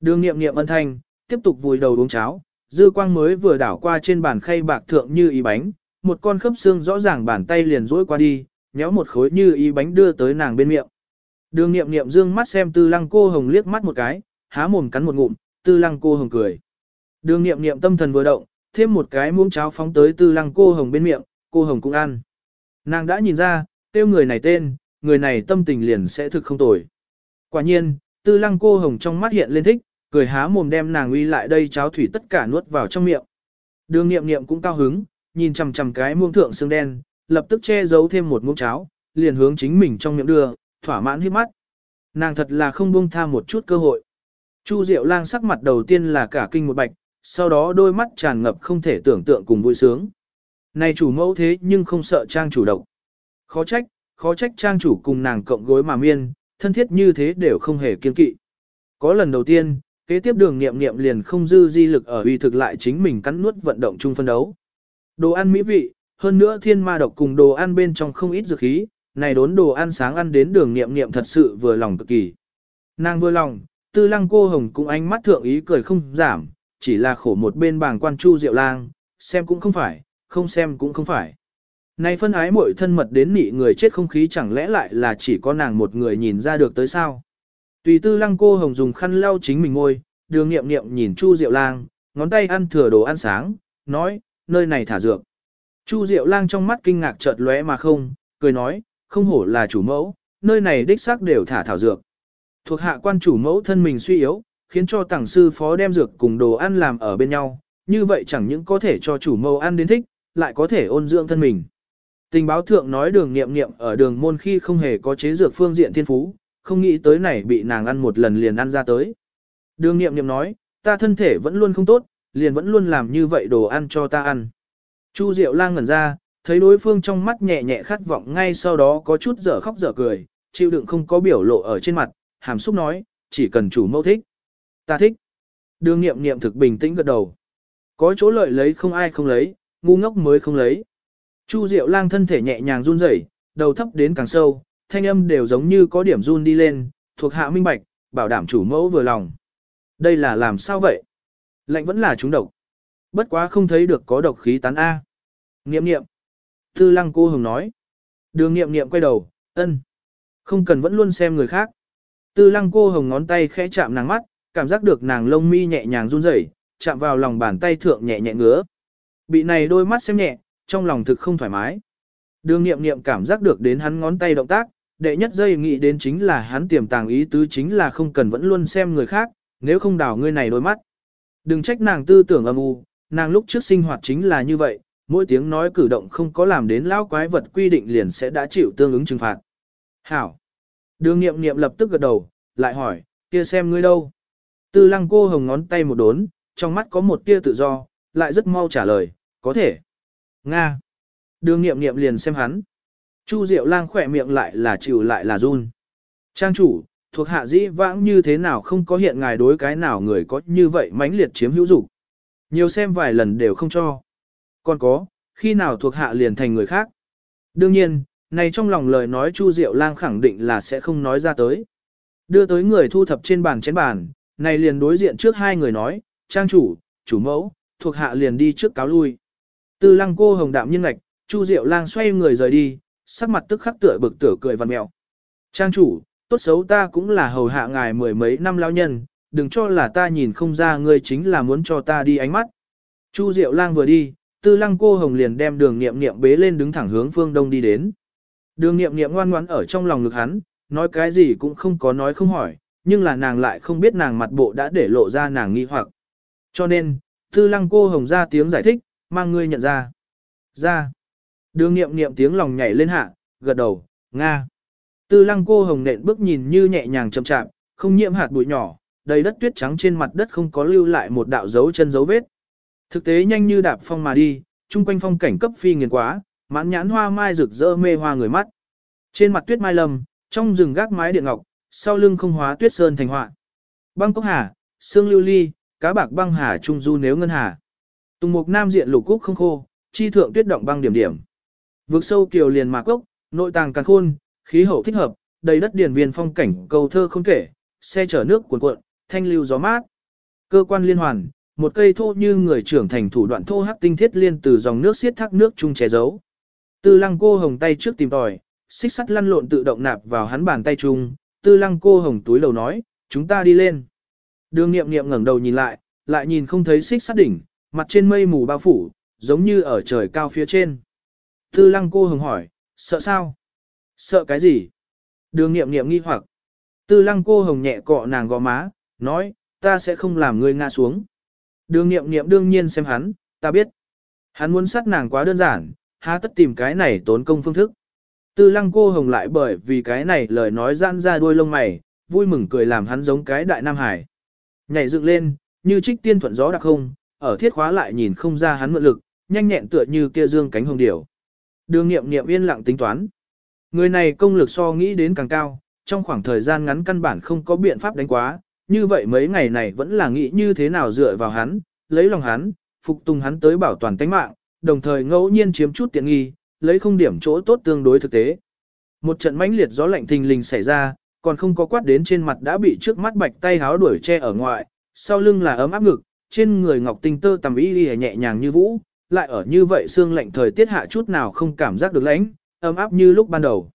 Đường nghiệm nghiệm ân thanh, tiếp tục vùi đầu uống cháo, dư quang mới vừa đảo qua trên bàn khay bạc thượng như ý bánh, một con khớp xương rõ ràng bàn tay liền rỗi qua đi, nhéo một khối như ý bánh đưa tới nàng bên miệng. Đường nghiệm nghiệm dương mắt xem tư lăng cô hồng liếc mắt một cái, há mồm cắn một ngụm, tư lăng cô hồng cười. Đường nghiệm nghiệm tâm thần vừa động, thêm một cái muỗng cháo phóng tới tư lăng cô hồng bên miệng, cô hồng cũng ăn. Nàng đã nhìn ra, tiêu người này tên, người này tâm tình liền sẽ thực không tồi. Quả nhiên, tư lăng cô hồng trong mắt hiện lên thích, cười há mồm đem nàng uy lại đây cháo thủy tất cả nuốt vào trong miệng. Đường nghiệm nghiệm cũng cao hứng, nhìn chằm chằm cái muông thượng xương đen, lập tức che giấu thêm một muỗng cháo, liền hướng chính mình trong miệng đưa, thỏa mãn hít mắt. Nàng thật là không buông tha một chút cơ hội. Chu Diệu Lang sắc mặt đầu tiên là cả kinh một bạch, sau đó đôi mắt tràn ngập không thể tưởng tượng cùng vui sướng. Này chủ mẫu thế nhưng không sợ trang chủ độc. Khó trách, khó trách trang chủ cùng nàng cộng gối mà miên, thân thiết như thế đều không hề kiên kỵ. Có lần đầu tiên, kế tiếp đường nghiệm nghiệm liền không dư di lực ở uy thực lại chính mình cắn nuốt vận động chung phân đấu. Đồ ăn mỹ vị, hơn nữa thiên ma độc cùng đồ ăn bên trong không ít dược khí, này đốn đồ ăn sáng ăn đến đường nghiệm nghiệm thật sự vừa lòng cực kỳ. Nàng vừa lòng, tư lăng cô hồng cũng ánh mắt thượng ý cười không giảm, chỉ là khổ một bên bàng quan chu diệu lang, xem cũng không phải, không xem cũng không phải. Này phân ái mội thân mật đến nị người chết không khí chẳng lẽ lại là chỉ có nàng một người nhìn ra được tới sao. Tùy tư lăng cô hồng dùng khăn lau chính mình ngôi, đường nghiệm nghiệm nhìn Chu Diệu Lang, ngón tay ăn thừa đồ ăn sáng, nói, nơi này thả dược. Chu Diệu Lang trong mắt kinh ngạc chợt lóe mà không, cười nói, không hổ là chủ mẫu, nơi này đích xác đều thả thảo dược. Thuộc hạ quan chủ mẫu thân mình suy yếu, khiến cho tàng sư phó đem dược cùng đồ ăn làm ở bên nhau, như vậy chẳng những có thể cho chủ mẫu ăn đến thích, lại có thể ôn dưỡng thân mình. Tình báo thượng nói đường nghiệm nghiệm ở đường môn khi không hề có chế dược phương diện thiên phú, không nghĩ tới này bị nàng ăn một lần liền ăn ra tới. Đường nghiệm nghiệm nói, ta thân thể vẫn luôn không tốt, liền vẫn luôn làm như vậy đồ ăn cho ta ăn. Chu Diệu lang ngẩn ra, thấy đối phương trong mắt nhẹ nhẹ khát vọng ngay sau đó có chút dở khóc dở cười, chịu đựng không có biểu lộ ở trên mặt, hàm xúc nói, chỉ cần chủ mẫu thích. Ta thích. Đường nghiệm nghiệm thực bình tĩnh gật đầu. Có chỗ lợi lấy không ai không lấy, ngu ngốc mới không lấy. Chu Diệu lang thân thể nhẹ nhàng run rẩy, đầu thấp đến càng sâu, thanh âm đều giống như có điểm run đi lên, thuộc hạ minh bạch, bảo đảm chủ mẫu vừa lòng. Đây là làm sao vậy? Lệnh vẫn là chúng độc. Bất quá không thấy được có độc khí tán A. Niệm niệm. Tư lăng cô hồng nói. Đường niệm niệm quay đầu, ân. Không cần vẫn luôn xem người khác. Tư lăng cô hồng ngón tay khẽ chạm nàng mắt, cảm giác được nàng lông mi nhẹ nhàng run rẩy, chạm vào lòng bàn tay thượng nhẹ nhẹ ngứa. Bị này đôi mắt xem nhẹ, trong lòng thực không thoải mái. Đường niệm niệm cảm giác được đến hắn ngón tay động tác, đệ nhất giây nghĩ đến chính là hắn tiềm tàng ý tứ chính là không cần vẫn luôn xem người khác, nếu không đào ngươi này đôi mắt. Đừng trách nàng tư tưởng âm u, nàng lúc trước sinh hoạt chính là như vậy, mỗi tiếng nói cử động không có làm đến lão quái vật quy định liền sẽ đã chịu tương ứng trừng phạt. Hảo. Đường nghiệm nghiệm lập tức gật đầu, lại hỏi, kia xem ngươi đâu. Tư lăng cô hồng ngón tay một đốn, trong mắt có một tia tự do, lại rất mau trả lời, có thể. Nga. Đường nghiệm nghiệm liền xem hắn. Chu Diệu lang khỏe miệng lại là chịu lại là run. Trang chủ, thuộc hạ dĩ vãng như thế nào không có hiện ngài đối cái nào người có như vậy mãnh liệt chiếm hữu dục Nhiều xem vài lần đều không cho. Còn có, khi nào thuộc hạ liền thành người khác. Đương nhiên, này trong lòng lời nói Chu Diệu Lang khẳng định là sẽ không nói ra tới. Đưa tới người thu thập trên bàn chén bàn, này liền đối diện trước hai người nói, trang chủ, chủ mẫu, thuộc hạ liền đi trước cáo lui. Tư lăng cô hồng đạm nhiên ngạch, Chu Diệu Lang xoay người rời đi, sắc mặt tức khắc tựa bực tựa cười văn mèo. Trang chủ, tốt xấu ta cũng là hầu hạ ngài mười mấy năm lão nhân, đừng cho là ta nhìn không ra ngươi chính là muốn cho ta đi ánh mắt. Chu Diệu Lang vừa đi, Tư Lăng cô hồng liền đem Đường Nghiệm Nghiệm bế lên đứng thẳng hướng phương đông đi đến. Đường Nghiệm Nghiệm ngoan ngoãn ở trong lòng ngực hắn, nói cái gì cũng không có nói không hỏi, nhưng là nàng lại không biết nàng mặt bộ đã để lộ ra nàng nghi hoặc. Cho nên, Tư Lăng cô hồng ra tiếng giải thích, mang ngươi nhận ra. Ra. Đường Nghiệm Nghiệm tiếng lòng nhảy lên hạ, gật đầu, nga. Tư lăng cô hồng nện bước nhìn như nhẹ nhàng chậm chạp, không nhiễm hạt bụi nhỏ, đầy đất tuyết trắng trên mặt đất không có lưu lại một đạo dấu chân dấu vết. Thực tế nhanh như đạp phong mà đi, chung quanh phong cảnh cấp phi nghiền quá, mãn nhãn hoa mai rực rỡ mê hoa người mắt. Trên mặt tuyết mai lâm, trong rừng gác mái điện ngọc, sau lưng không hóa tuyết sơn thành họa. Băng cốc hà, xương lưu ly, cá bạc băng hà trung du nếu ngân hà. Tùng mục nam diện lục cúc không khô, chi thượng tuyết động băng điểm điểm. Vực sâu kiều liền mạc cốc, nội tàng càng khôn, khí hậu thích hợp, đầy đất điển viên phong cảnh cầu thơ không kể, xe chở nước cuồn cuộn, thanh lưu gió mát. Cơ quan liên hoàn, một cây thô như người trưởng thành thủ đoạn thô hắc tinh thiết liên từ dòng nước xiết thác nước chung che giấu. Tư lăng cô hồng tay trước tìm tòi, xích sắt lăn lộn tự động nạp vào hắn bàn tay chung, tư lăng cô hồng túi đầu nói, chúng ta đi lên. Đường nghiệm nghiệm ngẩng đầu nhìn lại, lại nhìn không thấy xích sắt đỉnh, mặt trên mây mù bao phủ, giống như ở trời cao phía trên. Tư lăng cô hồng hỏi, sợ sao? Sợ cái gì? Đường nghiệm nghiệm nghi hoặc. Tư lăng cô hồng nhẹ cọ nàng gò má, nói, ta sẽ không làm ngươi ngã xuống. Đường nghiệm nghiệm đương nhiên xem hắn, ta biết. Hắn muốn sát nàng quá đơn giản, há tất tìm cái này tốn công phương thức. Tư lăng cô hồng lại bởi vì cái này lời nói gian ra đuôi lông mày, vui mừng cười làm hắn giống cái đại nam hải. Nhảy dựng lên, như trích tiên thuận gió đặc không, ở thiết khóa lại nhìn không ra hắn mượn lực, nhanh nhẹn tựa như kia dương cánh hồng điểu. Đường nghiệm nghiệm yên lặng tính toán. Người này công lực so nghĩ đến càng cao, trong khoảng thời gian ngắn căn bản không có biện pháp đánh quá, như vậy mấy ngày này vẫn là nghĩ như thế nào dựa vào hắn, lấy lòng hắn, phục tùng hắn tới bảo toàn tánh mạng, đồng thời ngẫu nhiên chiếm chút tiện nghi, lấy không điểm chỗ tốt tương đối thực tế. Một trận mãnh liệt gió lạnh thình lình xảy ra, còn không có quát đến trên mặt đã bị trước mắt bạch tay háo đuổi che ở ngoại, sau lưng là ấm áp ngực, trên người ngọc tinh tơ tầm y y nhẹ nhàng như vũ, lại ở như vậy xương lạnh thời tiết hạ chút nào không cảm giác được lãnh, ấm áp như lúc ban đầu.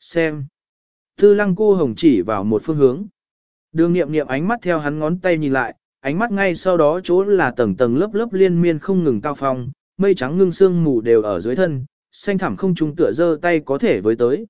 Xem. Tư lăng cô hồng chỉ vào một phương hướng. Đường nghiệm nghiệm ánh mắt theo hắn ngón tay nhìn lại, ánh mắt ngay sau đó chỗ là tầng tầng lớp lớp liên miên không ngừng cao phong, mây trắng ngưng sương mù đều ở dưới thân, xanh thẳm không trung tựa dơ tay có thể với tới.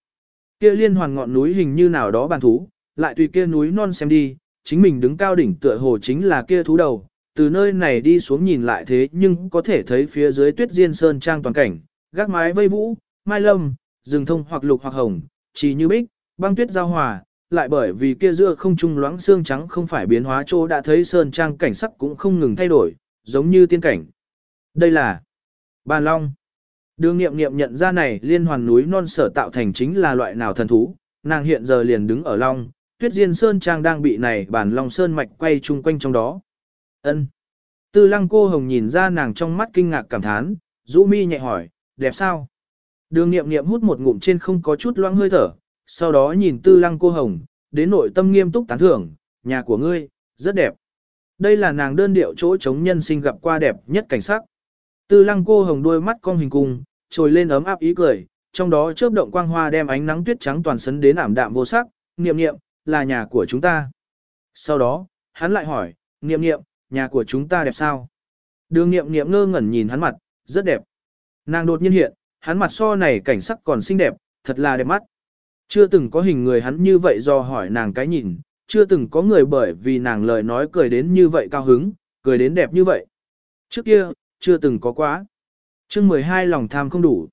Kia liên hoàn ngọn núi hình như nào đó bàn thú, lại tùy kia núi non xem đi, chính mình đứng cao đỉnh tựa hồ chính là kia thú đầu, từ nơi này đi xuống nhìn lại thế nhưng có thể thấy phía dưới tuyết diên sơn trang toàn cảnh, gác mái vây vũ, mai lâm, rừng thông hoặc lục hoặc hồng, chỉ như bích, băng tuyết giao hòa, lại bởi vì kia giữa không trung loãng xương trắng không phải biến hóa chỗ đã thấy sơn trang cảnh sắc cũng không ngừng thay đổi, giống như tiên cảnh. Đây là Bàn Long. Đường nghiệm nghiệm nhận ra này liên hoàn núi non sở tạo thành chính là loại nào thần thú, nàng hiện giờ liền đứng ở Long, tuyết diên sơn trang đang bị này bản Long sơn mạch quay chung quanh trong đó ân Tư lăng cô hồng nhìn ra nàng trong mắt kinh ngạc cảm thán, rũ mi nhẹ hỏi, đẹp sao? Đường nghiệm nghiệm hút một ngụm trên không có chút loãng hơi thở, sau đó nhìn tư lăng cô hồng, đến nội tâm nghiêm túc tán thưởng, nhà của ngươi, rất đẹp. Đây là nàng đơn điệu chỗ chống nhân sinh gặp qua đẹp nhất cảnh sắc. Tư lăng cô hồng đôi mắt cong hình cung, trồi lên ấm áp ý cười, trong đó chớp động quang hoa đem ánh nắng tuyết trắng toàn sấn đến ảm đạm vô sắc, niệm niệm, là nhà của chúng ta. Sau đó, hắn lại hỏi, niệm niệm, nhà của chúng ta đẹp sao? Đường niệm niệm ngơ ngẩn nhìn hắn mặt, rất đẹp. Nàng đột nhiên hiện, hắn mặt so này cảnh sắc còn xinh đẹp, thật là đẹp mắt. Chưa từng có hình người hắn như vậy do hỏi nàng cái nhìn, chưa từng có người bởi vì nàng lời nói cười đến như vậy cao hứng, cười đến đẹp như vậy. Trước kia, chưa từng có quá. chương 12 lòng tham không đủ.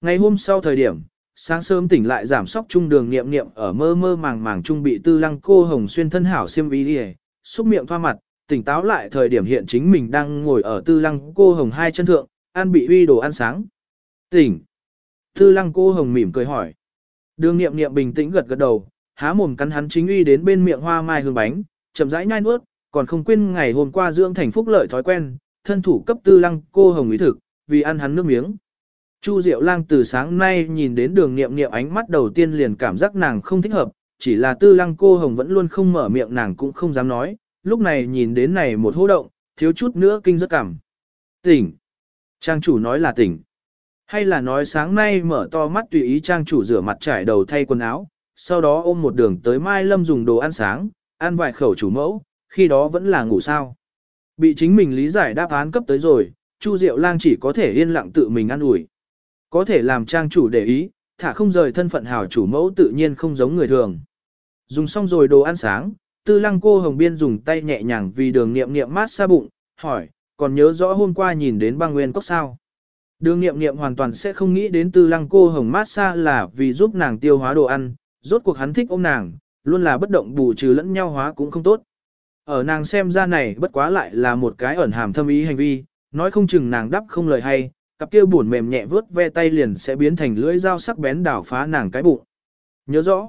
Ngày hôm sau thời điểm, sáng sớm tỉnh lại giảm sóc trung đường niệm niệm ở mơ mơ màng màng trung bị tư lăng cô hồng xuyên thân hảo xiêm ý đi xúc miệng thoa mặt, tỉnh táo lại thời điểm hiện chính mình đang ngồi ở tư lăng cô hồng hai chân thượng, ăn bị uy đồ ăn sáng. Tỉnh. Tư lăng cô hồng mỉm cười hỏi. Đường niệm niệm bình tĩnh gật gật đầu, há mồm cắn hắn chính uy đến bên miệng hoa mai hương bánh, chậm rãi nhai nuốt, còn không quên ngày hôm qua dưỡng thành phúc lợi thói quen, thân thủ cấp tư lăng cô hồng ý thực, vì ăn hắn nước miếng. Chu Diệu Lang từ sáng nay nhìn đến đường niệm niệm ánh mắt đầu tiên liền cảm giác nàng không thích hợp, chỉ là tư lăng cô hồng vẫn luôn không mở miệng nàng cũng không dám nói, lúc này nhìn đến này một hô động, thiếu chút nữa kinh rất cảm. Tỉnh. Trang chủ nói là tỉnh. Hay là nói sáng nay mở to mắt tùy ý trang chủ rửa mặt trải đầu thay quần áo, sau đó ôm một đường tới Mai Lâm dùng đồ ăn sáng, ăn vài khẩu chủ mẫu, khi đó vẫn là ngủ sao. Bị chính mình lý giải đáp án cấp tới rồi, Chu Diệu Lang chỉ có thể yên lặng tự mình ăn ủi Có thể làm trang chủ để ý, thả không rời thân phận hào chủ mẫu tự nhiên không giống người thường. Dùng xong rồi đồ ăn sáng, tư lăng cô hồng biên dùng tay nhẹ nhàng vì đường niệm niệm mát xa bụng, hỏi, còn nhớ rõ hôm qua nhìn đến băng nguyên cốc sao? Đường nghiệm nghiệm hoàn toàn sẽ không nghĩ đến tư lăng cô hồng mát xa là vì giúp nàng tiêu hóa đồ ăn, rốt cuộc hắn thích ôm nàng, luôn là bất động bù trừ lẫn nhau hóa cũng không tốt. Ở nàng xem ra này bất quá lại là một cái ẩn hàm thâm ý hành vi, nói không chừng nàng đắp không lời hay, cặp kia buồn mềm nhẹ vớt ve tay liền sẽ biến thành lưỡi dao sắc bén đảo phá nàng cái bụng. Nhớ rõ.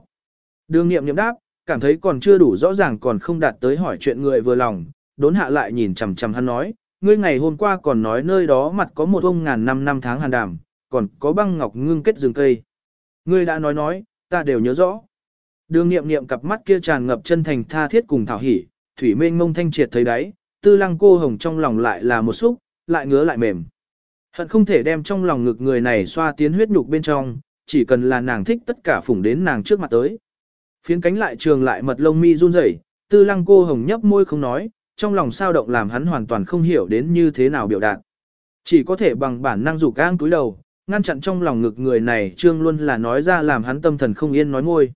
Đường nghiệm nghiệm đáp, cảm thấy còn chưa đủ rõ ràng còn không đạt tới hỏi chuyện người vừa lòng, đốn hạ lại nhìn chằm chằm hắn nói, ngươi ngày hôm qua còn nói nơi đó mặt có một ông ngàn năm năm tháng hàn đàm, còn có băng ngọc ngưng kết rừng cây. Ngươi đã nói nói, ta đều nhớ rõ. Đường nghiệm nghiệm cặp mắt kia tràn ngập chân thành tha thiết cùng thảo hỉ, thủy mênh mông thanh triệt thấy đáy, tư lăng cô hồng trong lòng lại là một xúc, lại ngứa lại mềm. Hận không thể đem trong lòng ngực người này xoa tiến huyết nhục bên trong, chỉ cần là nàng thích tất cả phủng đến nàng trước mặt tới. Phiến cánh lại trường lại mật lông mi run rẩy, tư lăng cô hồng nhấp môi không nói, trong lòng sao động làm hắn hoàn toàn không hiểu đến như thế nào biểu đạt. Chỉ có thể bằng bản năng rủ gang túi đầu, ngăn chặn trong lòng ngực người này trương luôn là nói ra làm hắn tâm thần không yên nói ngôi.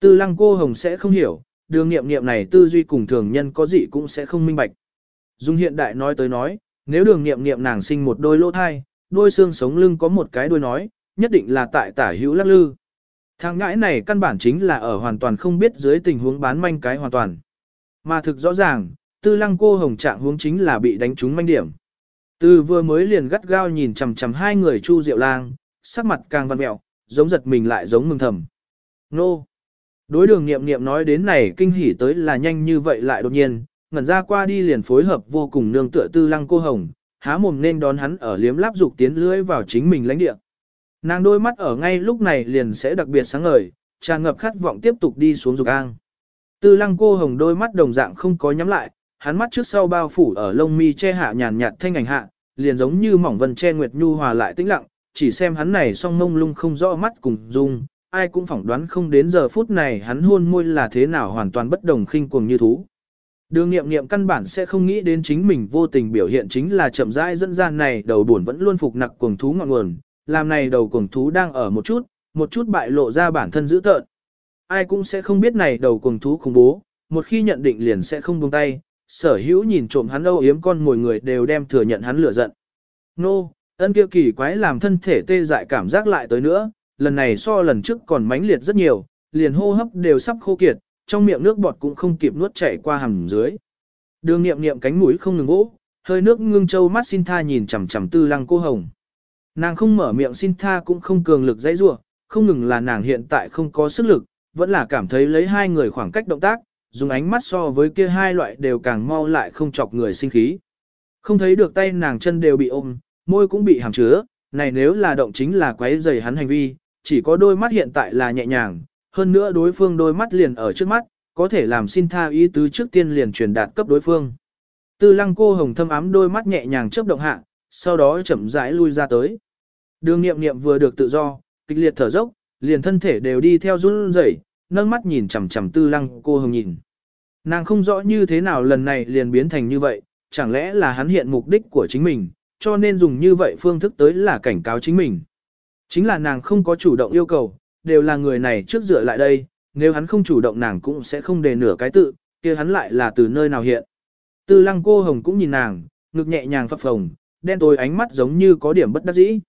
Tư lăng cô hồng sẽ không hiểu, đường nghiệm nghiệm này tư duy cùng thường nhân có gì cũng sẽ không minh bạch. Dung hiện đại nói tới nói, nếu đường nghiệm nghiệm nàng sinh một đôi lỗ thai, đôi xương sống lưng có một cái đuôi nói, nhất định là tại tả hữu lắc lư. Thằng ngãi này căn bản chính là ở hoàn toàn không biết dưới tình huống bán manh cái hoàn toàn. Mà thực rõ ràng, tư lăng cô hồng trạng huống chính là bị đánh trúng manh điểm. Từ vừa mới liền gắt gao nhìn chằm chằm hai người Chu Diệu Lang, sắc mặt càng văn mẹo, giống giật mình lại giống mừng thầm. Nô! Đối đường nghiệm nghiệm nói đến này kinh hỉ tới là nhanh như vậy lại đột nhiên, ngẩn ra qua đi liền phối hợp vô cùng nương tựa tư lăng cô hồng, há mồm nên đón hắn ở liếm láp dục tiến lưỡi vào chính mình lãnh địa. Nàng đôi mắt ở ngay lúc này liền sẽ đặc biệt sáng ngời, tràn ngập khát vọng tiếp tục đi xuống dục ang. Tư lăng cô hồng đôi mắt đồng dạng không có nhắm lại, hắn mắt trước sau bao phủ ở lông mi che hạ nhàn nhạt thanh ảnh hạ, liền giống như mỏng vân che nguyệt nhu hòa lại tĩnh lặng, chỉ xem hắn này song mông lung không rõ mắt cùng dung, ai cũng phỏng đoán không đến giờ phút này hắn hôn môi là thế nào hoàn toàn bất đồng khinh cuồng như thú. Đường nghiệm nghiệm căn bản sẽ không nghĩ đến chính mình vô tình biểu hiện chính là chậm rãi dẫn ra này đầu buồn vẫn luôn phục nặc cuồng thú ngọn nguồn, làm này đầu cuồng thú đang ở một chút, một chút bại lộ ra bản thân dữ tợn. Ai cũng sẽ không biết này đầu cuồng thú khủng bố, một khi nhận định liền sẽ không buông tay, sở hữu nhìn trộm hắn âu yếm con mồi người đều đem thừa nhận hắn lửa giận. Nô, ân kia kỳ quái làm thân thể tê dại cảm giác lại tới nữa, lần này so lần trước còn mãnh liệt rất nhiều, liền hô hấp đều sắp khô kiệt, trong miệng nước bọt cũng không kịp nuốt chảy qua hầm dưới. Đường nghiệm nghiệm cánh mũi không ngừng vỗ, hơi nước ngưng châu mắt xin tha nhìn chằm chằm tư lăng cô hồng. Nàng không mở miệng xin tha cũng không cường lực dãy rủa, không ngừng là nàng hiện tại không có sức lực, vẫn là cảm thấy lấy hai người khoảng cách động tác, dùng ánh mắt so với kia hai loại đều càng mau lại không chọc người sinh khí. Không thấy được tay nàng chân đều bị ôm, môi cũng bị hàm chứa, này nếu là động chính là quấy rầy hắn hành vi, chỉ có đôi mắt hiện tại là nhẹ nhàng, hơn nữa đối phương đôi mắt liền ở trước mắt, có thể làm xin tha ý tứ trước tiên liền truyền đạt cấp đối phương. Tư lăng cô hồng thâm ám đôi mắt nhẹ nhàng chớp động hạ, sau đó chậm rãi lui ra tới. Đường nghiệm nghiệm vừa được tự do, kịch liệt thở dốc, liền thân thể đều đi theo run rẩy, nâng mắt nhìn chằm chằm tư lăng cô hồng nhìn. Nàng không rõ như thế nào lần này liền biến thành như vậy, chẳng lẽ là hắn hiện mục đích của chính mình, cho nên dùng như vậy phương thức tới là cảnh cáo chính mình. Chính là nàng không có chủ động yêu cầu, đều là người này trước dựa lại đây, nếu hắn không chủ động nàng cũng sẽ không đề nửa cái tự, kia hắn lại là từ nơi nào hiện. Tư lăng cô hồng cũng nhìn nàng, ngực nhẹ nhàng phập phồng, đen tối ánh mắt giống như có điểm bất đắc dĩ.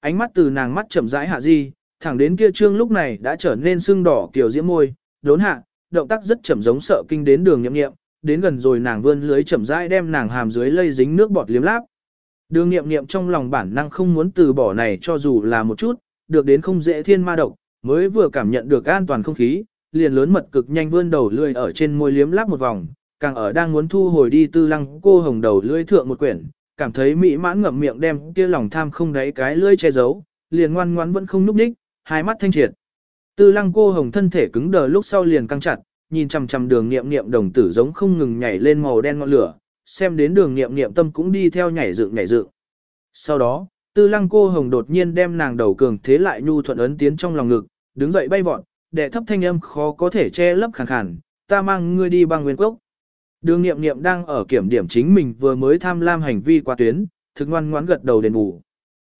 Ánh mắt từ nàng mắt chậm rãi hạ di, thẳng đến kia trương lúc này đã trở nên sưng đỏ kiểu diễm môi, đốn hạ, động tác rất chậm giống sợ kinh đến đường nhậm nghiệm, đến gần rồi nàng vươn lưới chậm rãi đem nàng hàm dưới lây dính nước bọt liếm láp. Đường nghiệm nghiệm trong lòng bản năng không muốn từ bỏ này cho dù là một chút, được đến không dễ thiên ma độc, mới vừa cảm nhận được an toàn không khí, liền lớn mật cực nhanh vươn đầu lưỡi ở trên môi liếm láp một vòng, càng ở đang muốn thu hồi đi tư lăng cô hồng đầu lưỡi thượng một quyển, cảm thấy mỹ mãn ngậm miệng đem kia lòng tham không đáy cái lưỡi che giấu, liền ngoan ngoãn vẫn không núp đích, hai mắt thanh triệt. Tư lăng cô hồng thân thể cứng đờ lúc sau liền căng chặt, nhìn chằm chằm đường nghiệm nghiệm đồng tử giống không ngừng nhảy lên màu đen ngọn lửa, xem đến đường nghiệm nghiệm tâm cũng đi theo nhảy dựng nhảy dựng. Sau đó, tư lăng cô hồng đột nhiên đem nàng đầu cường thế lại nhu thuận ấn tiến trong lòng ngực, đứng dậy bay vọt, đệ thấp thanh âm khó có thể che lấp khàn khàn, ta mang ngươi đi băng nguyên quốc Đường nghiệm nghiệm đang ở kiểm điểm chính mình vừa mới tham lam hành vi qua tuyến, thực ngoan ngoãn gật đầu đền bù.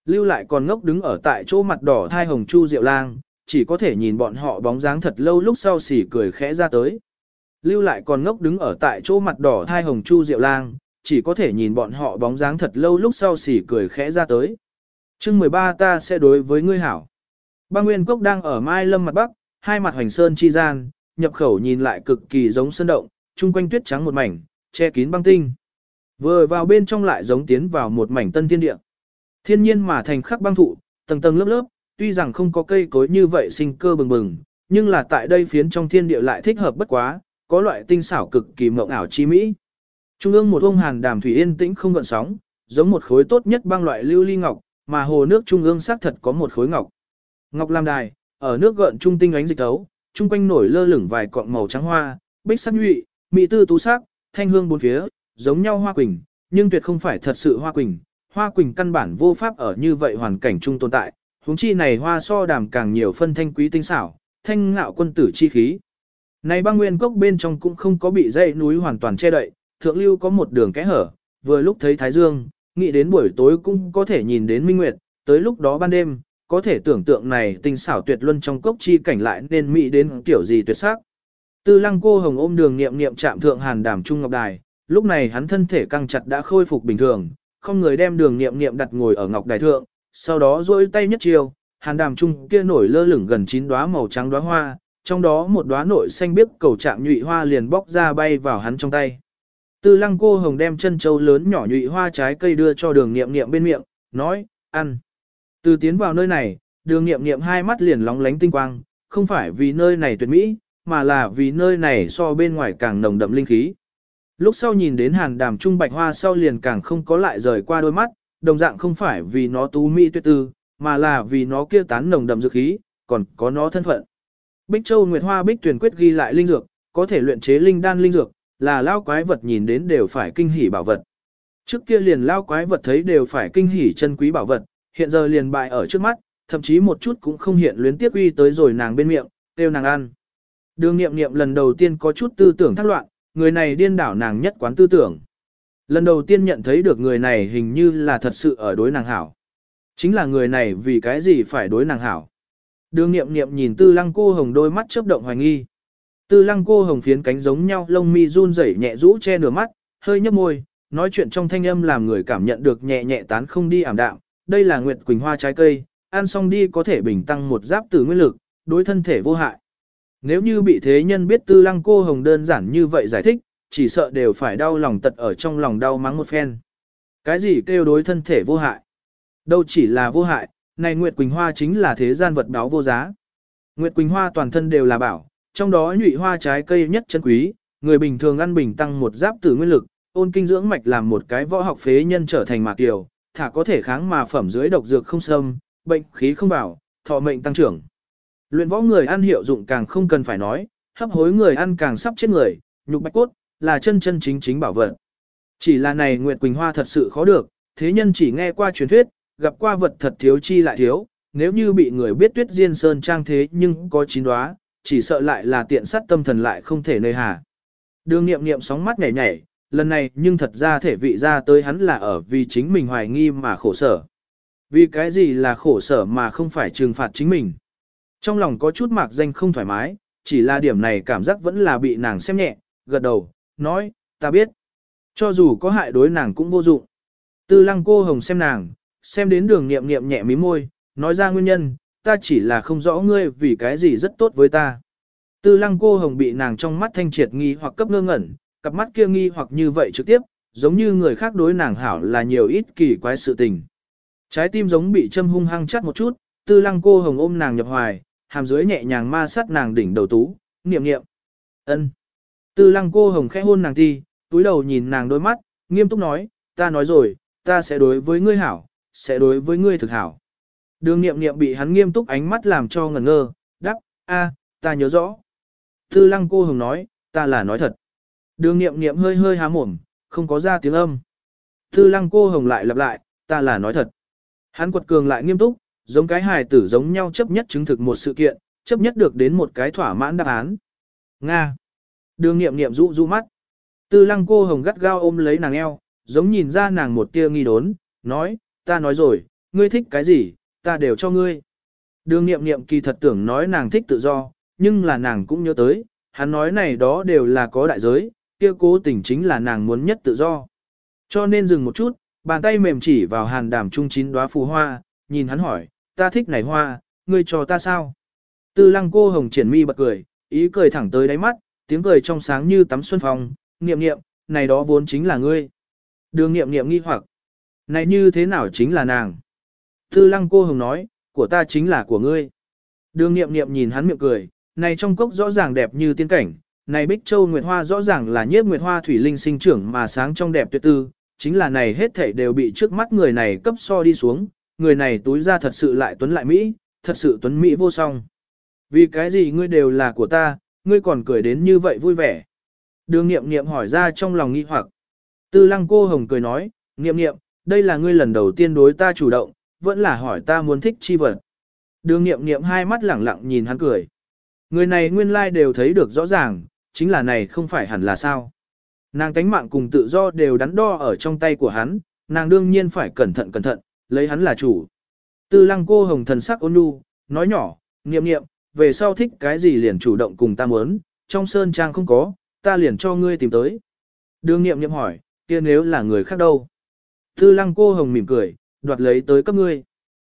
Lưu lại còn ngốc đứng ở tại chỗ mặt đỏ thai hồng chu diệu lang, chỉ có thể nhìn bọn họ bóng dáng thật lâu lúc sau xỉ cười khẽ ra tới. Lưu lại còn ngốc đứng ở tại chỗ mặt đỏ thai hồng chu diệu lang, chỉ có thể nhìn bọn họ bóng dáng thật lâu lúc sau xỉ cười khẽ ra tới. chương 13 ta sẽ đối với ngươi hảo. ba Nguyên Cốc đang ở Mai Lâm mặt Bắc, hai mặt hoành sơn chi gian, nhập khẩu nhìn lại cực kỳ giống sơn động, chung quanh tuyết trắng một mảnh, che kín băng tinh. Vừa vào bên trong lại giống tiến vào một mảnh tân thiên địa. Thiên nhiên mà thành khắc băng thụ, tầng tầng lớp lớp, tuy rằng không có cây cối như vậy sinh cơ bừng bừng, nhưng là tại đây phiến trong thiên địa lại thích hợp bất quá, có loại tinh xảo cực kỳ mộng ảo chi mỹ. Trung ương một ông hàn đàm thủy yên tĩnh không gợn sóng, giống một khối tốt nhất băng loại lưu ly ngọc, mà hồ nước trung ương xác thật có một khối ngọc. Ngọc lam đài, ở nước gợn trung tinh ánh dịch tấu, trung quanh nổi lơ lửng vài cọng màu trắng hoa, bích sắc nhụy, mỹ tư tú sắc, thanh hương bốn phía, giống nhau hoa quỳnh, nhưng tuyệt không phải thật sự hoa quỳnh. Hoa quỳnh căn bản vô pháp ở như vậy hoàn cảnh chung tồn tại, huống chi này hoa so đàm càng nhiều phân thanh quý tinh xảo, thanh ngạo quân tử chi khí. Này băng nguyên cốc bên trong cũng không có bị dãy núi hoàn toàn che đậy, thượng lưu có một đường kẽ hở, vừa lúc thấy thái dương, nghĩ đến buổi tối cũng có thể nhìn đến minh nguyệt, tới lúc đó ban đêm, có thể tưởng tượng này tinh xảo tuyệt luân trong cốc chi cảnh lại nên mỹ đến kiểu gì tuyệt sắc. Tư lăng cô hồng ôm đường nghiệm nghiệm chạm thượng hàn đàm trung ngọc đài, lúc này hắn thân thể căng chặt đã khôi phục bình thường, không người đem đường nghiệm nghiệm đặt ngồi ở ngọc đài thượng, sau đó duỗi tay nhất chiều, hàn đàm trung kia nổi lơ lửng gần chín đóa màu trắng đóa hoa, trong đó một đóa nội xanh biếc cầu trạng nhụy hoa liền bóc ra bay vào hắn trong tay. Tư lăng cô hồng đem chân châu lớn nhỏ nhụy hoa trái cây đưa cho đường nghiệm nghiệm bên miệng, nói, ăn. Từ tiến vào nơi này, đường nghiệm nghiệm hai mắt liền lóng lánh tinh quang, không phải vì nơi này tuyệt mỹ, mà là vì nơi này so bên ngoài càng nồng đậm linh khí. Lúc sau nhìn đến hàn đàm trung bạch hoa sau liền càng không có lại rời qua đôi mắt, đồng dạng không phải vì nó tú mỹ tuyệt tư, mà là vì nó kia tán nồng đậm dược khí, còn có nó thân phận. Bích Châu Nguyệt Hoa Bích Tuyển quyết ghi lại linh dược, có thể luyện chế linh đan linh dược, là lao quái vật nhìn đến đều phải kinh hỉ bảo vật. Trước kia liền lao quái vật thấy đều phải kinh hỉ chân quý bảo vật, hiện giờ liền bại ở trước mắt, thậm chí một chút cũng không hiện luyến tiếc uy tới rồi nàng bên miệng, kêu nàng ăn. Đường nghiệm nghiệm lần đầu tiên có chút tư tưởng thác loạn, người này điên đảo nàng nhất quán tư tưởng. Lần đầu tiên nhận thấy được người này hình như là thật sự ở đối nàng hảo. Chính là người này vì cái gì phải đối nàng hảo. Đường nghiệm nghiệm nhìn tư lăng cô hồng đôi mắt chớp động hoài nghi. Tư lăng cô hồng phiến cánh giống nhau lông mi run rẩy nhẹ rũ che nửa mắt, hơi nhấp môi, nói chuyện trong thanh âm làm người cảm nhận được nhẹ nhẹ tán không đi ảm đạm. Đây là nguyệt quỳnh hoa trái cây, ăn xong đi có thể bình tăng một giáp tử nguyên lực, đối thân thể vô hại. Nếu như bị thế nhân biết tư lăng cô hồng đơn giản như vậy giải thích, chỉ sợ đều phải đau lòng tật ở trong lòng đau mắng một phen. Cái gì kêu đối thân thể vô hại? Đâu chỉ là vô hại, này Nguyệt Quỳnh Hoa chính là thế gian vật báo vô giá. Nguyệt Quỳnh Hoa toàn thân đều là bảo, trong đó nhụy hoa trái cây nhất chân quý, người bình thường ăn bình tăng một giáp tử nguyên lực, ôn kinh dưỡng mạch làm một cái võ học phế nhân trở thành mạc tiểu, thả có thể kháng mà phẩm dưới độc dược không xâm, bệnh khí không bảo, thọ mệnh tăng trưởng. Luyện võ người ăn hiệu dụng càng không cần phải nói, hấp hối người ăn càng sắp chết người, nhục bạch cốt, là chân chân chính chính bảo vật. Chỉ là này Nguyệt Quỳnh Hoa thật sự khó được, thế nhân chỉ nghe qua truyền thuyết, gặp qua vật thật thiếu chi lại thiếu, nếu như bị người biết tuyết diên sơn trang thế nhưng có chín đoá, chỉ sợ lại là tiện sát tâm thần lại không thể nơi hà. Đường nghiệm nghiệm sóng mắt nhảy nhảy, lần này nhưng thật ra thể vị ra tới hắn là ở vì chính mình hoài nghi mà khổ sở. Vì cái gì là khổ sở mà không phải trừng phạt chính mình. Trong lòng có chút mạc danh không thoải mái, chỉ là điểm này cảm giác vẫn là bị nàng xem nhẹ, gật đầu, nói, ta biết. Cho dù có hại đối nàng cũng vô dụng. Tư lăng cô hồng xem nàng, xem đến đường nghiệm nghiệm nhẹ mí môi, nói ra nguyên nhân, ta chỉ là không rõ ngươi vì cái gì rất tốt với ta. Tư lăng cô hồng bị nàng trong mắt thanh triệt nghi hoặc cấp ngơ ngẩn, cặp mắt kia nghi hoặc như vậy trực tiếp, giống như người khác đối nàng hảo là nhiều ít kỳ quái sự tình. Trái tim giống bị châm hung hăng chắt một chút, tư lăng cô hồng ôm nàng nhập hoài, hàm dưới nhẹ nhàng ma sát nàng đỉnh đầu tú, niệm niệm. ân. Tư lăng cô hồng khẽ hôn nàng ti, túi đầu nhìn nàng đôi mắt, nghiêm túc nói, ta nói rồi, ta sẽ đối với ngươi hảo, sẽ đối với ngươi thực hảo. Đường nghiệm nghiệm bị hắn nghiêm túc ánh mắt làm cho ngẩn ngơ, đáp a, ta nhớ rõ. Tư lăng cô hồng nói, ta là nói thật. Đường nghiệm nghiệm hơi hơi há mồm, không có ra tiếng âm. Tư lăng cô hồng lại lặp lại, ta là nói thật. Hắn quật cường lại nghiêm túc, giống cái hài tử giống nhau chấp nhất chứng thực một sự kiện, chấp nhất được đến một cái thỏa mãn đáp án. Nga. Đường nghiệm nghiệm rũ rũ mắt. Tư lăng cô hồng gắt gao ôm lấy nàng eo, giống nhìn ra nàng một tia nghi đốn, nói, ta nói rồi, ngươi thích cái gì, ta đều cho ngươi. Đường nghiệm nghiệm kỳ thật tưởng nói nàng thích tự do, nhưng là nàng cũng nhớ tới, hắn nói này đó đều là có đại giới, kia cố tình chính là nàng muốn nhất tự do. Cho nên dừng một chút, bàn tay mềm chỉ vào hàn đàm trung chín đóa phù hoa, nhìn hắn hỏi, ta thích này hoa, ngươi cho ta sao? Tư lăng cô hồng triển mi bật cười, ý cười thẳng tới đáy mắt, tiếng cười trong sáng như tắm xuân phòng niệm niệm, này đó vốn chính là ngươi. Đường niệm niệm nghi hoặc, này như thế nào chính là nàng? Tư lăng cô hồng nói, của ta chính là của ngươi. Đường nghiệm nghiệm nhìn hắn miệng cười, này trong cốc rõ ràng đẹp như tiên cảnh, này bích châu nguyệt hoa rõ ràng là nhiếp nguyệt hoa thủy linh sinh trưởng mà sáng trong đẹp tuyệt tư, chính là này hết thảy đều bị trước mắt người này cấp so đi xuống, người này túi ra thật sự lại tuấn lại Mỹ, thật sự tuấn Mỹ vô song. Vì cái gì ngươi đều là của ta, ngươi còn cười đến như vậy vui vẻ. Đường nghiệm nghiệm hỏi ra trong lòng nghi hoặc. Tư lăng cô hồng cười nói, nghiệm nghiệm, đây là ngươi lần đầu tiên đối ta chủ động, vẫn là hỏi ta muốn thích chi vật. Đường nghiệm nghiệm hai mắt lẳng lặng nhìn hắn cười. Người này nguyên lai like đều thấy được rõ ràng, chính là này không phải hẳn là sao. Nàng tánh mạng cùng tự do đều đắn đo ở trong tay của hắn, nàng đương nhiên phải cẩn thận cẩn thận, lấy hắn là chủ. Tư lăng cô hồng thần sắc ôn nhu, nói nhỏ, nghiệm nghiệm, về sau thích cái gì liền chủ động cùng ta muốn, trong sơn trang không có, ta liền cho ngươi tìm tới. Đường nghiệm nghiệm hỏi, kia nếu là người khác đâu? Tư lăng cô hồng mỉm cười, đoạt lấy tới cấp ngươi.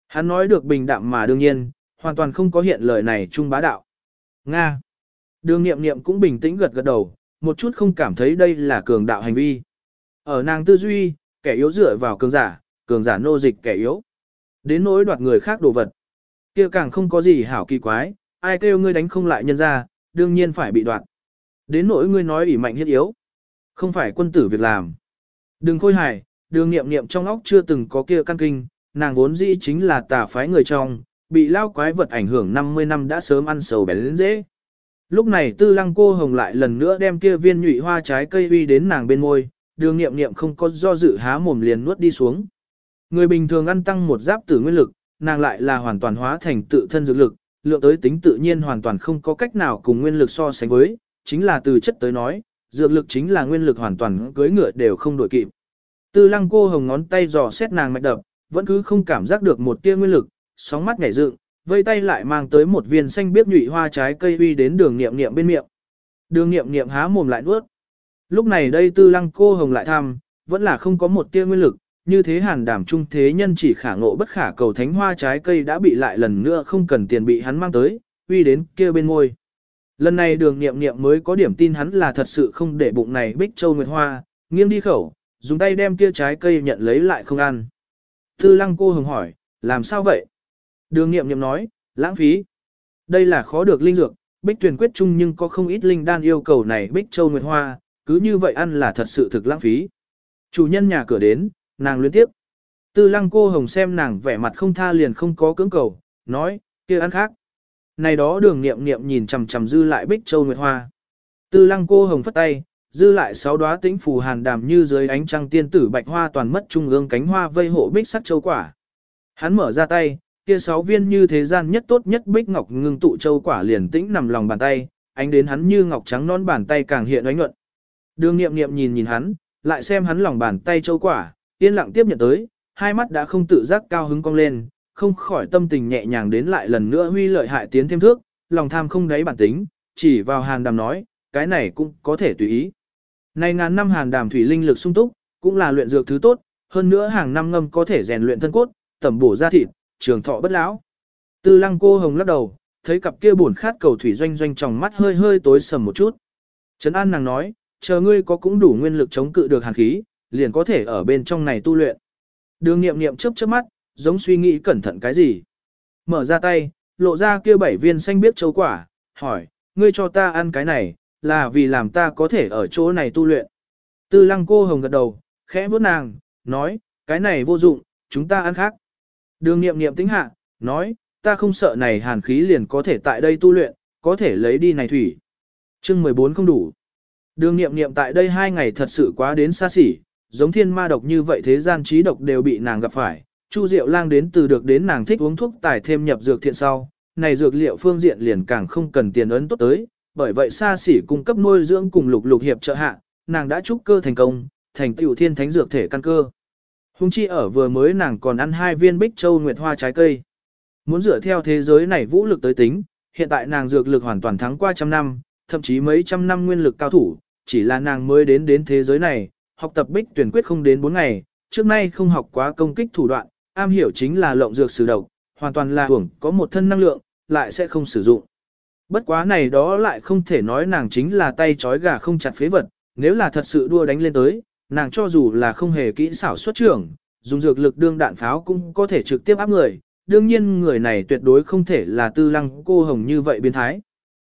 Hắn nói được bình đạm mà đương nhiên, hoàn toàn không có hiện lời này trung bá đạo. Nga. Đường nghiệm nghiệm cũng bình tĩnh gật gật đầu, một chút không cảm thấy đây là cường đạo hành vi. Ở nàng tư duy, kẻ yếu dựa vào cường giả, cường giả nô dịch kẻ yếu. Đến nỗi đoạt người khác đồ vật. kia càng không có gì hảo kỳ quái, ai kêu ngươi đánh không lại nhân ra, đương nhiên phải bị đoạt. Đến nỗi ngươi nói ủy mạnh hiết yếu. Không phải quân tử việc làm. Đừng khôi hài, đường nghiệm nghiệm trong óc chưa từng có kia căn kinh, nàng vốn dĩ chính là tà phái người trong, bị lao quái vật ảnh hưởng 50 năm đã sớm ăn sầu bén lên dễ. Lúc này tư lăng cô hồng lại lần nữa đem kia viên nhụy hoa trái cây uy đến nàng bên môi, đường nghiệm nghiệm không có do dự há mồm liền nuốt đi xuống. Người bình thường ăn tăng một giáp tử nguyên lực, nàng lại là hoàn toàn hóa thành tự thân dược lực, lượng tới tính tự nhiên hoàn toàn không có cách nào cùng nguyên lực so sánh với, chính là từ chất tới nói, dược lực chính là nguyên lực hoàn toàn cưới ngựa đều không đổi kịp. Tư lăng cô hồng ngón tay dò xét nàng mạch đập, vẫn cứ không cảm giác được một tia nguyên lực, sóng mắt nhảy dựng, vây tay lại mang tới một viên xanh biếc nhụy hoa trái cây uy đến đường nghiệm nghiệm bên miệng. Đường nghiệm nghiệm há mồm lại nuốt. Lúc này đây tư lăng cô hồng lại thăm, vẫn là không có một tia nguyên lực, như thế hàn đảm trung thế nhân chỉ khả ngộ bất khả cầu thánh hoa trái cây đã bị lại lần nữa không cần tiền bị hắn mang tới, uy đến kia bên môi. Lần này đường nghiệm nghiệm mới có điểm tin hắn là thật sự không để bụng này bích châu nguyệt hoa, nghiêng đi khẩu, dùng tay đem kia trái cây nhận lấy lại không ăn. Tư lăng cô hừng hỏi, làm sao vậy? Đường nghiệm nghiệm nói, lãng phí. Đây là khó được linh dược, bích tuyển quyết chung nhưng có không ít linh đan yêu cầu này bích châu nguyệt hoa, cứ như vậy ăn là thật sự thực lãng phí. Chủ nhân nhà cửa đến, nàng luyến tiếp. Tư lăng cô hồng xem nàng vẻ mặt không tha liền không có cưỡng cầu, nói, kia ăn khác. Này đó đường nghiệm nghiệm nhìn chằm chằm dư lại bích châu nguyệt hoa. Tư lăng cô hồng phất tay, dư lại sáu đóa tĩnh phù hàn đàm như dưới ánh trăng tiên tử bạch hoa toàn mất trung ương cánh hoa vây hộ bích sắc châu quả. Hắn mở ra tay, kia sáu viên như thế gian nhất tốt nhất bích ngọc ngưng tụ châu quả liền tĩnh nằm lòng bàn tay, ánh đến hắn như ngọc trắng non bàn tay càng hiện ánh nhuận. Đường nghiệm nghiệm nhìn nhìn hắn, lại xem hắn lòng bàn tay châu quả, yên lặng tiếp nhận tới, hai mắt đã không tự giác cao hứng cong lên, không khỏi tâm tình nhẹ nhàng đến lại lần nữa huy lợi hại tiến thêm thước, lòng tham không đáy bản tính, chỉ vào hàn đàm nói, cái này cũng có thể tùy ý. Này ngàn năm hàn đàm thủy linh lực sung túc, cũng là luyện dược thứ tốt, hơn nữa hàng năm ngâm có thể rèn luyện thân cốt, tẩm bổ da thịt, trường thọ bất lão. Tư lăng cô hồng lắc đầu, thấy cặp kia buồn khát cầu thủy doanh doanh trong mắt hơi hơi tối sầm một chút. Trấn An nàng nói, chờ ngươi có cũng đủ nguyên lực chống cự được hàn khí, liền có thể ở bên trong này tu luyện. Đường nghiệm nghiệm chớp chớp mắt, giống suy nghĩ cẩn thận cái gì. Mở ra tay, lộ ra kia bảy viên xanh biết châu quả, hỏi, ngươi cho ta ăn cái này, là vì làm ta có thể ở chỗ này tu luyện. Tư lăng cô hồng gật đầu, khẽ vuốt nàng, nói, cái này vô dụng, chúng ta ăn khác. Đường nghiệm nghiệm tính hạ, nói, ta không sợ này hàn khí liền có thể tại đây tu luyện, có thể lấy đi này thủy. chương 14 không đủ. Đường nghiệm nghiệm tại đây hai ngày thật sự quá đến xa xỉ, giống thiên ma độc như vậy thế gian trí độc đều bị nàng gặp phải. Chu Diệu Lang đến từ được đến nàng thích uống thuốc tài thêm nhập dược thiện sau, này dược liệu phương diện liền càng không cần tiền ấn tốt tới, bởi vậy xa xỉ cung cấp nuôi dưỡng cùng lục lục hiệp trợ hạ, nàng đã trúc cơ thành công, thành tiểu thiên thánh dược thể căn cơ. Hùng chi ở vừa mới nàng còn ăn hai viên bích châu nguyệt hoa trái cây. Muốn dựa theo thế giới này vũ lực tới tính, hiện tại nàng dược lực hoàn toàn thắng qua trăm năm, thậm chí mấy trăm năm nguyên lực cao thủ, chỉ là nàng mới đến đến thế giới này, học tập bích tuyển quyết không đến 4 ngày, trước nay không học quá công kích thủ đoạn, am hiểu chính là lộng dược sử độc, hoàn toàn là hưởng có một thân năng lượng, lại sẽ không sử dụng. Bất quá này đó lại không thể nói nàng chính là tay chói gà không chặt phế vật, nếu là thật sự đua đánh lên tới, nàng cho dù là không hề kỹ xảo xuất trưởng, dùng dược lực đương đạn pháo cũng có thể trực tiếp áp người, đương nhiên người này tuyệt đối không thể là tư lăng cô hồng như vậy biến thái.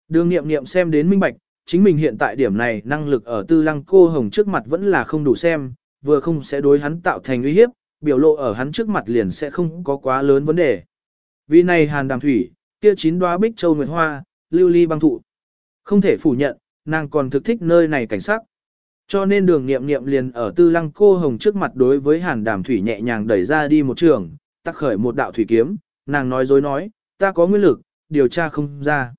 Đường nghiệm nghiệm xem đến minh bạch, chính mình hiện tại điểm này năng lực ở tư lăng cô hồng trước mặt vẫn là không đủ xem, vừa không sẽ đối hắn tạo thành uy hiếp, biểu lộ ở hắn trước mặt liền sẽ không có quá lớn vấn đề. Vì này hàn đàm thủy, kia chín đoá bích châu nguyệt hoa, lưu ly băng thụ. Không thể phủ nhận, nàng còn thực thích nơi này cảnh sắc. Cho nên đường nghiệm nghiệm liền ở tư lăng cô hồng trước mặt đối với hàn đàm thủy nhẹ nhàng đẩy ra đi một trường, tắc khởi một đạo thủy kiếm, nàng nói dối nói, ta có nguyên lực, điều tra không ra.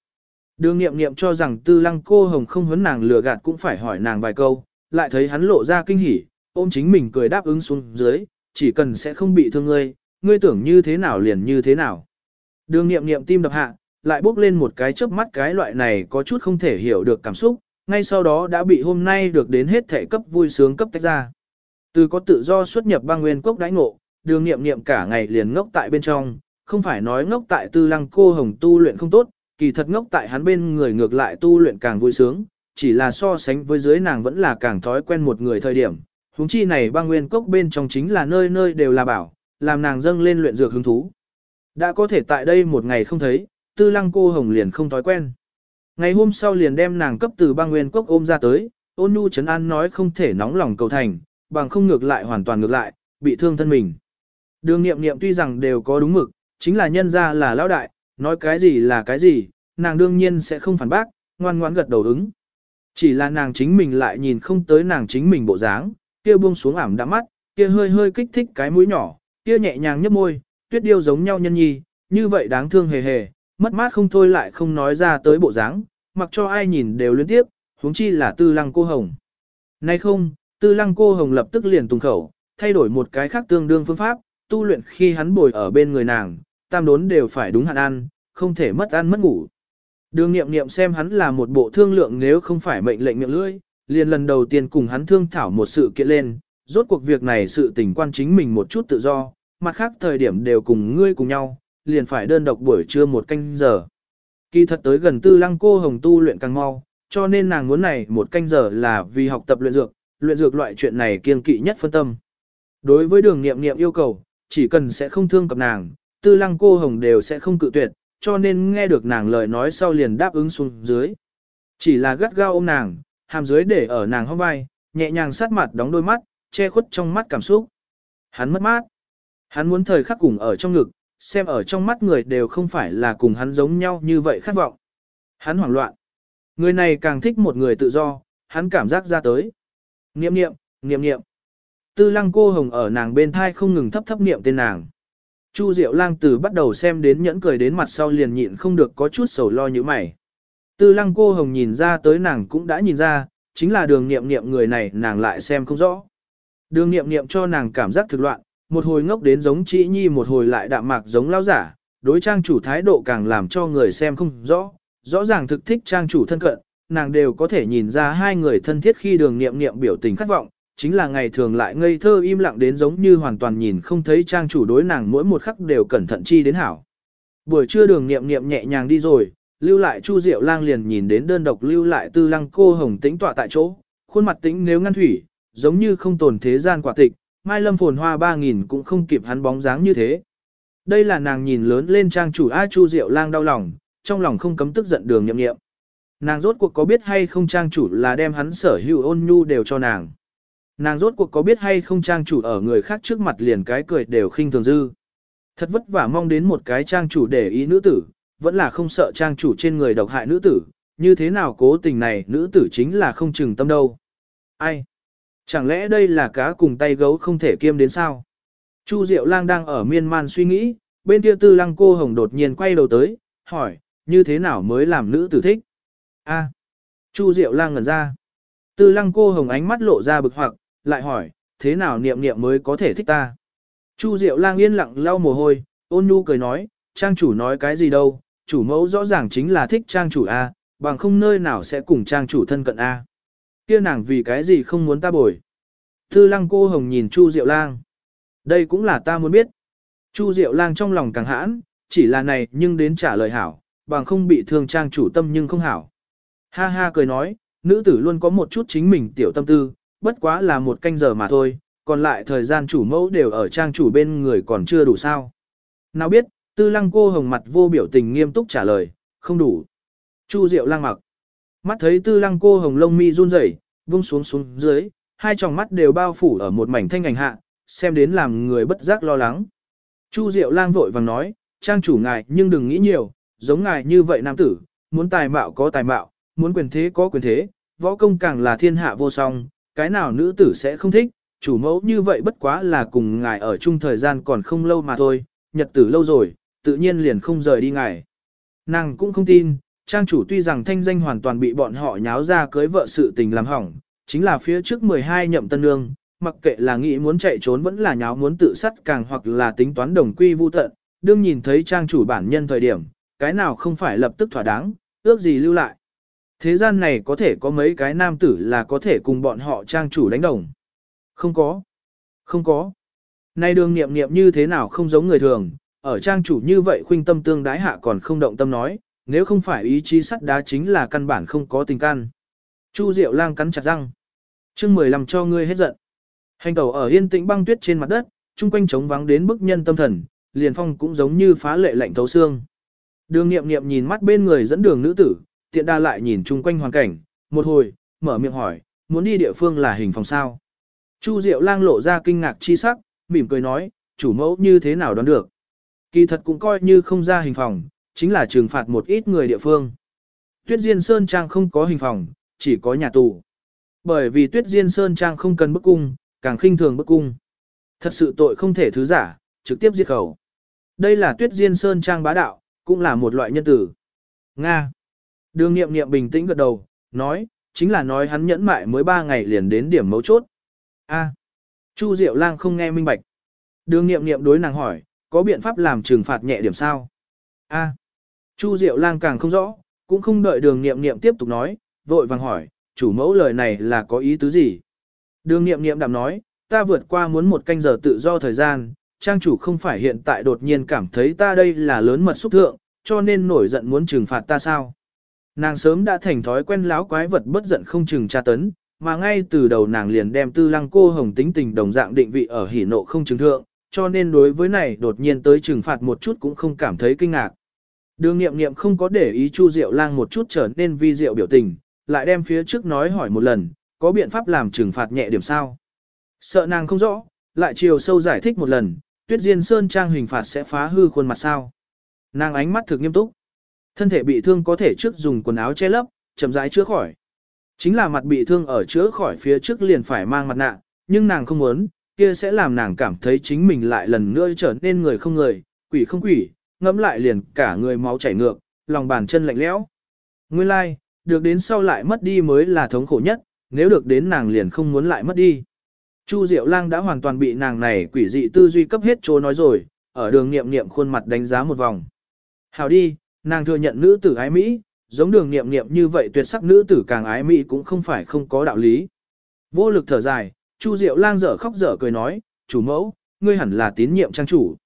Đường nghiệm nghiệm cho rằng tư lăng cô hồng không huấn nàng lừa gạt cũng phải hỏi nàng vài câu, lại thấy hắn lộ ra kinh hỉ, ôm chính mình cười đáp ứng xuống dưới, chỉ cần sẽ không bị thương ngươi, ngươi tưởng như thế nào liền như thế nào. Đường nghiệm nghiệm tim đập hạ, lại bốc lên một cái chớp mắt cái loại này có chút không thể hiểu được cảm xúc, ngay sau đó đã bị hôm nay được đến hết thể cấp vui sướng cấp tách ra. Từ có tự do xuất nhập băng nguyên cốc đãi ngộ, đường nghiệm nghiệm cả ngày liền ngốc tại bên trong, không phải nói ngốc tại tư lăng cô hồng tu luyện không tốt, kỳ thật ngốc tại hắn bên người ngược lại tu luyện càng vui sướng, chỉ là so sánh với dưới nàng vẫn là càng thói quen một người thời điểm. Húng chi này băng nguyên cốc bên trong chính là nơi nơi đều là bảo, làm nàng dâng lên luyện dược hứng thú. Đã có thể tại đây một ngày không thấy, tư lăng cô hồng liền không thói quen. Ngày hôm sau liền đem nàng cấp từ băng nguyên cốc ôm ra tới, ôn nhu chấn an nói không thể nóng lòng cầu thành, bằng không ngược lại hoàn toàn ngược lại, bị thương thân mình. Đường nghiệm nghiệm tuy rằng đều có đúng mực, chính là nhân ra là lão đại, nói cái gì là cái gì, nàng đương nhiên sẽ không phản bác, ngoan ngoãn gật đầu ứng. Chỉ là nàng chính mình lại nhìn không tới nàng chính mình bộ dáng, kia buông xuống ảm đã mắt, kia hơi hơi kích thích cái mũi nhỏ, kia nhẹ nhàng nhấp môi, tuyết điêu giống nhau nhân nhi, như vậy đáng thương hề hề, mất mát không thôi lại không nói ra tới bộ dáng, mặc cho ai nhìn đều liên tiếp, huống chi là tư lăng cô hồng. Nay không, tư lăng cô hồng lập tức liền tùng khẩu, thay đổi một cái khác tương đương phương pháp, tu luyện khi hắn bồi ở bên người nàng, tam đốn đều phải đúng hạn ăn, không thể mất ăn mất ngủ. Đường nghiệm nghiệm xem hắn là một bộ thương lượng nếu không phải mệnh lệnh miệng lưỡi, liền lần đầu tiên cùng hắn thương thảo một sự kiện lên, rốt cuộc việc này sự tình quan chính mình một chút tự do, mặt khác thời điểm đều cùng ngươi cùng nhau, liền phải đơn độc buổi trưa một canh giờ. Kỳ thật tới gần tư lăng cô hồng tu luyện càng mau, cho nên nàng muốn này một canh giờ là vì học tập luyện dược, luyện dược loại chuyện này kiên kỵ nhất phân tâm. Đối với đường nghiệm nghiệm yêu cầu, chỉ cần sẽ không thương cập nàng, tư lăng cô hồng đều sẽ không cự tuyệt, cho nên nghe được nàng lời nói sau liền đáp ứng xuống dưới. Chỉ là gắt gao ôm nàng, hàm dưới để ở nàng hông vai, nhẹ nhàng sát mặt đóng đôi mắt, che khuất trong mắt cảm xúc. Hắn mất mát. Hắn muốn thời khắc cùng ở trong ngực, xem ở trong mắt người đều không phải là cùng hắn giống nhau như vậy khát vọng. Hắn hoảng loạn. Người này càng thích một người tự do, hắn cảm giác ra tới. Niệm niệm, niệm niệm. Tư lăng cô hồng ở nàng bên thai không ngừng thấp thấp niệm tên nàng. Chu Diệu Lang từ bắt đầu xem đến nhẫn cười đến mặt sau liền nhịn không được có chút sầu lo như mày. Tư lăng cô hồng nhìn ra tới nàng cũng đã nhìn ra, chính là đường niệm niệm người này nàng lại xem không rõ. Đường niệm niệm cho nàng cảm giác thực loạn, một hồi ngốc đến giống chị nhi một hồi lại đạm mạc giống lao giả, đối trang chủ thái độ càng làm cho người xem không rõ, rõ ràng thực thích trang chủ thân cận, nàng đều có thể nhìn ra hai người thân thiết khi đường niệm niệm biểu tình khát vọng, chính là ngày thường lại ngây thơ im lặng đến giống như hoàn toàn nhìn không thấy trang chủ đối nàng mỗi một khắc đều cẩn thận chi đến hảo. Buổi trưa đường niệm niệm nhẹ nhàng đi rồi, lưu lại Chu Diệu Lang liền nhìn đến đơn độc lưu lại Tư Lăng cô hồng tĩnh tọa tại chỗ, khuôn mặt tĩnh nếu ngăn thủy, giống như không tồn thế gian quả tịch, Mai Lâm phồn hoa ba nghìn cũng không kịp hắn bóng dáng như thế. Đây là nàng nhìn lớn lên trang chủ A Chu Diệu Lang đau lòng, trong lòng không cấm tức giận đường nhậm nghiệm. Nàng rốt cuộc có biết hay không trang chủ là đem hắn sở hữu ôn nhu đều cho nàng. Nàng rốt cuộc có biết hay không trang chủ ở người khác trước mặt liền cái cười đều khinh thường dư. Thật vất vả mong đến một cái trang chủ để ý nữ tử, vẫn là không sợ trang chủ trên người độc hại nữ tử, như thế nào cố tình này nữ tử chính là không chừng tâm đâu. Ai? Chẳng lẽ đây là cá cùng tay gấu không thể kiêm đến sao? Chu Diệu Lang đang ở miên man suy nghĩ, bên kia tư lăng cô hồng đột nhiên quay đầu tới, hỏi, như thế nào mới làm nữ tử thích? A. Chu Diệu Lang ngẩn ra. Tư lăng cô hồng ánh mắt lộ ra bực hoặc, lại hỏi, thế nào niệm niệm mới có thể thích ta? Chu Diệu Lang yên lặng lau mồ hôi, ôn nhu cười nói, trang chủ nói cái gì đâu, chủ mẫu rõ ràng chính là thích trang chủ A, bằng không nơi nào sẽ cùng trang chủ thân cận A kia nàng vì cái gì không muốn ta bồi. Tư lăng cô hồng nhìn Chu Diệu Lang. Đây cũng là ta muốn biết. Chu Diệu Lang trong lòng càng hãn, chỉ là này nhưng đến trả lời hảo, bằng không bị thương trang chủ tâm nhưng không hảo. Ha ha cười nói, nữ tử luôn có một chút chính mình tiểu tâm tư, bất quá là một canh giờ mà thôi, còn lại thời gian chủ mẫu đều ở trang chủ bên người còn chưa đủ sao. Nào biết, tư lăng cô hồng mặt vô biểu tình nghiêm túc trả lời, không đủ. Chu Diệu lang mặc. Mắt thấy tư lăng cô hồng lông mi run rẩy, vung xuống xuống dưới, hai tròng mắt đều bao phủ ở một mảnh thanh ảnh hạ, xem đến làm người bất giác lo lắng. Chu Diệu lang vội vàng nói, trang chủ ngài nhưng đừng nghĩ nhiều, giống ngài như vậy nam tử, muốn tài mạo có tài mạo, muốn quyền thế có quyền thế, võ công càng là thiên hạ vô song, cái nào nữ tử sẽ không thích, chủ mẫu như vậy bất quá là cùng ngài ở chung thời gian còn không lâu mà thôi, nhật tử lâu rồi, tự nhiên liền không rời đi ngài. Nàng cũng không tin, trang chủ tuy rằng thanh danh hoàn toàn bị bọn họ nháo ra cưới vợ sự tình làm hỏng, chính là phía trước 12 nhậm tân nương, mặc kệ là nghĩ muốn chạy trốn vẫn là nháo muốn tự sát càng hoặc là tính toán đồng quy vu tận, đương nhìn thấy trang chủ bản nhân thời điểm, cái nào không phải lập tức thỏa đáng, ước gì lưu lại. Thế gian này có thể có mấy cái nam tử là có thể cùng bọn họ trang chủ đánh đồng. Không có. Không có. Nay đường nghiệm nghiệm như thế nào không giống người thường, ở trang chủ như vậy khuynh tâm tương đái hạ còn không động tâm nói, nếu không phải ý chí sắt đá chính là căn bản không có tình căn. Chu Diệu lang cắn chặt răng. chương 15 cho ngươi hết giận. Hành tàu ở yên tĩnh băng tuyết trên mặt đất, chung quanh trống vắng đến bức nhân tâm thần, liền phong cũng giống như phá lệ lạnh thấu xương. Đường nghiệm nghiệm nhìn mắt bên người dẫn đường nữ tử, tiện đa lại nhìn chung quanh hoàn cảnh, một hồi, mở miệng hỏi, muốn đi địa phương là hình phòng sao. Chu Diệu lang lộ ra kinh ngạc chi sắc, mỉm cười nói, chủ mẫu như thế nào đoán được. Kỳ thật cũng coi như không ra hình phòng, chính là trừng phạt một ít người địa phương. Tuyết Diên Sơn Trang không có hình phòng, chỉ có nhà tù. Bởi vì Tuyết Diên Sơn Trang không cần bức cung, càng khinh thường bức cung. Thật sự tội không thể thứ giả, trực tiếp giết khẩu. Đây là Tuyết Diên Sơn Trang bá đạo, cũng là một loại nhân tử. Nga. Đường nghiệm nghiệm bình tĩnh gật đầu, nói, chính là nói hắn nhẫn mại mới 3 ngày liền đến điểm mấu chốt. A. Chu Diệu Lang không nghe minh bạch. Đường nghiệm nghiệm đối nàng hỏi, có biện pháp làm trừng phạt nhẹ điểm sao? A. Chu Diệu Lang càng không rõ, cũng không đợi đường nghiệm nghiệm tiếp tục nói, vội vàng hỏi, chủ mẫu lời này là có ý tứ gì? Đường nghiệm nghiệm đạm nói, ta vượt qua muốn một canh giờ tự do thời gian, trang chủ không phải hiện tại đột nhiên cảm thấy ta đây là lớn mật xúc thượng, cho nên nổi giận muốn trừng phạt ta sao? Nàng sớm đã thành thói quen láo quái vật bất giận không chừng tra tấn, mà ngay từ đầu nàng liền đem tư lăng cô hồng tính tình đồng dạng định vị ở hỉ nộ không chứng thượng, cho nên đối với này đột nhiên tới trừng phạt một chút cũng không cảm thấy kinh ngạc. Đường nghiệm nghiệm không có để ý Chu Diệu Lang một chút trở nên vi diệu biểu tình, lại đem phía trước nói hỏi một lần, có biện pháp làm trừng phạt nhẹ điểm sao. Sợ nàng không rõ, lại chiều sâu giải thích một lần, tuyết diên sơn trang hình phạt sẽ phá hư khuôn mặt sao. Nàng ánh mắt thực nghiêm túc. Thân thể bị thương có thể trước dùng quần áo che lấp, chậm rãi chữa khỏi. Chính là mặt bị thương ở chữa khỏi phía trước liền phải mang mặt nạ, nhưng nàng không muốn, kia sẽ làm nàng cảm thấy chính mình lại lần nữa trở nên người không người, quỷ không quỷ, ngẫm lại liền cả người máu chảy ngược, lòng bàn chân lạnh lẽo. Nguyên lai, like, được đến sau lại mất đi mới là thống khổ nhất, nếu được đến nàng liền không muốn lại mất đi. Chu Diệu Lang đã hoàn toàn bị nàng này quỷ dị tư duy cấp hết chỗ nói rồi, ở đường nghiệm nghiệm khuôn mặt đánh giá một vòng. Hào đi, nàng thừa nhận nữ tử ái Mỹ, giống đường nghiệm nghiệm như vậy tuyệt sắc nữ tử càng ái Mỹ cũng không phải không có đạo lý. Vô lực thở dài, Chu Diệu Lang dở khóc dở cười nói, chủ mẫu, ngươi hẳn là tín nhiệm trang chủ.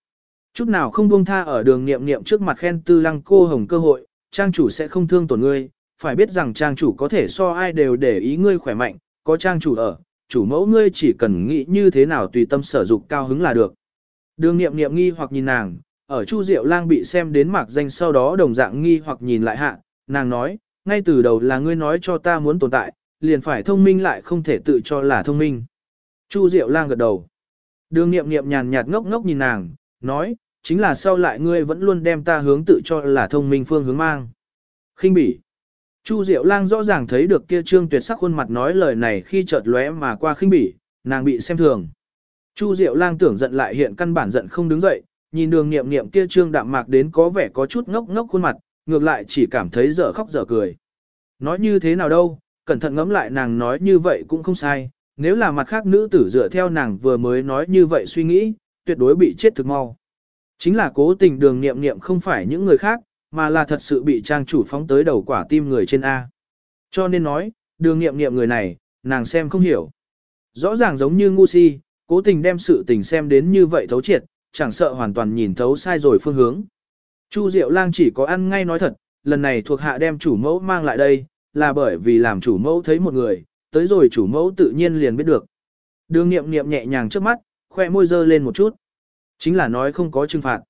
Chút nào không buông tha ở đường nghiệm nghiệm trước mặt khen tư lăng cô hồng cơ hội, trang chủ sẽ không thương tổn ngươi, phải biết rằng trang chủ có thể so ai đều để ý ngươi khỏe mạnh, có trang chủ ở, chủ mẫu ngươi chỉ cần nghĩ như thế nào tùy tâm sở dục cao hứng là được. Đường nghiệm nghiệm nghi hoặc nhìn nàng, ở Chu Diệu Lang bị xem đến mạc danh sau đó đồng dạng nghi hoặc nhìn lại hạ, nàng nói, ngay từ đầu là ngươi nói cho ta muốn tồn tại, liền phải thông minh lại không thể tự cho là thông minh. Chu Diệu Lang gật đầu. Đường nghiệm nghiệm nhàn nhạt ngốc ngốc nhìn nàng, nói, chính là sau lại ngươi vẫn luôn đem ta hướng tự cho là thông minh phương hướng mang. khinh bỉ. Chu Diệu Lang rõ ràng thấy được kia trương tuyệt sắc khuôn mặt nói lời này khi chợt lóe mà qua khinh bỉ, nàng bị xem thường. Chu Diệu Lang tưởng giận lại hiện căn bản giận không đứng dậy, nhìn đường nghiệm nghiệm kia trương đạm mạc đến có vẻ có chút ngốc ngốc khuôn mặt, ngược lại chỉ cảm thấy dở khóc dở cười. Nói như thế nào đâu, cẩn thận ngẫm lại nàng nói như vậy cũng không sai, nếu là mặt khác nữ tử dựa theo nàng vừa mới nói như vậy suy nghĩ, tuyệt đối bị chết thực mau. Chính là cố tình đường nghiệm nghiệm không phải những người khác, mà là thật sự bị trang chủ phóng tới đầu quả tim người trên A. Cho nên nói, đường nghiệm nghiệm người này, nàng xem không hiểu. Rõ ràng giống như ngu si, cố tình đem sự tình xem đến như vậy thấu triệt, chẳng sợ hoàn toàn nhìn thấu sai rồi phương hướng. Chu Diệu Lang chỉ có ăn ngay nói thật, lần này thuộc hạ đem chủ mẫu mang lại đây, là bởi vì làm chủ mẫu thấy một người, tới rồi chủ mẫu tự nhiên liền biết được. Đường nghiệm nghiệm nhẹ nhàng trước mắt, khoe môi dơ lên một chút. Chính là nói không có trừng phạt.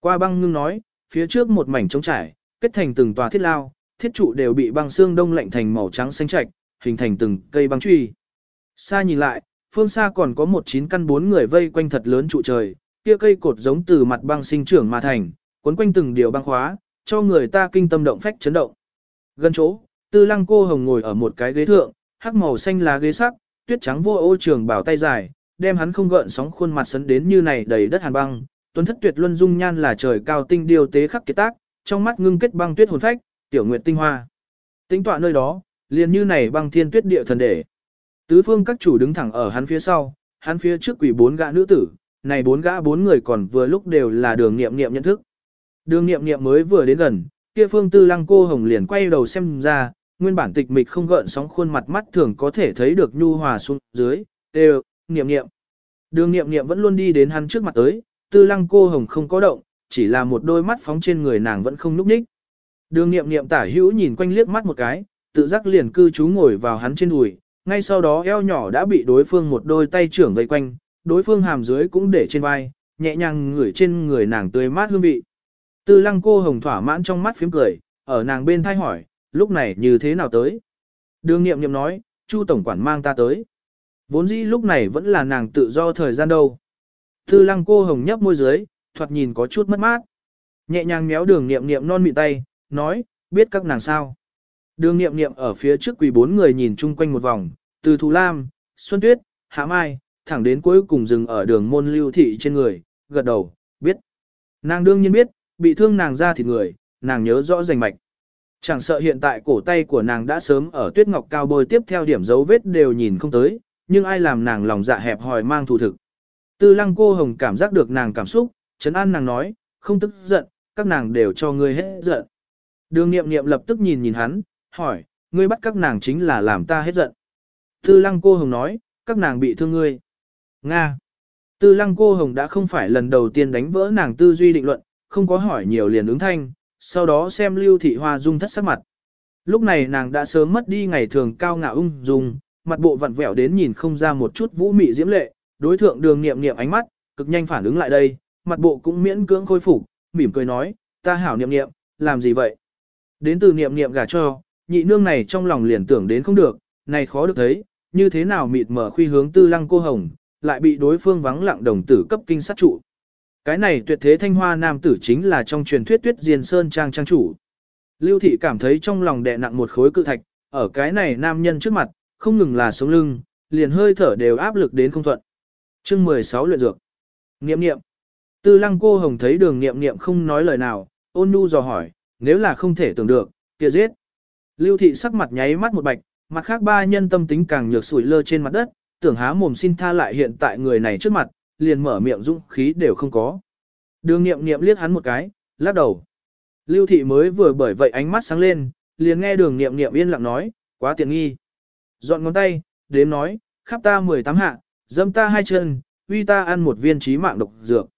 Qua băng ngưng nói, phía trước một mảnh trống trải, kết thành từng tòa thiết lao, thiết trụ đều bị băng xương đông lạnh thành màu trắng xanh trạch, hình thành từng cây băng truy. Xa nhìn lại, phương xa còn có một chín căn bốn người vây quanh thật lớn trụ trời, kia cây cột giống từ mặt băng sinh trưởng mà thành, cuốn quanh từng điều băng khóa, cho người ta kinh tâm động phách chấn động. Gần chỗ, tư lăng cô hồng ngồi ở một cái ghế thượng, hắc màu xanh lá ghế sắc, tuyết trắng vô ô trường bảo tay dài, đem hắn không gợn sóng khuôn mặt sấn đến như này đầy đất hàn băng, tuấn thất tuyệt luân dung nhan là trời cao tinh điều tế khắc kiệt tác, trong mắt ngưng kết băng tuyết hồn phách, tiểu nguyệt tinh hoa. Tính tọa nơi đó, liền như này băng thiên tuyết địa thần để. Tứ phương các chủ đứng thẳng ở hắn phía sau, hắn phía trước quỷ bốn gã nữ tử, này bốn gã bốn người còn vừa lúc đều là đường nghiệm nghiệm nhận thức. Đường nghiệm nghiệm mới vừa đến gần, kia phương tư lăng cô hồng liền quay đầu xem ra, nguyên bản tịch mịch không gợn sóng khuôn mặt mắt thường có thể thấy được nhu hòa xuống dưới, đều, nghiệm nghiệm. Đường nghiệm nghiệm vẫn luôn đi đến hắn trước mặt tới, tư lăng cô hồng không có động, chỉ là một đôi mắt phóng trên người nàng vẫn không núp ních. Đường nghiệm nghiệm tả hữu nhìn quanh liếc mắt một cái, tự giác liền cư trú ngồi vào hắn trên đùi, ngay sau đó eo nhỏ đã bị đối phương một đôi tay trưởng vây quanh, đối phương hàm dưới cũng để trên vai, nhẹ nhàng ngửi trên người nàng tươi mát hương vị. Tư lăng cô hồng thỏa mãn trong mắt phím cười, ở nàng bên thay hỏi, lúc này như thế nào tới? Đường nghiệm nghiệm nói, Chu Tổng Quản mang ta tới. Vốn dĩ lúc này vẫn là nàng tự do thời gian đâu. Tư lăng cô hồng nhấp môi dưới, thoạt nhìn có chút mất mát. Nhẹ nhàng méo đường nghiệm nghiệm non mịn tay, nói, biết các nàng sao. Đường nghiệm nghiệm ở phía trước quỳ bốn người nhìn chung quanh một vòng, từ Thù Lam, Xuân Tuyết, Hạ Mai, thẳng đến cuối cùng dừng ở đường môn lưu thị trên người, gật đầu, biết. Nàng đương nhiên biết, bị thương nàng ra thịt người, nàng nhớ rõ rành mạch. Chẳng sợ hiện tại cổ tay của nàng đã sớm ở tuyết ngọc cao bôi tiếp theo điểm dấu vết đều nhìn không tới, nhưng ai làm nàng lòng dạ hẹp hòi mang thù thực. Tư lăng cô hồng cảm giác được nàng cảm xúc, chấn an nàng nói, không tức giận, các nàng đều cho ngươi hết giận. Đường nghiệm nghiệm lập tức nhìn nhìn hắn, hỏi, ngươi bắt các nàng chính là làm ta hết giận. Tư lăng cô hồng nói, các nàng bị thương ngươi. Nga. Tư lăng cô hồng đã không phải lần đầu tiên đánh vỡ nàng tư duy định luận, không có hỏi nhiều liền ứng thanh, sau đó xem lưu thị hoa dung thất sắc mặt. Lúc này nàng đã sớm mất đi ngày thường cao ngạo ung dung, mặt bộ vặn vẹo đến nhìn không ra một chút vũ mị diễm lệ, đối thượng đường nghiệm nghiệm ánh mắt, cực nhanh phản ứng lại đây, mặt bộ cũng miễn cưỡng khôi phục, mỉm cười nói, ta hảo niệm niệm, làm gì vậy? Đến từ niệm niệm gả cho, nhị nương này trong lòng liền tưởng đến không được, này khó được thấy, như thế nào mịt mở khuy hướng tư lăng cô hồng, lại bị đối phương vắng lặng đồng tử cấp kinh sát trụ. Cái này tuyệt thế thanh hoa nam tử chính là trong truyền thuyết tuyết diên sơn trang trang chủ. Lưu thị cảm thấy trong lòng đè nặng một khối cự thạch, ở cái này nam nhân trước mặt, không ngừng là sống lưng, liền hơi thở đều áp lực đến không thuận. Chương 16 luyện dược. Niệm niệm. Tư lăng cô hồng thấy đường niệm niệm không nói lời nào, ôn nhu dò hỏi, nếu là không thể tưởng được, kia giết. Lưu thị sắc mặt nháy mắt một bạch, mặt khác ba nhân tâm tính càng nhược sủi lơ trên mặt đất, tưởng há mồm xin tha lại hiện tại người này trước mặt, liền mở miệng dũng khí đều không có. Đường nghiệm nghiệm liếc hắn một cái, lắc đầu. Lưu thị mới vừa bởi vậy ánh mắt sáng lên, liền nghe đường nghiệm nghiệm yên lặng nói, quá tiện nghi. Dọn ngón tay, đếm nói, khắp ta 18 hạ, dâm ta hai chân, uy ta ăn một viên trí mạng độc dược.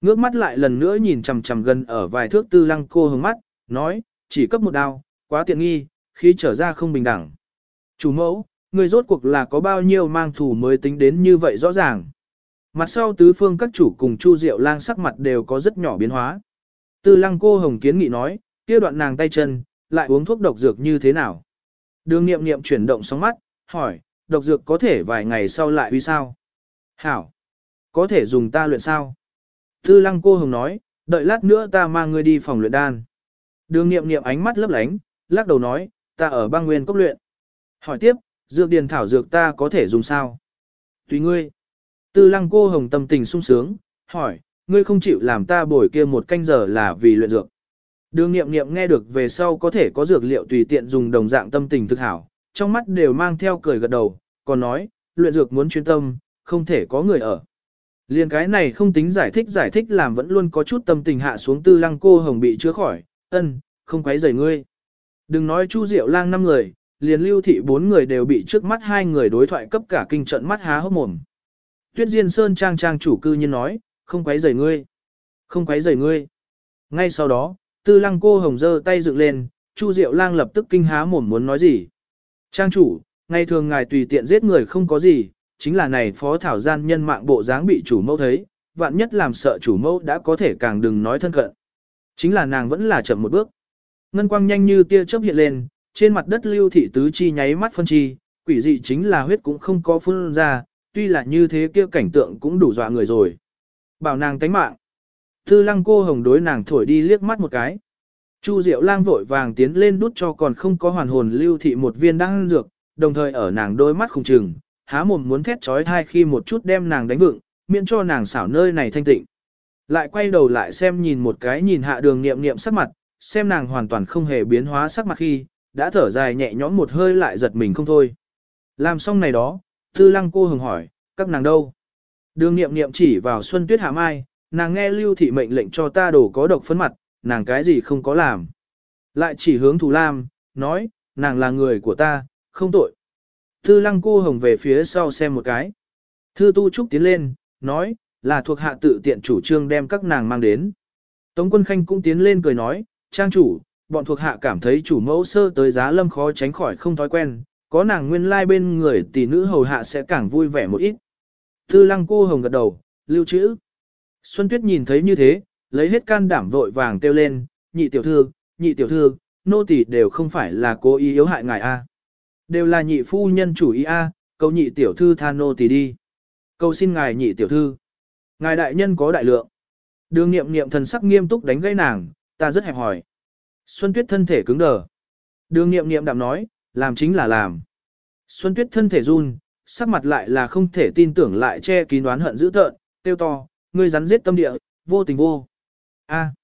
Ngước mắt lại lần nữa nhìn chằm chằm gần ở vài thước tư lăng cô hướng mắt, nói, chỉ cấp một đao, quá tiện nghi, khi trở ra không bình đẳng. Chủ mẫu, người rốt cuộc là có bao nhiêu mang thủ mới tính đến như vậy rõ ràng. Mặt sau tứ phương các chủ cùng Chu Diệu Lang sắc mặt đều có rất nhỏ biến hóa. Tư lăng cô hồng kiến nghị nói, kia đoạn nàng tay chân, lại uống thuốc độc dược như thế nào. Đường nghiệm nghiệm chuyển động sóng mắt, hỏi, độc dược có thể vài ngày sau lại uy sao? Hảo! Có thể dùng ta luyện sao? Tư lăng cô hồng nói, đợi lát nữa ta mang ngươi đi phòng luyện đan. Đường nghiệm nghiệm ánh mắt lấp lánh, lắc đầu nói, ta ở băng nguyên cốc luyện. Hỏi tiếp, dược điền thảo dược ta có thể dùng sao? Tùy ngươi. Tư lăng cô hồng tâm tình sung sướng, hỏi, ngươi không chịu làm ta bồi kia một canh giờ là vì luyện dược. Đường nghiệm nghiệm nghe được về sau có thể có dược liệu tùy tiện dùng đồng dạng tâm tình thực hảo, trong mắt đều mang theo cười gật đầu, còn nói, luyện dược muốn chuyên tâm, không thể có người ở. Liên cái này không tính giải thích giải thích làm vẫn luôn có chút tâm tình hạ xuống tư lăng cô hồng bị chữa khỏi, ân, không quấy rầy ngươi. Đừng nói chu diệu lang năm người, liền lưu thị bốn người đều bị trước mắt hai người đối thoại cấp cả kinh trận mắt há hốc mồm. Tuyết Diên Sơn trang trang chủ cư nhiên nói, không quấy rầy ngươi. Không quấy rầy ngươi. Ngay sau đó, tư lăng cô hồng dơ tay dựng lên, Chu Diệu lang lập tức kinh há mồm muốn nói gì. Trang chủ, ngày thường ngài tùy tiện giết người không có gì, chính là này phó thảo gian nhân mạng bộ dáng bị chủ mẫu thấy, vạn nhất làm sợ chủ mẫu đã có thể càng đừng nói thân cận. Chính là nàng vẫn là chậm một bước. Ngân quang nhanh như tia chớp hiện lên, trên mặt đất lưu thị tứ chi nháy mắt phân chi, quỷ dị chính là huyết cũng không có phun ra, tuy là như thế kia cảnh tượng cũng đủ dọa người rồi. Bảo nàng tánh mạng. Tư lăng cô hồng đối nàng thổi đi liếc mắt một cái. Chu Diệu lang vội vàng tiến lên đút cho còn không có hoàn hồn lưu thị một viên đan dược, đồng thời ở nàng đôi mắt khùng trừng, há mồm muốn thét trói thai khi một chút đem nàng đánh vựng, miễn cho nàng xảo nơi này thanh tịnh. Lại quay đầu lại xem nhìn một cái nhìn hạ đường nghiệm nghiệm sắc mặt, xem nàng hoàn toàn không hề biến hóa sắc mặt khi, đã thở dài nhẹ nhõm một hơi lại giật mình không thôi. Làm xong này đó, tư lăng cô hừng hỏi, các nàng đâu? Đường nghiệm nghiệm chỉ vào xuân tuyết hạ mai, nàng nghe lưu thị mệnh lệnh cho ta đổ có độc phấn mặt, nàng cái gì không có làm. Lại chỉ hướng Thù Lam, nói, nàng là người của ta, không tội. Tư lăng cô hồng về phía sau xem một cái. Thư tu trúc tiến lên, nói, là thuộc hạ tự tiện chủ trương đem các nàng mang đến. Tống quân khanh cũng tiến lên cười nói, trang chủ, bọn thuộc hạ cảm thấy chủ mẫu sơ tới giá lâm khó tránh khỏi không thói quen, có nàng nguyên lai like bên người tỷ nữ hầu hạ sẽ càng vui vẻ một ít. Tư lăng cô hồng gật đầu, lưu trữ. Xuân Tuyết nhìn thấy như thế, lấy hết can đảm vội vàng kêu lên, nhị tiểu thư, nhị tiểu thư, nô tỳ đều không phải là cố ý yếu hại ngài a, đều là nhị phu nhân chủ ý a, cầu nhị tiểu thư tha nô tỳ đi. Cầu xin ngài nhị tiểu thư. Ngài đại nhân có đại lượng. Đường nghiệm nghiệm thần sắc nghiêm túc đánh gây nàng, ta rất hẹp hỏi. Xuân Tuyết thân thể cứng đờ. Đường nghiệm nghiệm đạm nói, làm chính là làm. Xuân Tuyết thân thể run, sắc mặt lại là không thể tin tưởng lại che kín đoán hận dữ tợn, tiêu to, ngươi rắn giết tâm địa, vô tình vô. A.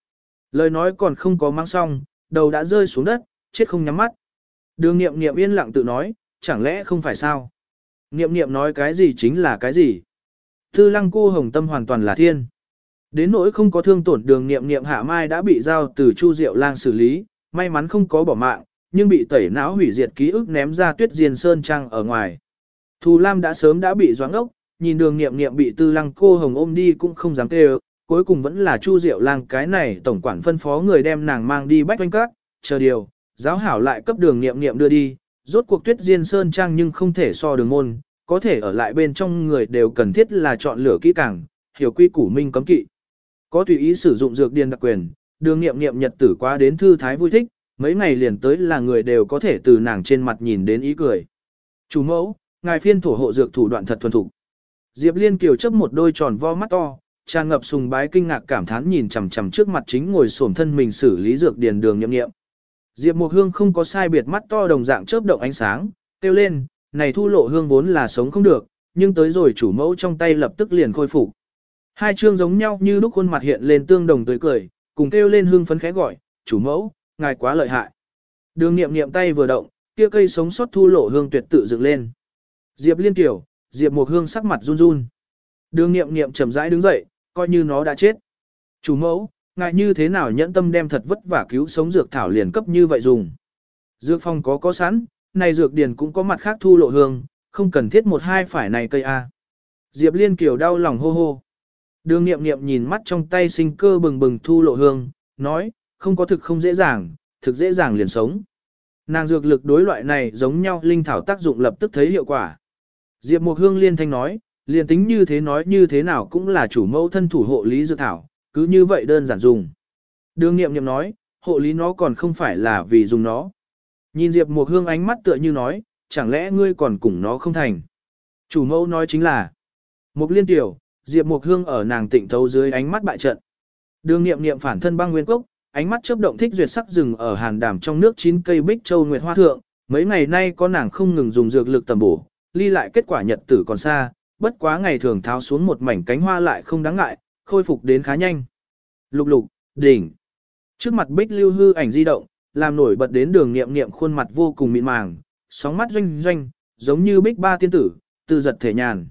lời nói còn không có mang xong, đầu đã rơi xuống đất, chết không nhắm mắt. Đường nghiệm nghiệm yên lặng tự nói, chẳng lẽ không phải sao? Nghiệm nghiệm nói cái gì chính là cái gì? Tư lăng cô hồng tâm hoàn toàn là thiên. Đến nỗi không có thương tổn đường nghiệm nghiệm hạ mai đã bị giao từ Chu Diệu Lang xử lý, may mắn không có bỏ mạng, nhưng bị tẩy não hủy diệt ký ức ném ra tuyết diền sơn trăng ở ngoài. Thù Lam đã sớm đã bị doãn ốc, nhìn đường nghiệm nghiệm bị tư lăng cô hồng ôm đi cũng không dám kêu, cuối cùng vẫn là Chu Diệu Lang cái này tổng quản phân phó người đem nàng mang đi bách oanh các, chờ điều, giáo hảo lại cấp đường nghiệm nghiệm đưa đi, rốt cuộc tuyết diên sơn trang nhưng không thể so đường môn, có thể ở lại bên trong người đều cần thiết là chọn lựa kỹ càng, hiểu quy củ minh cấm kỵ. Có tùy ý sử dụng dược điền đặc quyền, đường nghiệm nghiệm nhật tử quá đến thư thái vui thích, mấy ngày liền tới là người đều có thể từ nàng trên mặt nhìn đến ý cười. Chủ mẫu, ngài phiên thổ hộ dược thủ đoạn thật thuần thục. Diệp Liên kiều chấp một đôi tròn vo mắt to, tràn ngập sùng bái kinh ngạc cảm thán nhìn chằm chằm trước mặt chính ngồi xổm thân mình xử lý dược điền đường nhậm nghiệm. Diệp Mộc Hương không có sai biệt mắt to đồng dạng chớp động ánh sáng, kêu lên, này thu lộ hương vốn là sống không được, nhưng tới rồi chủ mẫu trong tay lập tức liền khôi phục. Hai chương giống nhau như lúc khuôn mặt hiện lên tương đồng tươi cười, cùng kêu lên hương phấn khẽ gọi, chủ mẫu, ngài quá lợi hại. Đường nghiệm nghiệm tay vừa động, kia cây sống sót thu lộ hương tuyệt tự dựng lên. Diệp liên tiểu, Diệp một hương sắc mặt run run. Đường nghiệm nghiệm chậm rãi đứng dậy, coi như nó đã chết. Chủ mẫu, ngài như thế nào nhẫn tâm đem thật vất vả cứu sống dược thảo liền cấp như vậy dùng. Dược phong có có sẵn, này dược điền cũng có mặt khác thu lộ hương, không cần thiết một hai phải này cây A. Diệp Liên Kiều đau lòng hô hô. Đường nghiệm nghiệm nhìn mắt trong tay sinh cơ bừng bừng thu lộ hương, nói, không có thực không dễ dàng, thực dễ dàng liền sống. Nàng dược lực đối loại này giống nhau linh thảo tác dụng lập tức thấy hiệu quả. Diệp Mộc Hương liên thanh nói, liền tính như thế nói như thế nào cũng là chủ mẫu thân thủ hộ lý dược thảo, cứ như vậy đơn giản dùng. Đường nghiệm nghiệm nói, hộ lý nó còn không phải là vì dùng nó. Nhìn Diệp Mộc Hương ánh mắt tựa như nói, chẳng lẽ ngươi còn cùng nó không thành. Chủ mẫu nói chính là, Mục liên tiểu, Diệp Mộc Hương ở nàng tịnh thấu dưới ánh mắt bại trận. Đường nghiệm nghiệm phản thân băng nguyên cốc, ánh mắt chớp động thích duyệt sắc rừng ở hàn đàm trong nước chín cây bích châu nguyệt hoa thượng, mấy ngày nay có nàng không ngừng dùng dược lực tầm bổ, ly lại kết quả nhật tử còn xa, bất quá ngày thường tháo xuống một mảnh cánh hoa lại không đáng ngại, khôi phục đến khá nhanh. Lục lục, đỉnh. Trước mặt bích lưu hư ảnh di động, làm nổi bật đến đường nghiệm nghiệm khuôn mặt vô cùng mịn màng, sóng mắt doanh doanh, giống như bích ba tiên tử, từ giật thể nhàn.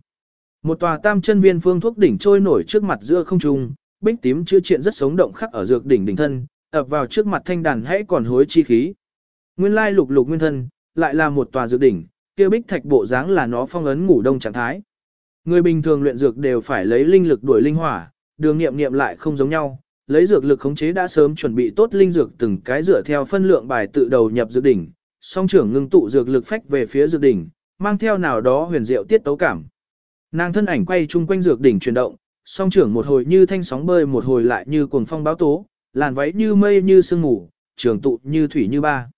Một tòa tam chân viên phương thuốc đỉnh trôi nổi trước mặt giữa không trung, bích tím chữa triện rất sống động khắc ở dược đỉnh đỉnh thân, ập vào trước mặt thanh đàn hãy còn hối chi khí. Nguyên lai lục lục nguyên thân, lại là một tòa dược đỉnh, kia bích thạch bộ dáng là nó phong ấn ngủ đông trạng thái. Người bình thường luyện dược đều phải lấy linh lực đuổi linh hỏa, đường nghiệm nghiệm lại không giống nhau, lấy dược lực khống chế đã sớm chuẩn bị tốt linh dược từng cái dựa theo phân lượng bài tự đầu nhập dược đỉnh, song trưởng ngưng tụ dược lực phách về phía dược đỉnh, mang theo nào đó huyền diệu tiết tấu cảm. Nàng thân ảnh quay chung quanh dược đỉnh chuyển động, song trưởng một hồi như thanh sóng bơi một hồi lại như cuồng phong báo tố, làn váy như mây như sương mù, trường tụ như thủy như ba.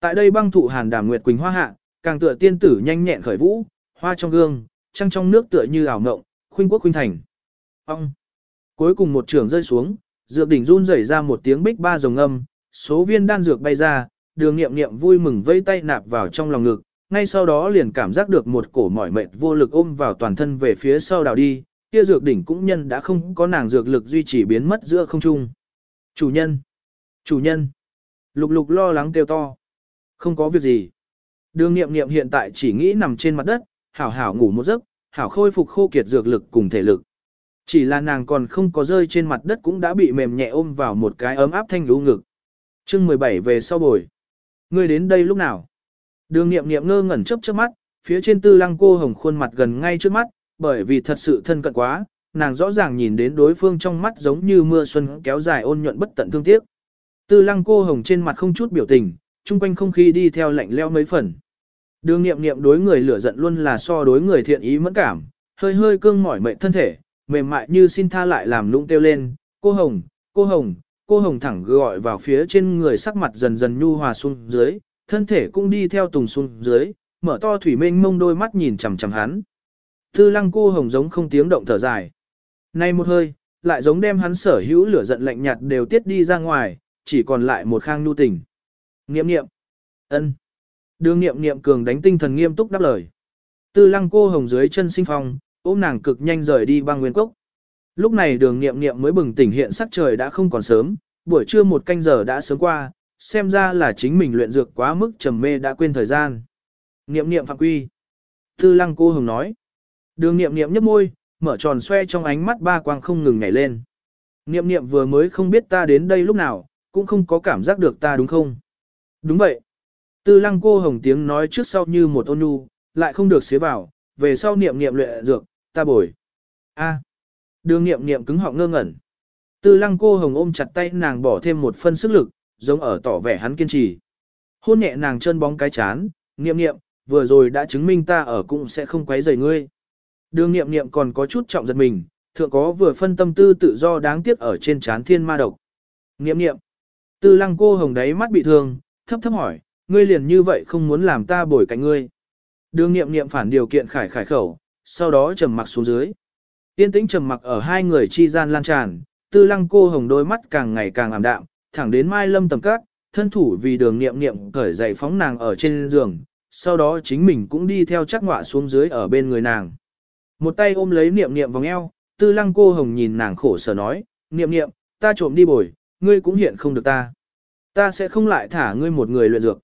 Tại đây băng thụ hàn đàm nguyệt quỳnh hoa hạ, càng tựa tiên tử nhanh nhẹn khởi vũ, hoa trong gương, trăng trong nước tựa như ảo ngộng, khuynh quốc khuynh thành. Ông. Cuối cùng một trường rơi xuống, dược đỉnh run rẩy ra một tiếng bích ba rồng âm, số viên đan dược bay ra, đường nghiệm nghiệm vui mừng vây tay nạp vào trong lòng ngực, ngay sau đó liền cảm giác được một cổ mỏi mệt vô lực ôm vào toàn thân về phía sau đào đi, kia dược đỉnh cũng nhân đã không có nàng dược lực duy trì biến mất giữa không trung. Chủ nhân! Chủ nhân! Lục lục lo lắng kêu to. Không có việc gì. Đường nghiệm nghiệm hiện tại chỉ nghĩ nằm trên mặt đất, hảo hảo ngủ một giấc, hảo khôi phục khô kiệt dược lực cùng thể lực. Chỉ là nàng còn không có rơi trên mặt đất cũng đã bị mềm nhẹ ôm vào một cái ấm áp thanh lũ ngực. chương 17 về sau bồi. Ngươi đến đây lúc nào? Đường nghiệm nghiệm ngơ ngẩn chớp chớp mắt, phía trên tư lăng cô hồng khuôn mặt gần ngay trước mắt, bởi vì thật sự thân cận quá, nàng rõ ràng nhìn đến đối phương trong mắt giống như mưa xuân kéo dài ôn nhuận bất tận thương tiếc. Tư lăng cô hồng trên mặt không chút biểu tình, chung quanh không khí đi theo lạnh leo mấy phần. Đường nghiệm nghiệm đối người lửa giận luôn là so đối người thiện ý mẫn cảm, hơi hơi cương mỏi mệnh thân thể, mềm mại như xin tha lại làm lung kêu lên, cô hồng, cô hồng, cô hồng thẳng gọi vào phía trên người sắc mặt dần dần nhu hòa xuống dưới, thân thể cũng đi theo tùng xuống dưới, mở to thủy mênh mông đôi mắt nhìn chằm chằm hắn. Tư lăng cô hồng giống không tiếng động thở dài. Nay một hơi, lại giống đem hắn sở hữu lửa giận lạnh nhạt đều tiết đi ra ngoài, chỉ còn lại một khang nhu tình. Nghiệm nghiệm. ân. Đường nghiệm nghiệm cường đánh tinh thần nghiêm túc đáp lời. Tư lăng cô hồng dưới chân sinh phong, ôm nàng cực nhanh rời đi băng nguyên cốc. Lúc này đường nghiệm nghiệm mới bừng tỉnh hiện sắc trời đã không còn sớm, buổi trưa một canh giờ đã sớm qua, xem ra là chính mình luyện dược quá mức trầm mê đã quên thời gian. niệm niệm phạm quy. Tư lăng cô hồng nói. Đường niệm niệm nhấp môi, mở tròn xoe trong ánh mắt ba quang không ngừng nhảy lên. niệm niệm vừa mới không biết ta đến đây lúc nào, cũng không có cảm giác được ta đúng không? Đúng vậy. Tư lăng cô hồng tiếng nói trước sau như một ôn nhu, lại không được xế vào, về sau niệm niệm luyện dược, ta bồi. A. Đường niệm niệm cứng họng ngơ ngẩn. Tư lăng cô hồng ôm chặt tay nàng bỏ thêm một phân sức lực, giống ở tỏ vẻ hắn kiên trì. Hôn nhẹ nàng chân bóng cái chán, niệm niệm, vừa rồi đã chứng minh ta ở cũng sẽ không quấy rầy ngươi. Đường niệm niệm còn có chút trọng giật mình, thượng có vừa phân tâm tư tự do đáng tiếc ở trên chán thiên ma độc. Niệm niệm. Tư lăng cô hồng đáy mắt bị thương, thấp thấp hỏi, ngươi liền như vậy không muốn làm ta bồi cạnh ngươi. Đường nghiệm nghiệm phản điều kiện khải khải khẩu, sau đó trầm mặc xuống dưới. Tiên tĩnh trầm mặc ở hai người chi gian lan tràn, tư lăng cô hồng đôi mắt càng ngày càng ảm đạm, thẳng đến mai lâm tầm cát, thân thủ vì đường nghiệm nghiệm cởi giày phóng nàng ở trên giường, sau đó chính mình cũng đi theo chắc ngọa xuống dưới ở bên người nàng. Một tay ôm lấy niệm niệm vòng eo, tư lăng cô hồng nhìn nàng khổ sở nói, niệm niệm, ta trộm đi bồi, ngươi cũng hiện không được ta. Ta sẽ không lại thả ngươi một người luyện dược.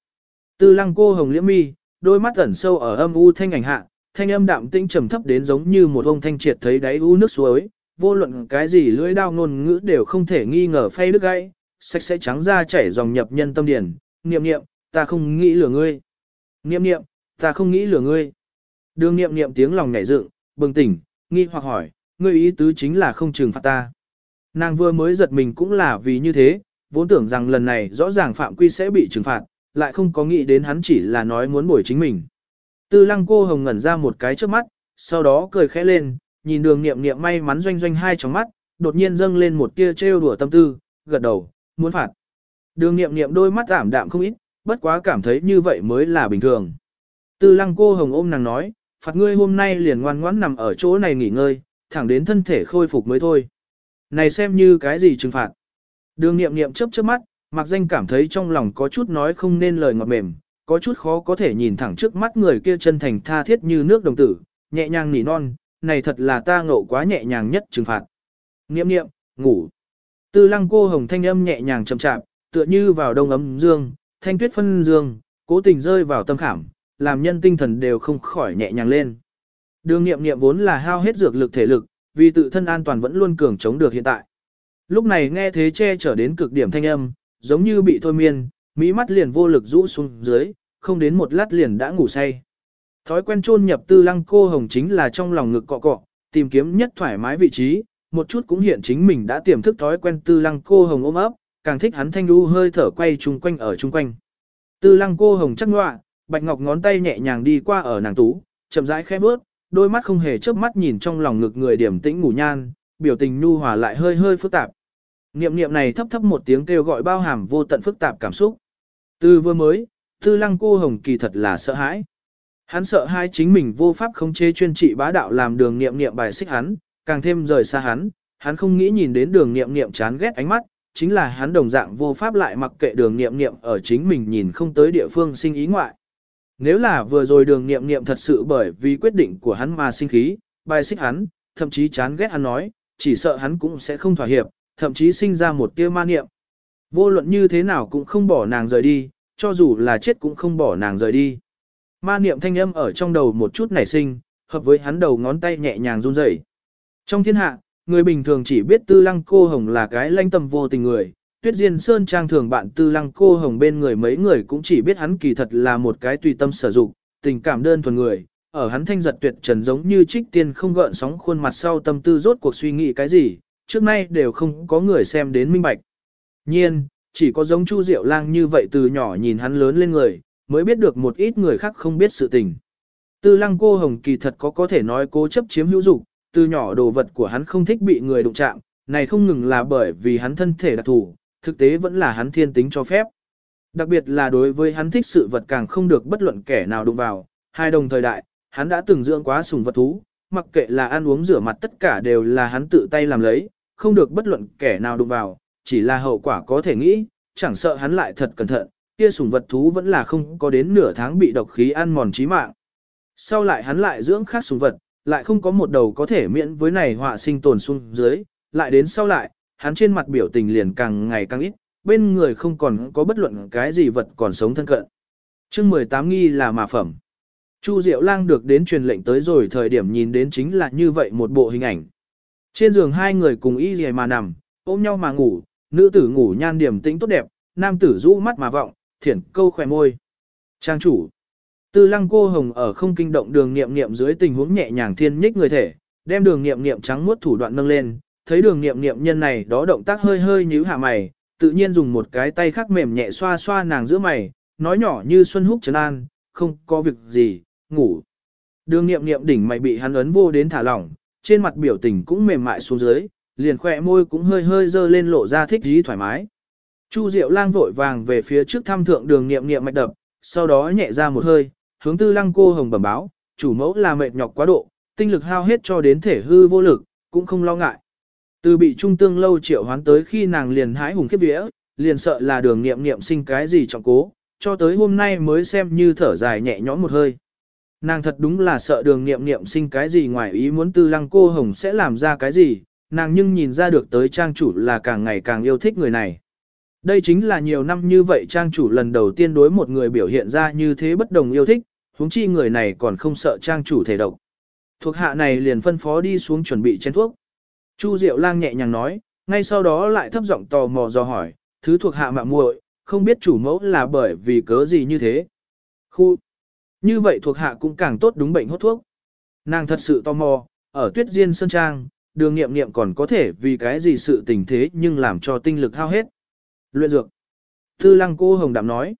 Tư lăng cô hồng liễm mi, đôi mắt ẩn sâu ở âm u thanh ảnh hạ, thanh âm đạm tĩnh trầm thấp đến giống như một ông thanh triệt thấy đáy u nước suối, vô luận cái gì lưỡi đao ngôn ngữ đều không thể nghi ngờ phay đứt gãy, sạch sẽ trắng ra chảy dòng nhập nhân tâm điển, niệm niệm, ta không nghĩ lừa ngươi. Niệm niệm, ta không nghĩ lừa ngươi. Đường niệm niệm tiếng lòng nhảy dựng, bừng tỉnh, nghi hoặc hỏi, ngươi ý tứ chính là không trừng phạt ta. Nàng vừa mới giật mình cũng là vì như thế, vốn tưởng rằng lần này rõ ràng phạm quy sẽ bị trừng phạt, lại không có nghĩ đến hắn chỉ là nói muốn bổi chính mình. Tư lăng cô hồng ngẩn ra một cái trước mắt, sau đó cười khẽ lên, nhìn đường niệm niệm may mắn doanh doanh hai trong mắt, đột nhiên dâng lên một tia trêu đùa tâm tư, gật đầu, muốn phạt. Đường nghiệm nghiệm đôi mắt ảm đạm không ít, bất quá cảm thấy như vậy mới là bình thường. Tư lăng cô hồng ôm nàng nói, phạt ngươi hôm nay liền ngoan ngoãn nằm ở chỗ này nghỉ ngơi, thẳng đến thân thể khôi phục mới thôi. Này xem như cái gì trừng phạt. Đường nghiệm nghiệm chớp chớp mắt, mặc danh cảm thấy trong lòng có chút nói không nên lời ngọt mềm, có chút khó có thể nhìn thẳng trước mắt người kia chân thành tha thiết như nước đồng tử, nhẹ nhàng nỉ non, này thật là ta ngộ quá nhẹ nhàng nhất trừng phạt. Nghiệm nghiệm, ngủ. Tư lăng cô hồng thanh âm nhẹ nhàng chậm chạp, tựa như vào đông ấm dương, thanh tuyết phân dương, cố tình rơi vào tâm khảm, làm nhân tinh thần đều không khỏi nhẹ nhàng lên. Đường nghiệm nghiệm vốn là hao hết dược lực thể lực, vì tự thân an toàn vẫn luôn cường chống được hiện tại. Lúc này nghe thế che trở đến cực điểm thanh âm, giống như bị thôi miên, mỹ mắt liền vô lực rũ xuống dưới, không đến một lát liền đã ngủ say. Thói quen chôn nhập tư lăng cô hồng chính là trong lòng ngực cọ cọ, tìm kiếm nhất thoải mái vị trí, một chút cũng hiện chính mình đã tiềm thức thói quen tư lăng cô hồng ôm ấp, càng thích hắn thanh lưu hơi thở quay chung quanh ở chung quanh. Tư lăng cô hồng chắc ngoạ, bạch ngọc ngón tay nhẹ nhàng đi qua ở nàng tú, chậm rãi khẽ bước, đôi mắt không hề chớp mắt nhìn trong lòng ngực người điểm tĩnh ngủ nhan, biểu tình nhu hòa lại hơi hơi phức tạp. Niệm niệm này thấp thấp một tiếng kêu gọi bao hàm vô tận phức tạp cảm xúc. Từ vừa mới, tư lăng cô hồng kỳ thật là sợ hãi. Hắn sợ hai chính mình vô pháp khống chế chuyên trị bá đạo làm đường niệm niệm bài xích hắn, càng thêm rời xa hắn, hắn không nghĩ nhìn đến đường niệm niệm chán ghét ánh mắt, chính là hắn đồng dạng vô pháp lại mặc kệ đường niệm niệm ở chính mình nhìn không tới địa phương sinh ý ngoại. Nếu là vừa rồi đường niệm niệm thật sự bởi vì quyết định của hắn mà sinh khí, bài xích hắn, thậm chí chán ghét hắn nói, chỉ sợ hắn cũng sẽ không thỏa hiệp, thậm chí sinh ra một tia ma niệm. Vô luận như thế nào cũng không bỏ nàng rời đi, cho dù là chết cũng không bỏ nàng rời đi. Ma niệm thanh âm ở trong đầu một chút nảy sinh, hợp với hắn đầu ngón tay nhẹ nhàng run rẩy. Trong thiên hạ, người bình thường chỉ biết tư lăng cô hồng là cái lanh tâm vô tình người, tuyết diên sơn trang thường bạn tư lăng cô hồng bên người mấy người cũng chỉ biết hắn kỳ thật là một cái tùy tâm sử dụng, tình cảm đơn thuần người, ở hắn thanh giật tuyệt trần giống như trích tiên không gợn sóng khuôn mặt sau tâm tư rốt cuộc suy nghĩ cái gì, trước nay đều không có người xem đến minh bạch. Nhiên, chỉ có giống Chu Diệu Lang như vậy từ nhỏ nhìn hắn lớn lên người, mới biết được một ít người khác không biết sự tình. Tư lăng cô hồng kỳ thật có có thể nói cố chấp chiếm hữu dục, từ nhỏ đồ vật của hắn không thích bị người đụng chạm, này không ngừng là bởi vì hắn thân thể đặc thù, thực tế vẫn là hắn thiên tính cho phép. Đặc biệt là đối với hắn thích sự vật càng không được bất luận kẻ nào đụng vào, hai đồng thời đại, hắn đã từng dưỡng quá sùng vật thú, mặc kệ là ăn uống rửa mặt tất cả đều là hắn tự tay làm lấy, không được bất luận kẻ nào đụng vào, chỉ là hậu quả có thể nghĩ, chẳng sợ hắn lại thật cẩn thận, kia sùng vật thú vẫn là không có đến nửa tháng bị độc khí ăn mòn chí mạng. Sau lại hắn lại dưỡng khác sùng vật, lại không có một đầu có thể miễn với này họa sinh tồn xuống dưới, lại đến sau lại, hắn trên mặt biểu tình liền càng ngày càng ít, bên người không còn có bất luận cái gì vật còn sống thân cận. chương 18 nghi là mà phẩm. Chu Diệu Lang được đến truyền lệnh tới rồi thời điểm nhìn đến chính là như vậy một bộ hình ảnh. Trên giường hai người cùng y gì mà nằm, ôm nhau mà ngủ, nữ tử ngủ nhan điểm tĩnh tốt đẹp, nam tử rũ mắt mà vọng, thiển câu khỏe môi. Trang chủ. Tư lăng cô hồng ở không kinh động đường nghiệm nghiệm dưới tình huống nhẹ nhàng thiên nhích người thể, đem đường nghiệm nghiệm trắng muốt thủ đoạn nâng lên, thấy đường nghiệm nghiệm nhân này đó động tác hơi hơi nhíu hạ mày, tự nhiên dùng một cái tay khác mềm nhẹ xoa xoa nàng giữa mày, nói nhỏ như xuân húc trấn an, không có việc gì, ngủ. Đường nghiệm nghiệm đỉnh mày bị hắn ấn vô đến thả lỏng, trên mặt biểu tình cũng mềm mại xuống dưới, liền khỏe môi cũng hơi hơi dơ lên lộ ra thích dí thoải mái. Chu Diệu lang vội vàng về phía trước thăm thượng đường nghiệm nghiệm mạch đập, sau đó nhẹ ra một hơi, hướng tư lăng cô hồng bẩm báo, chủ mẫu là mệt nhọc quá độ, tinh lực hao hết cho đến thể hư vô lực, cũng không lo ngại. Từ bị trung tương lâu triệu hoán tới khi nàng liền hãi hùng khiếp vía, liền sợ là đường nghiệm nghiệm sinh cái gì trọng cố, cho tới hôm nay mới xem như thở dài nhẹ nhõm một hơi. Nàng thật đúng là sợ đường nghiệm nghiệm sinh cái gì ngoài ý muốn tư lăng cô hồng sẽ làm ra cái gì, nàng nhưng nhìn ra được tới trang chủ là càng ngày càng yêu thích người này. Đây chính là nhiều năm như vậy trang chủ lần đầu tiên đối một người biểu hiện ra như thế bất đồng yêu thích, huống chi người này còn không sợ trang chủ thể độc. Thuộc hạ này liền phân phó đi xuống chuẩn bị chén thuốc. Chu Diệu Lang nhẹ nhàng nói, ngay sau đó lại thấp giọng tò mò do hỏi, thứ thuộc hạ mạng muội, không biết chủ mẫu là bởi vì cớ gì như thế. Khu, như vậy thuộc hạ cũng càng tốt đúng bệnh hốt thuốc. Nàng thật sự tò mò, ở tuyết diên sơn trang, đường nghiệm nghiệm còn có thể vì cái gì sự tình thế nhưng làm cho tinh lực hao hết. Luyện dược. Tư lăng cô hồng đạm nói.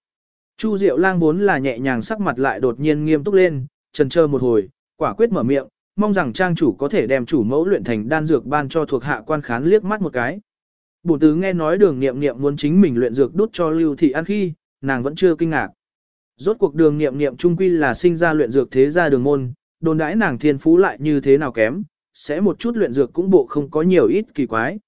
Chu Diệu lang vốn là nhẹ nhàng sắc mặt lại đột nhiên nghiêm túc lên, trần chờ một hồi, quả quyết mở miệng, mong rằng trang chủ có thể đem chủ mẫu luyện thành đan dược ban cho thuộc hạ quan khán liếc mắt một cái. Bổn tứ nghe nói đường nghiệm nghiệm muốn chính mình luyện dược đút cho lưu thị ăn khi, nàng vẫn chưa kinh ngạc. Rốt cuộc đường nghiệm nghiệm trung quy là sinh ra luyện dược thế gia đường môn, đồn đãi nàng thiên phú lại như thế nào kém, sẽ một chút luyện dược cũng bộ không có nhiều ít kỳ quái.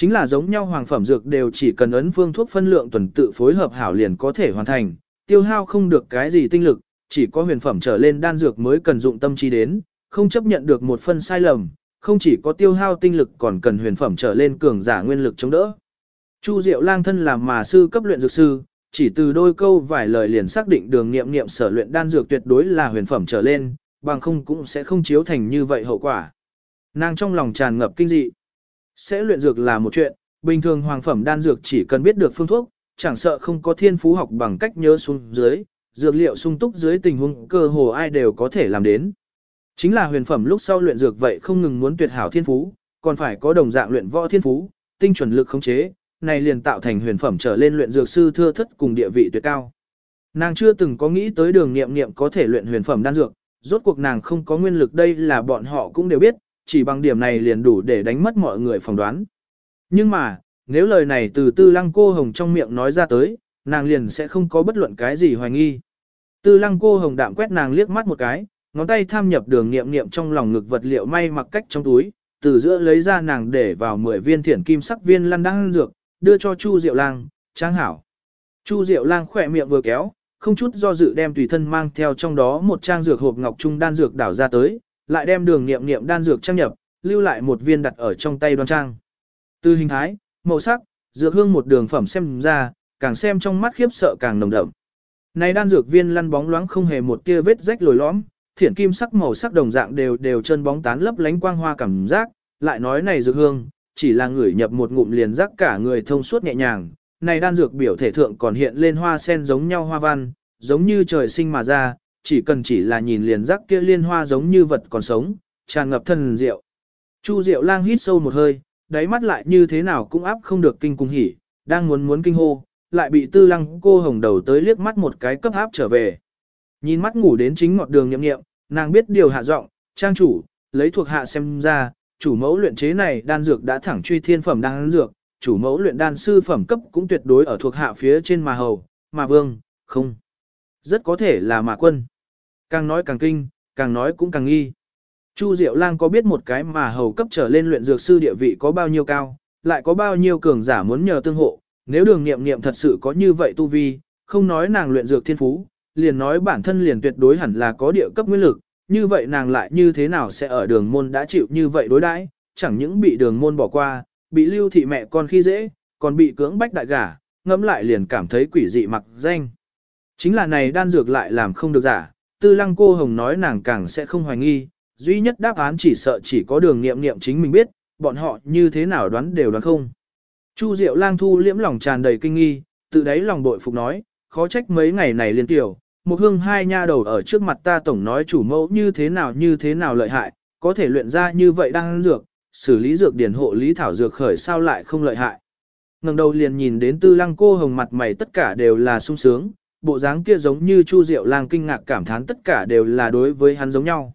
Chính là giống nhau hoàng phẩm dược đều chỉ cần ấn phương thuốc phân lượng tuần tự phối hợp hảo liền có thể hoàn thành, tiêu hao không được cái gì tinh lực, chỉ có huyền phẩm trở lên đan dược mới cần dụng tâm trí đến, không chấp nhận được một phân sai lầm, không chỉ có tiêu hao tinh lực còn cần huyền phẩm trở lên cường giả nguyên lực chống đỡ. Chu Diệu Lang thân làm mà sư cấp luyện dược sư, chỉ từ đôi câu vài lời liền xác định đường nghiệm nghiệm sở luyện đan dược tuyệt đối là huyền phẩm trở lên, bằng không cũng sẽ không chiếu thành như vậy hậu quả. Nàng trong lòng tràn ngập kinh dị. Sẽ luyện dược là một chuyện, bình thường hoàng phẩm đan dược chỉ cần biết được phương thuốc, chẳng sợ không có thiên phú học bằng cách nhớ xuống dưới, dược liệu sung túc dưới tình huống cơ hồ ai đều có thể làm đến. Chính là huyền phẩm lúc sau luyện dược vậy không ngừng muốn tuyệt hảo thiên phú, còn phải có đồng dạng luyện võ thiên phú, tinh chuẩn lực khống chế, này liền tạo thành huyền phẩm trở lên luyện dược sư thưa thất cùng địa vị tuyệt cao. Nàng chưa từng có nghĩ tới đường nghiệm nghiệm có thể luyện huyền phẩm đan dược, rốt cuộc nàng không có nguyên lực đây là bọn họ cũng đều biết, chỉ bằng điểm này liền đủ để đánh mất mọi người phỏng đoán. Nhưng mà, nếu lời này từ tư lăng cô hồng trong miệng nói ra tới, nàng liền sẽ không có bất luận cái gì hoài nghi. Tư lăng cô hồng đạm quét nàng liếc mắt một cái, ngón tay tham nhập đường nghiệm nghiệm trong lòng ngực vật liệu may mặc cách trong túi, từ giữa lấy ra nàng để vào 10 viên thiển kim sắc viên lăn đăng dược, đưa cho Chu Diệu Lang, trang hảo. Chu Diệu Lang khỏe miệng vừa kéo, không chút do dự đem tùy thân mang theo trong đó một trang dược hộp ngọc trung đan dược đảo ra tới, lại đem đường nghiệm nghiệm đan dược trang nhập, lưu lại một viên đặt ở trong tay đoan trang. Từ hình thái, màu sắc, dược hương một đường phẩm xem ra, càng xem trong mắt khiếp sợ càng nồng đậm. Này đan dược viên lăn bóng loáng không hề một tia vết rách lồi lõm, thiển kim sắc màu sắc đồng dạng đều đều chân bóng tán lấp lánh quang hoa cảm giác, lại nói này dược hương, chỉ là ngửi nhập một ngụm liền rắc cả người thông suốt nhẹ nhàng. Này đan dược biểu thể thượng còn hiện lên hoa sen giống nhau hoa văn, giống như trời sinh mà ra, chỉ cần chỉ là nhìn liền rắc kia liên hoa giống như vật còn sống, tràn ngập thần diệu. Chu Diệu Lang hít sâu một hơi, đáy mắt lại như thế nào cũng áp không được kinh cung hỉ, đang muốn muốn kinh hô, lại bị tư lăng cô hồng đầu tới liếc mắt một cái cấp áp trở về. Nhìn mắt ngủ đến chính ngọt đường nhậm nghiệm, nàng biết điều hạ giọng, trang chủ, lấy thuộc hạ xem ra, chủ mẫu luyện chế này đan dược đã thẳng truy thiên phẩm đan dược, chủ mẫu luyện đan sư phẩm cấp cũng tuyệt đối ở thuộc hạ phía trên mà hầu, mà vương, không. Rất có thể là mà quân. Càng nói càng kinh, càng nói cũng càng nghi. Chu Diệu Lang có biết một cái mà hầu cấp trở lên luyện dược sư địa vị có bao nhiêu cao, lại có bao nhiêu cường giả muốn nhờ tương hộ, nếu đường nghiệm nghiệm thật sự có như vậy tu vi, không nói nàng luyện dược thiên phú, liền nói bản thân liền tuyệt đối hẳn là có địa cấp nguyên lực, như vậy nàng lại như thế nào sẽ ở đường môn đã chịu như vậy đối đãi, chẳng những bị đường môn bỏ qua, bị lưu thị mẹ con khi dễ, còn bị cưỡng bách đại gả, ngẫm lại liền cảm thấy quỷ dị mặc danh. Chính là này đan dược lại làm không được giả, tư lăng cô hồng nói nàng càng sẽ không hoài nghi, duy nhất đáp án chỉ sợ chỉ có đường nghiệm nghiệm chính mình biết, bọn họ như thế nào đoán đều đoán không. Chu Diệu lang thu liễm lòng tràn đầy kinh nghi, tự đáy lòng bội phục nói, khó trách mấy ngày này liên tiểu, một hương hai nha đầu ở trước mặt ta tổng nói chủ mẫu như thế nào như thế nào lợi hại, có thể luyện ra như vậy đang dược, xử lý dược điển hộ lý thảo dược khởi sao lại không lợi hại. ngẩng đầu liền nhìn đến tư lăng cô hồng mặt mày tất cả đều là sung sướng, bộ dáng kia giống như Chu Diệu lang kinh ngạc cảm thán tất cả đều là đối với hắn giống nhau.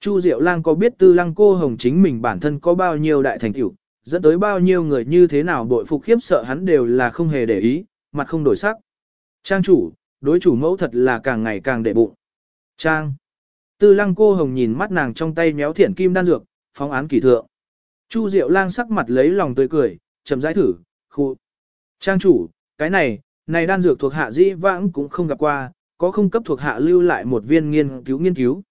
Chu Diệu lang có biết tư lăng cô hồng chính mình bản thân có bao nhiêu đại thành tựu dẫn tới bao nhiêu người như thế nào bội phục khiếp sợ hắn đều là không hề để ý, mặt không đổi sắc. Trang chủ, đối chủ mẫu thật là càng ngày càng đệ bụng. Trang. Tư lăng cô hồng nhìn mắt nàng trong tay méo thiển kim đan dược, phóng án kỳ thượng. Chu Diệu lang sắc mặt lấy lòng tươi cười, chậm rãi thử, khu. Trang chủ, cái này, này đan dược thuộc hạ dĩ vãng cũng không gặp qua, có không cấp thuộc hạ lưu lại một viên nghiên cứu nghiên cứu.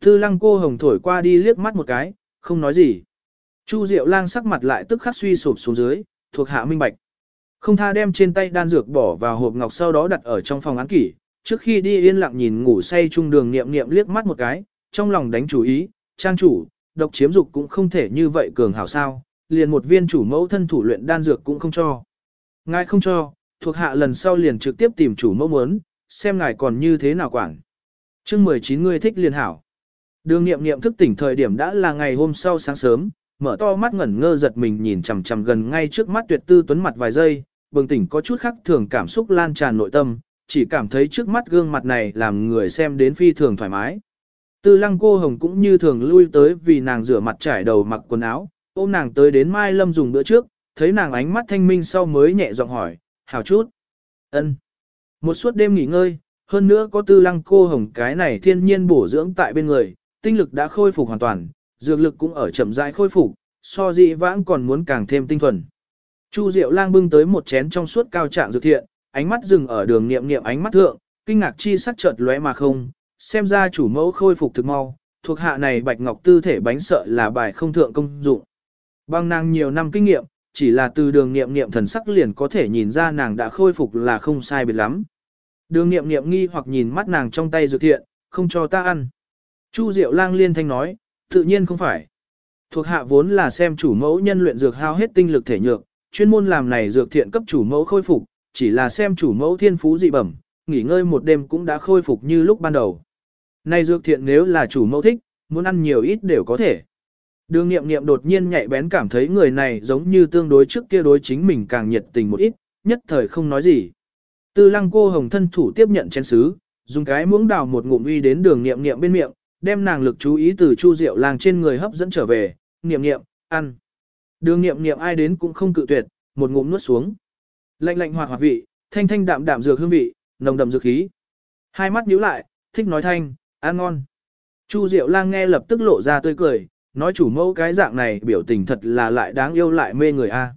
Tư lăng cô hồng thổi qua đi liếc mắt một cái, không nói gì. Chu Diệu lang sắc mặt lại tức khắc suy sụp xuống dưới, thuộc hạ minh bạch. Không tha đem trên tay đan dược bỏ vào hộp ngọc sau đó đặt ở trong phòng án kỷ, trước khi đi yên lặng nhìn ngủ say trung đường niệm niệm liếc mắt một cái, trong lòng đánh chủ ý, trang chủ, độc chiếm dục cũng không thể như vậy cường hảo sao, liền một viên chủ mẫu thân thủ luyện đan dược cũng không cho. Ngài không cho, thuộc hạ lần sau liền trực tiếp tìm chủ mẫu muốn, xem ngài còn như thế nào quản. chương 19 ngươi thích liền hảo. Đường niệm niệm thức tỉnh thời điểm đã là ngày hôm sau sáng sớm, mở to mắt ngẩn ngơ giật mình nhìn chằm chằm gần ngay trước mắt tuyệt tư tuấn mặt vài giây, bừng tỉnh có chút khác thường cảm xúc lan tràn nội tâm, chỉ cảm thấy trước mắt gương mặt này làm người xem đến phi thường thoải mái. Tư lăng cô hồng cũng như thường lui tới vì nàng rửa mặt trải đầu mặc quần áo, ôm nàng tới đến Mai Lâm dùng bữa trước, thấy nàng ánh mắt thanh minh sau mới nhẹ giọng hỏi, hào chút. ân. Một suốt đêm nghỉ ngơi, hơn nữa có tư lăng cô hồng cái này thiên nhiên bổ dưỡng tại bên người, tinh lực đã khôi phục hoàn toàn, dược lực cũng ở chậm rãi khôi phục, so dị vãng còn muốn càng thêm tinh thuần. Chu Diệu Lang bưng tới một chén trong suốt cao trạng dược thiện, ánh mắt dừng ở đường niệm niệm ánh mắt thượng, kinh ngạc chi sắc chợt lóe mà không, xem ra chủ mẫu khôi phục thực mau, thuộc hạ này bạch ngọc tư thể bánh sợ là bài không thượng công dụng. Bằng nàng nhiều năm kinh nghiệm, chỉ là từ đường niệm niệm thần sắc liền có thể nhìn ra nàng đã khôi phục là không sai biệt lắm. Đường niệm niệm nghi hoặc nhìn mắt nàng trong tay dược thiện, không cho ta ăn. Chu Diệu Lang liên thanh nói, tự nhiên không phải. Thuộc hạ vốn là xem chủ mẫu nhân luyện dược hao hết tinh lực thể nhược, chuyên môn làm này dược thiện cấp chủ mẫu khôi phục, chỉ là xem chủ mẫu thiên phú dị bẩm, nghỉ ngơi một đêm cũng đã khôi phục như lúc ban đầu. Này dược thiện nếu là chủ mẫu thích, muốn ăn nhiều ít đều có thể. Đường nghiệm nghiệm đột nhiên nhạy bén cảm thấy người này giống như tương đối trước kia đối chính mình càng nhiệt tình một ít, nhất thời không nói gì. Tư lăng cô hồng thân thủ tiếp nhận chén sứ, dùng cái muỗng đào một ngụm uy đến đường nghiệm nghiệm bên miệng, đem nàng lực chú ý từ Chu Diệu Lang trên người hấp dẫn trở về, niệm niệm, ăn. Đường niệm niệm ai đến cũng không cự tuyệt, một ngụm nuốt xuống. Lạnh lạnh hoạt hoạt vị, thanh thanh đạm đạm dược hương vị, nồng đậm dược khí. Hai mắt nhíu lại, thích nói thanh, ăn ngon. Chu Diệu Lang nghe lập tức lộ ra tươi cười, nói chủ mẫu cái dạng này biểu tình thật là lại đáng yêu lại mê người a. À.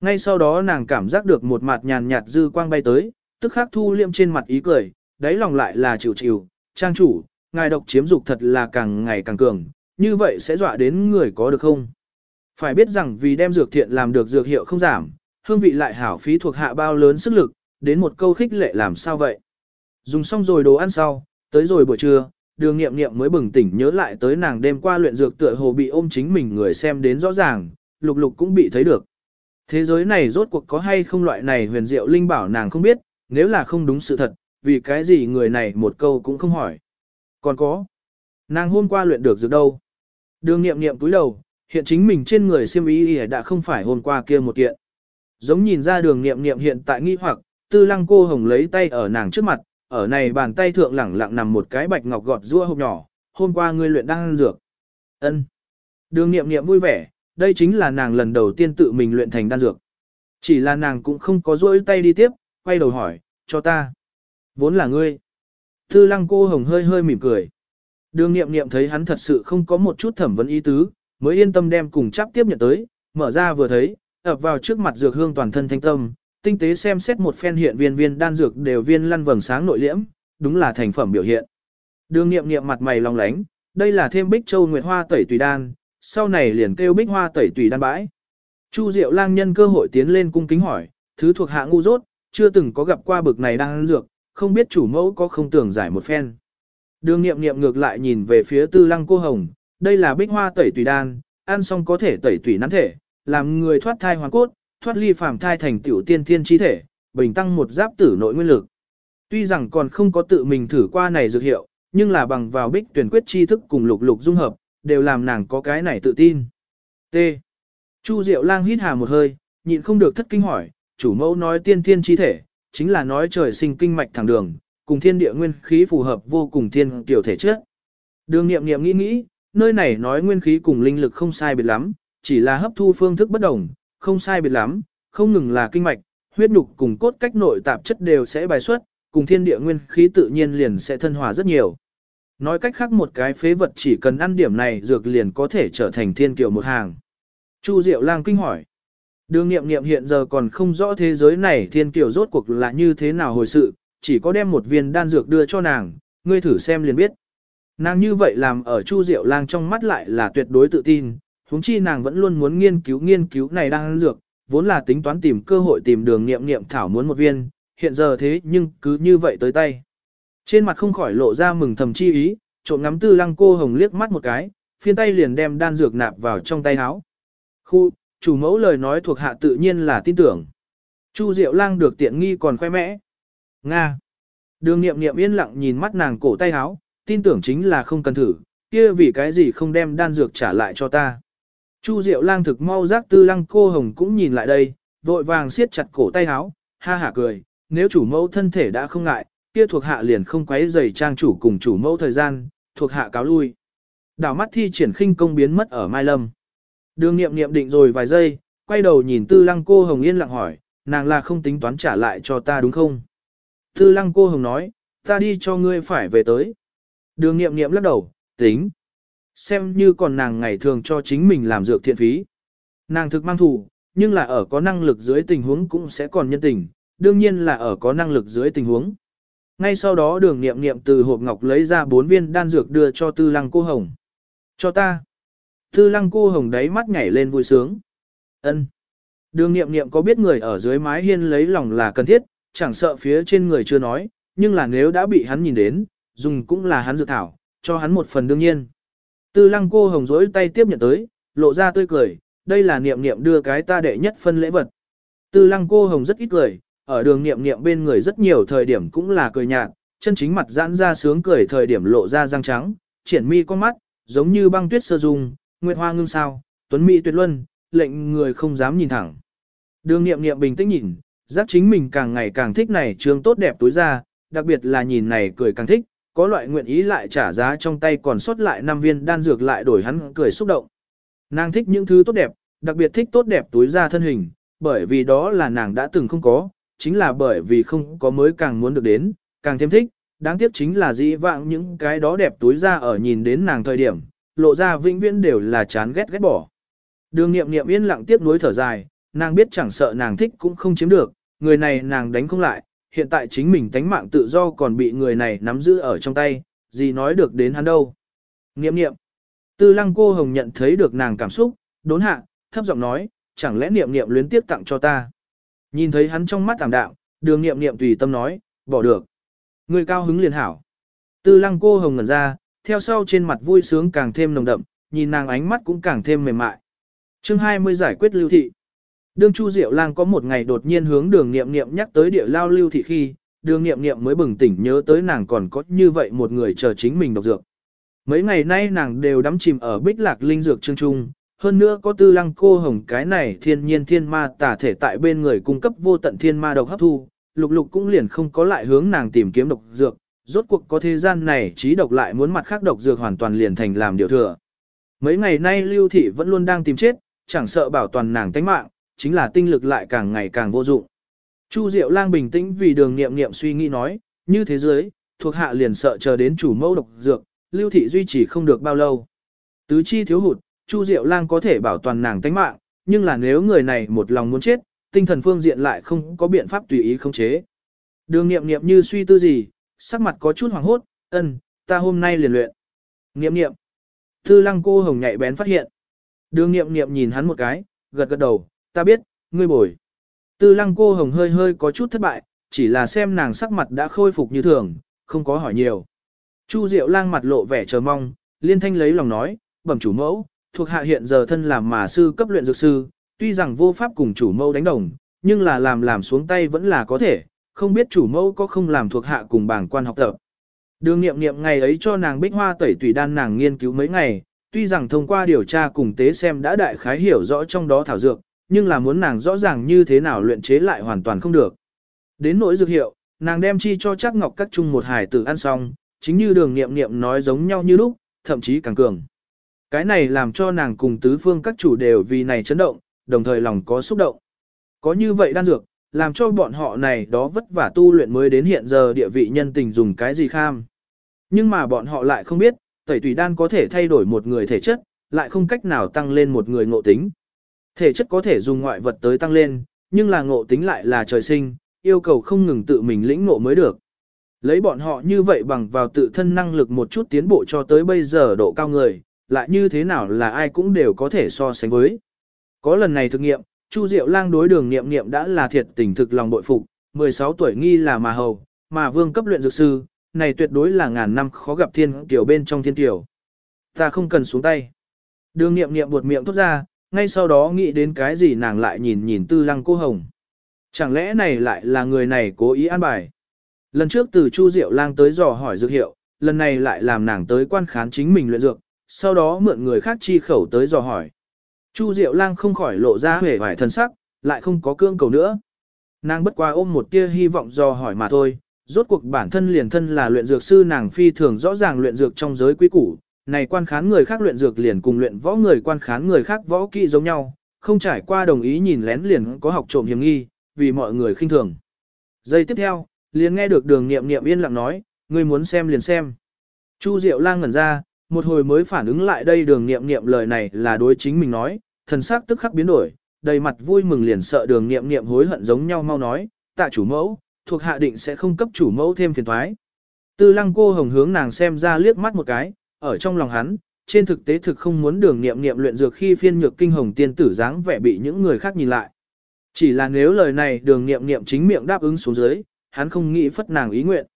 Ngay sau đó nàng cảm giác được một mặt nhàn nhạt dư quang bay tới, tức khắc thu liêm trên mặt ý cười, đáy lòng lại là chịu chịu, trang chủ, ngài độc chiếm dục thật là càng ngày càng cường, như vậy sẽ dọa đến người có được không? Phải biết rằng vì đem dược thiện làm được dược hiệu không giảm, hương vị lại hảo phí thuộc hạ bao lớn sức lực, đến một câu khích lệ làm sao vậy? Dùng xong rồi đồ ăn sau, tới rồi buổi trưa, đường nghiệm nghiệm mới bừng tỉnh nhớ lại tới nàng đêm qua luyện dược tựa hồ bị ôm chính mình người xem đến rõ ràng, lục lục cũng bị thấy được. Thế giới này rốt cuộc có hay không loại này huyền diệu linh bảo nàng không biết, nếu là không đúng sự thật, vì cái gì người này một câu cũng không hỏi. Còn có, nàng hôm qua luyện được dược đâu. Đường nghiệm nghiệm túi đầu, hiện chính mình trên người siêm ý đã không phải hôm qua kia một kiện. Giống nhìn ra đường nghiệm nghiệm hiện tại nghi hoặc, tư lăng cô hồng lấy tay ở nàng trước mặt, ở này bàn tay thượng lẳng lặng nằm một cái bạch ngọc gọt rua hộp nhỏ, hôm qua ngươi luyện đang ăn dược. ân Đường nghiệm nghiệm vui vẻ, đây chính là nàng lần đầu tiên tự mình luyện thành đan dược. Chỉ là nàng cũng không có rỗi tay đi tiếp, quay đầu hỏi, cho ta. Vốn là ngươi. Tư lăng cô hồng hơi hơi mỉm cười. Đường nghiệm nghiệm thấy hắn thật sự không có một chút thẩm vấn ý tứ, mới yên tâm đem cùng chắp tiếp nhận tới, mở ra vừa thấy, ập vào trước mặt dược hương toàn thân thanh tâm, tinh tế xem xét một phen hiện viên viên đan dược đều viên lăn vầng sáng nội liễm, đúng là thành phẩm biểu hiện. Đường nghiệm nghiệm mặt mày long lánh, đây là thêm bích châu nguyệt hoa tẩy tùy đan, sau này liền kêu bích hoa tẩy tùy đan bãi. Chu Diệu Lang nhân cơ hội tiến lên cung kính hỏi, thứ thuộc hạ ngu dốt, chưa từng có gặp qua bực này đan dược, không biết chủ mẫu có không tưởng giải một phen. Đường nghiệm nghiệm ngược lại nhìn về phía tư lăng cô hồng, đây là bích hoa tẩy tùy đan, ăn xong có thể tẩy tùy nắn thể, làm người thoát thai hoàn cốt, thoát ly phàm thai thành tiểu tiên thiên chi thể, bình tăng một giáp tử nội nguyên lực. Tuy rằng còn không có tự mình thử qua này dược hiệu, nhưng là bằng vào bích tuyển quyết chi thức cùng lục lục dung hợp, đều làm nàng có cái này tự tin. T. Chu Diệu Lang hít hà một hơi, nhịn không được thất kinh hỏi, chủ mẫu nói tiên thiên chi thể, chính là nói trời sinh kinh mạch thẳng đường, cùng thiên địa nguyên khí phù hợp vô cùng thiên tiểu thể chất. Đường nghiệm nghiệm nghĩ nghĩ, nơi này nói nguyên khí cùng linh lực không sai biệt lắm, chỉ là hấp thu phương thức bất đồng, không sai biệt lắm, không ngừng là kinh mạch, huyết nhục cùng cốt cách nội tạp chất đều sẽ bài xuất, cùng thiên địa nguyên khí tự nhiên liền sẽ thân hòa rất nhiều. Nói cách khác một cái phế vật chỉ cần ăn điểm này dược liền có thể trở thành thiên kiều một hàng. Chu Diệu Lang kinh hỏi. Đường nghiệm nghiệm hiện giờ còn không rõ thế giới này thiên kiều rốt cuộc là như thế nào hồi sự, chỉ có đem một viên đan dược đưa cho nàng, ngươi thử xem liền biết. Nàng như vậy làm ở Chu Diệu Lang trong mắt lại là tuyệt đối tự tin, huống chi nàng vẫn luôn muốn nghiên cứu nghiên cứu này đang ăn dược, vốn là tính toán tìm cơ hội tìm đường nghiệm nghiệm thảo muốn một viên, hiện giờ thế nhưng cứ như vậy tới tay. Trên mặt không khỏi lộ ra mừng thầm chi ý, trộm ngắm tư lăng cô hồng liếc mắt một cái, phiên tay liền đem đan dược nạp vào trong tay áo. Khu, chủ mẫu lời nói thuộc hạ tự nhiên là tin tưởng. Chu Diệu Lang được tiện nghi còn khoe mẽ. Nga. Đường nghiệm nghiệm yên lặng nhìn mắt nàng cổ tay áo, tin tưởng chính là không cần thử, kia vì cái gì không đem đan dược trả lại cho ta. Chu Diệu Lang thực mau giác tư lăng cô hồng cũng nhìn lại đây, vội vàng siết chặt cổ tay áo, ha hả cười, nếu chủ mẫu thân thể đã không ngại, kia thuộc hạ liền không quấy rầy trang chủ cùng chủ mẫu thời gian, thuộc hạ cáo lui. Đảo mắt thi triển khinh công biến mất ở Mai Lâm. Đường nghiệm nghiệm định rồi vài giây, quay đầu nhìn tư lăng cô hồng yên lặng hỏi, nàng là không tính toán trả lại cho ta đúng không? Tư lăng cô hồng nói, ta đi cho ngươi phải về tới. Đường nghiệm nghiệm lắc đầu, tính. Xem như còn nàng ngày thường cho chính mình làm dược thiện phí. Nàng thực mang thù, nhưng là ở có năng lực dưới tình huống cũng sẽ còn nhân tình, đương nhiên là ở có năng lực dưới tình huống. Ngay sau đó đường nghiệm nghiệm từ hộp ngọc lấy ra bốn viên đan dược đưa cho tư lăng cô hồng. Cho ta. Tư lăng cô hồng đáy mắt nhảy lên vui sướng. ân Đường nghiệm nghiệm có biết người ở dưới mái hiên lấy lòng là cần thiết, chẳng sợ phía trên người chưa nói, nhưng là nếu đã bị hắn nhìn đến, dùng cũng là hắn dược thảo, cho hắn một phần đương nhiên. Tư lăng cô hồng rỗi tay tiếp nhận tới, lộ ra tươi cười, đây là niệm niệm đưa cái ta đệ nhất phân lễ vật. Tư lăng cô hồng rất ít cười, ở đường niệm niệm bên người rất nhiều thời điểm cũng là cười nhạt, chân chính mặt giãn ra sướng cười thời điểm lộ ra răng trắng, triển mi con mắt, giống như băng tuyết sơ dung, nguyệt hoa ngưng sao, tuấn mỹ tuyệt luân, lệnh người không dám nhìn thẳng. Đường niệm niệm bình tĩnh nhìn, giác chính mình càng ngày càng thích này trường tốt đẹp tối ra, đặc biệt là nhìn này cười càng thích, có loại nguyện ý lại trả giá trong tay còn sót lại năm viên đan dược lại đổi hắn cười xúc động. Nàng thích những thứ tốt đẹp, đặc biệt thích tốt đẹp túi ra thân hình, bởi vì đó là nàng đã từng không có, chính là bởi vì không có mới càng muốn được đến, càng thêm thích, đáng tiếc chính là dĩ vãng những cái đó đẹp túi ra ở nhìn đến nàng thời điểm, lộ ra vĩnh viễn đều là chán ghét ghét bỏ. Đường nghiệm nghiệm yên lặng tiếp nuối thở dài, nàng biết chẳng sợ nàng thích cũng không chiếm được, người này nàng đánh không lại, hiện tại chính mình tánh mạng tự do còn bị người này nắm giữ ở trong tay, gì nói được đến hắn đâu. Nghiệm nghiệm. Tư lăng cô hồng nhận thấy được nàng cảm xúc, đốn hạ, thấp giọng nói, chẳng lẽ niệm niệm luyến tiếp tặng cho ta. Nhìn thấy hắn trong mắt tạm đạo, đường niệm niệm tùy tâm nói, bỏ được. Người cao hứng liền hảo. Tư lăng cô hồng ngẩn ra, theo sau trên mặt vui sướng càng thêm nồng đậm, nhìn nàng ánh mắt cũng càng thêm mềm mại. chương 20 giải quyết lưu thị. Đương Chu Diệu Lang có một ngày đột nhiên hướng đường niệm niệm nhắc tới địa lao lưu thị khi, đường niệm niệm mới bừng tỉnh nhớ tới nàng còn có như vậy một người chờ chính mình độc dược. Mấy ngày nay nàng đều đắm chìm ở bích lạc linh dược chương trung, hơn nữa có tư lăng cô hồng cái này thiên nhiên thiên ma tả thể tại bên người cung cấp vô tận thiên ma độc hấp thu, lục lục cũng liền không có lại hướng nàng tìm kiếm độc dược, rốt cuộc có thế gian này trí độc lại muốn mặt khác độc dược hoàn toàn liền thành làm điều thừa. Mấy ngày nay lưu thị vẫn luôn đang tìm chết, chẳng sợ bảo toàn nàng tánh mạng, chính là tinh lực lại càng ngày càng vô dụng. Chu Diệu Lang bình tĩnh vì đường nghiệm nghiệm suy nghĩ nói, như thế giới, thuộc hạ liền sợ chờ đến chủ mẫu độc dược, lưu thị duy trì không được bao lâu. Tứ chi thiếu hụt, Chu Diệu Lang có thể bảo toàn nàng tánh mạng, nhưng là nếu người này một lòng muốn chết, tinh thần phương diện lại không có biện pháp tùy ý khống chế. Đường nghiệm nghiệm như suy tư gì, sắc mặt có chút hoàng hốt, ân, ta hôm nay liền luyện. Nghiệm nghiệm. Tư lăng cô hồng nhạy bén phát hiện. Đường nghiệm nghiệm nhìn hắn một cái, gật gật đầu, ta biết, ngươi bồi. Tư lăng cô hồng hơi hơi có chút thất bại, chỉ là xem nàng sắc mặt đã khôi phục như thường, không có hỏi nhiều. Chu Diệu lang mặt lộ vẻ chờ mong, liên thanh lấy lòng nói, bẩm chủ mẫu, thuộc hạ hiện giờ thân làm mà sư cấp luyện dược sư, tuy rằng vô pháp cùng chủ mẫu đánh đồng, nhưng là làm làm xuống tay vẫn là có thể, không biết chủ mẫu có không làm thuộc hạ cùng bảng quan học tập. Đường nghiệm nghiệm ngày ấy cho nàng bích hoa tẩy tùy đan nàng nghiên cứu mấy ngày, tuy rằng thông qua điều tra cùng tế xem đã đại khái hiểu rõ trong đó thảo dược, nhưng là muốn nàng rõ ràng như thế nào luyện chế lại hoàn toàn không được. Đến nỗi dược hiệu, nàng đem chi cho chắc ngọc các chung một hải tử ăn xong, chính như đường nghiệm nghiệm nói giống nhau như lúc, thậm chí càng cường. Cái này làm cho nàng cùng tứ phương các chủ đều vì này chấn động, đồng thời lòng có xúc động. Có như vậy đan dược, làm cho bọn họ này đó vất vả tu luyện mới đến hiện giờ địa vị nhân tình dùng cái gì kham. Nhưng mà bọn họ lại không biết, tẩy tùy đan có thể thay đổi một người thể chất, lại không cách nào tăng lên một người ngộ tính. Thể chất có thể dùng ngoại vật tới tăng lên, nhưng là ngộ tính lại là trời sinh, yêu cầu không ngừng tự mình lĩnh ngộ mới được. Lấy bọn họ như vậy bằng vào tự thân năng lực một chút tiến bộ cho tới bây giờ độ cao người, lại như thế nào là ai cũng đều có thể so sánh với. Có lần này thực nghiệm, Chu Diệu Lang đối đường nghiệm nghiệm đã là thiệt tình thực lòng bội phục, 16 tuổi nghi là mà hầu, mà vương cấp luyện dược sư, này tuyệt đối là ngàn năm khó gặp thiên tiểu bên trong thiên tiểu. Ta không cần xuống tay. Đường nghiệm nghiệm buột miệng thốt ra, ngay sau đó nghĩ đến cái gì nàng lại nhìn nhìn tư lăng cô hồng. Chẳng lẽ này lại là người này cố ý an bài. Lần trước từ Chu Diệu Lang tới dò hỏi dược hiệu, lần này lại làm nàng tới quan khán chính mình luyện dược, sau đó mượn người khác chi khẩu tới dò hỏi. Chu Diệu Lang không khỏi lộ ra vẻ vải thần sắc, lại không có cương cầu nữa. Nàng bất qua ôm một tia hy vọng dò hỏi mà thôi, rốt cuộc bản thân liền thân là luyện dược sư nàng phi thường rõ ràng luyện dược trong giới quý củ, này quan khán người khác luyện dược liền cùng luyện võ người quan khán người khác võ kỹ giống nhau, không trải qua đồng ý nhìn lén liền có học trộm hiểm nghi, vì mọi người khinh thường. Giây tiếp theo, liền nghe được đường nghiệm nghiệm yên lặng nói, ngươi muốn xem liền xem. Chu Diệu lang ngẩn ra, một hồi mới phản ứng lại đây đường nghiệm nghiệm lời này là đối chính mình nói, thần sắc tức khắc biến đổi, đầy mặt vui mừng liền sợ đường nghiệm nghiệm hối hận giống nhau mau nói, tạ chủ mẫu, thuộc hạ định sẽ không cấp chủ mẫu thêm phiền thoái. Tư lăng cô hồng hướng nàng xem ra liếc mắt một cái, ở trong lòng hắn, trên thực tế thực không muốn đường nghiệm nghiệm luyện dược khi phiên nhược kinh hồng tiên tử dáng vẻ bị những người khác nhìn lại. Chỉ là nếu lời này đường nghiệm nghiệm chính miệng đáp ứng xuống dưới, hắn không nghĩ phất nàng ý nguyện.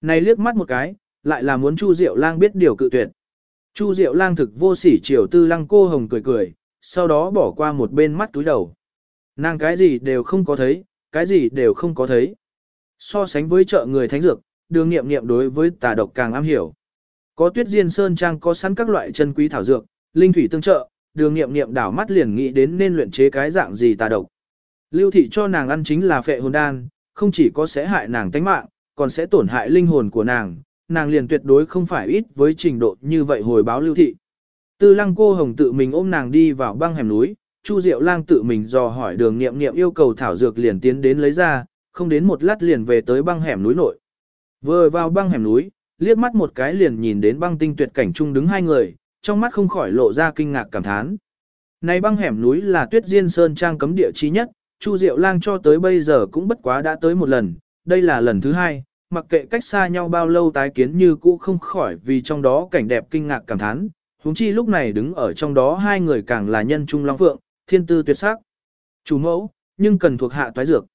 Này liếc mắt một cái, lại là muốn Chu Diệu Lang biết điều cự tuyệt. Chu Diệu Lang thực vô sỉ chiều tư lăng cô hồng cười cười, sau đó bỏ qua một bên mắt túi đầu. Nàng cái gì đều không có thấy, cái gì đều không có thấy. So sánh với chợ người thánh dược, đường nghiệm nghiệm đối với tà độc càng am hiểu. Có tuyết diên sơn trang có sẵn các loại chân quý thảo dược, linh thủy tương trợ, đường nghiệm nghiệm đảo mắt liền nghĩ đến nên luyện chế cái dạng gì tà độc. Lưu thị cho nàng ăn chính là phệ hồn đan, không chỉ có sẽ hại nàng tánh mạng, còn sẽ tổn hại linh hồn của nàng, nàng liền tuyệt đối không phải ít với trình độ như vậy hồi báo lưu thị. Tư lăng cô hồng tự mình ôm nàng đi vào băng hẻm núi, Chu Diệu Lang tự mình dò hỏi đường nghiệm nghiệm yêu cầu thảo dược liền tiến đến lấy ra, không đến một lát liền về tới băng hẻm núi nội. Vừa vào băng hẻm núi, liếc mắt một cái liền nhìn đến băng tinh tuyệt cảnh chung đứng hai người, trong mắt không khỏi lộ ra kinh ngạc cảm thán. Này băng hẻm núi là tuyết diên sơn trang cấm địa chí nhất, Chu Diệu Lang cho tới bây giờ cũng bất quá đã tới một lần, đây là lần thứ hai, mặc kệ cách xa nhau bao lâu tái kiến như cũ không khỏi vì trong đó cảnh đẹp kinh ngạc cảm thán, huống chi lúc này đứng ở trong đó hai người càng là nhân trung long phượng, thiên tư tuyệt sắc. Chủ mẫu, nhưng cần thuộc hạ toái dược.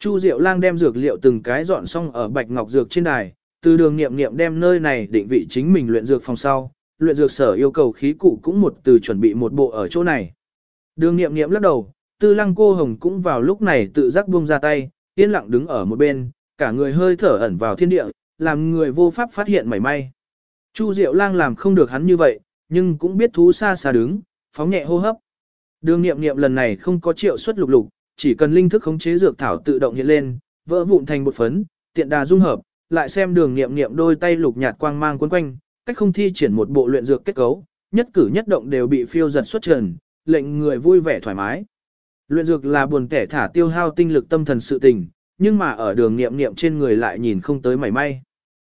Chu Diệu Lang đem dược liệu từng cái dọn xong ở bạch ngọc dược trên đài, từ đường nghiệm nghiệm đem nơi này định vị chính mình luyện dược phòng sau, luyện dược sở yêu cầu khí cụ cũng một từ chuẩn bị một bộ ở chỗ này. Đường nghiệm nghiệm lắc đầu, tư lăng cô hồng cũng vào lúc này tự giác buông ra tay, yên lặng đứng ở một bên, cả người hơi thở ẩn vào thiên địa, làm người vô pháp phát hiện mảy may. Chu Diệu Lang làm không được hắn như vậy, nhưng cũng biết thú xa xa đứng, phóng nhẹ hô hấp. Đường nghiệm nghiệm lần này không có triệu suất lục lục, chỉ cần linh thức khống chế dược thảo tự động hiện lên, vỡ vụn thành một phấn, tiện đà dung hợp, lại xem đường nghiệm nghiệm đôi tay lục nhạt quang mang quấn quanh, cách không thi triển một bộ luyện dược kết cấu, nhất cử nhất động đều bị phiêu giật xuất trần, lệnh người vui vẻ thoải mái. Luyện dược là buồn kẻ thả tiêu hao tinh lực tâm thần sự tình, nhưng mà ở đường nghiệm nghiệm trên người lại nhìn không tới mảy may.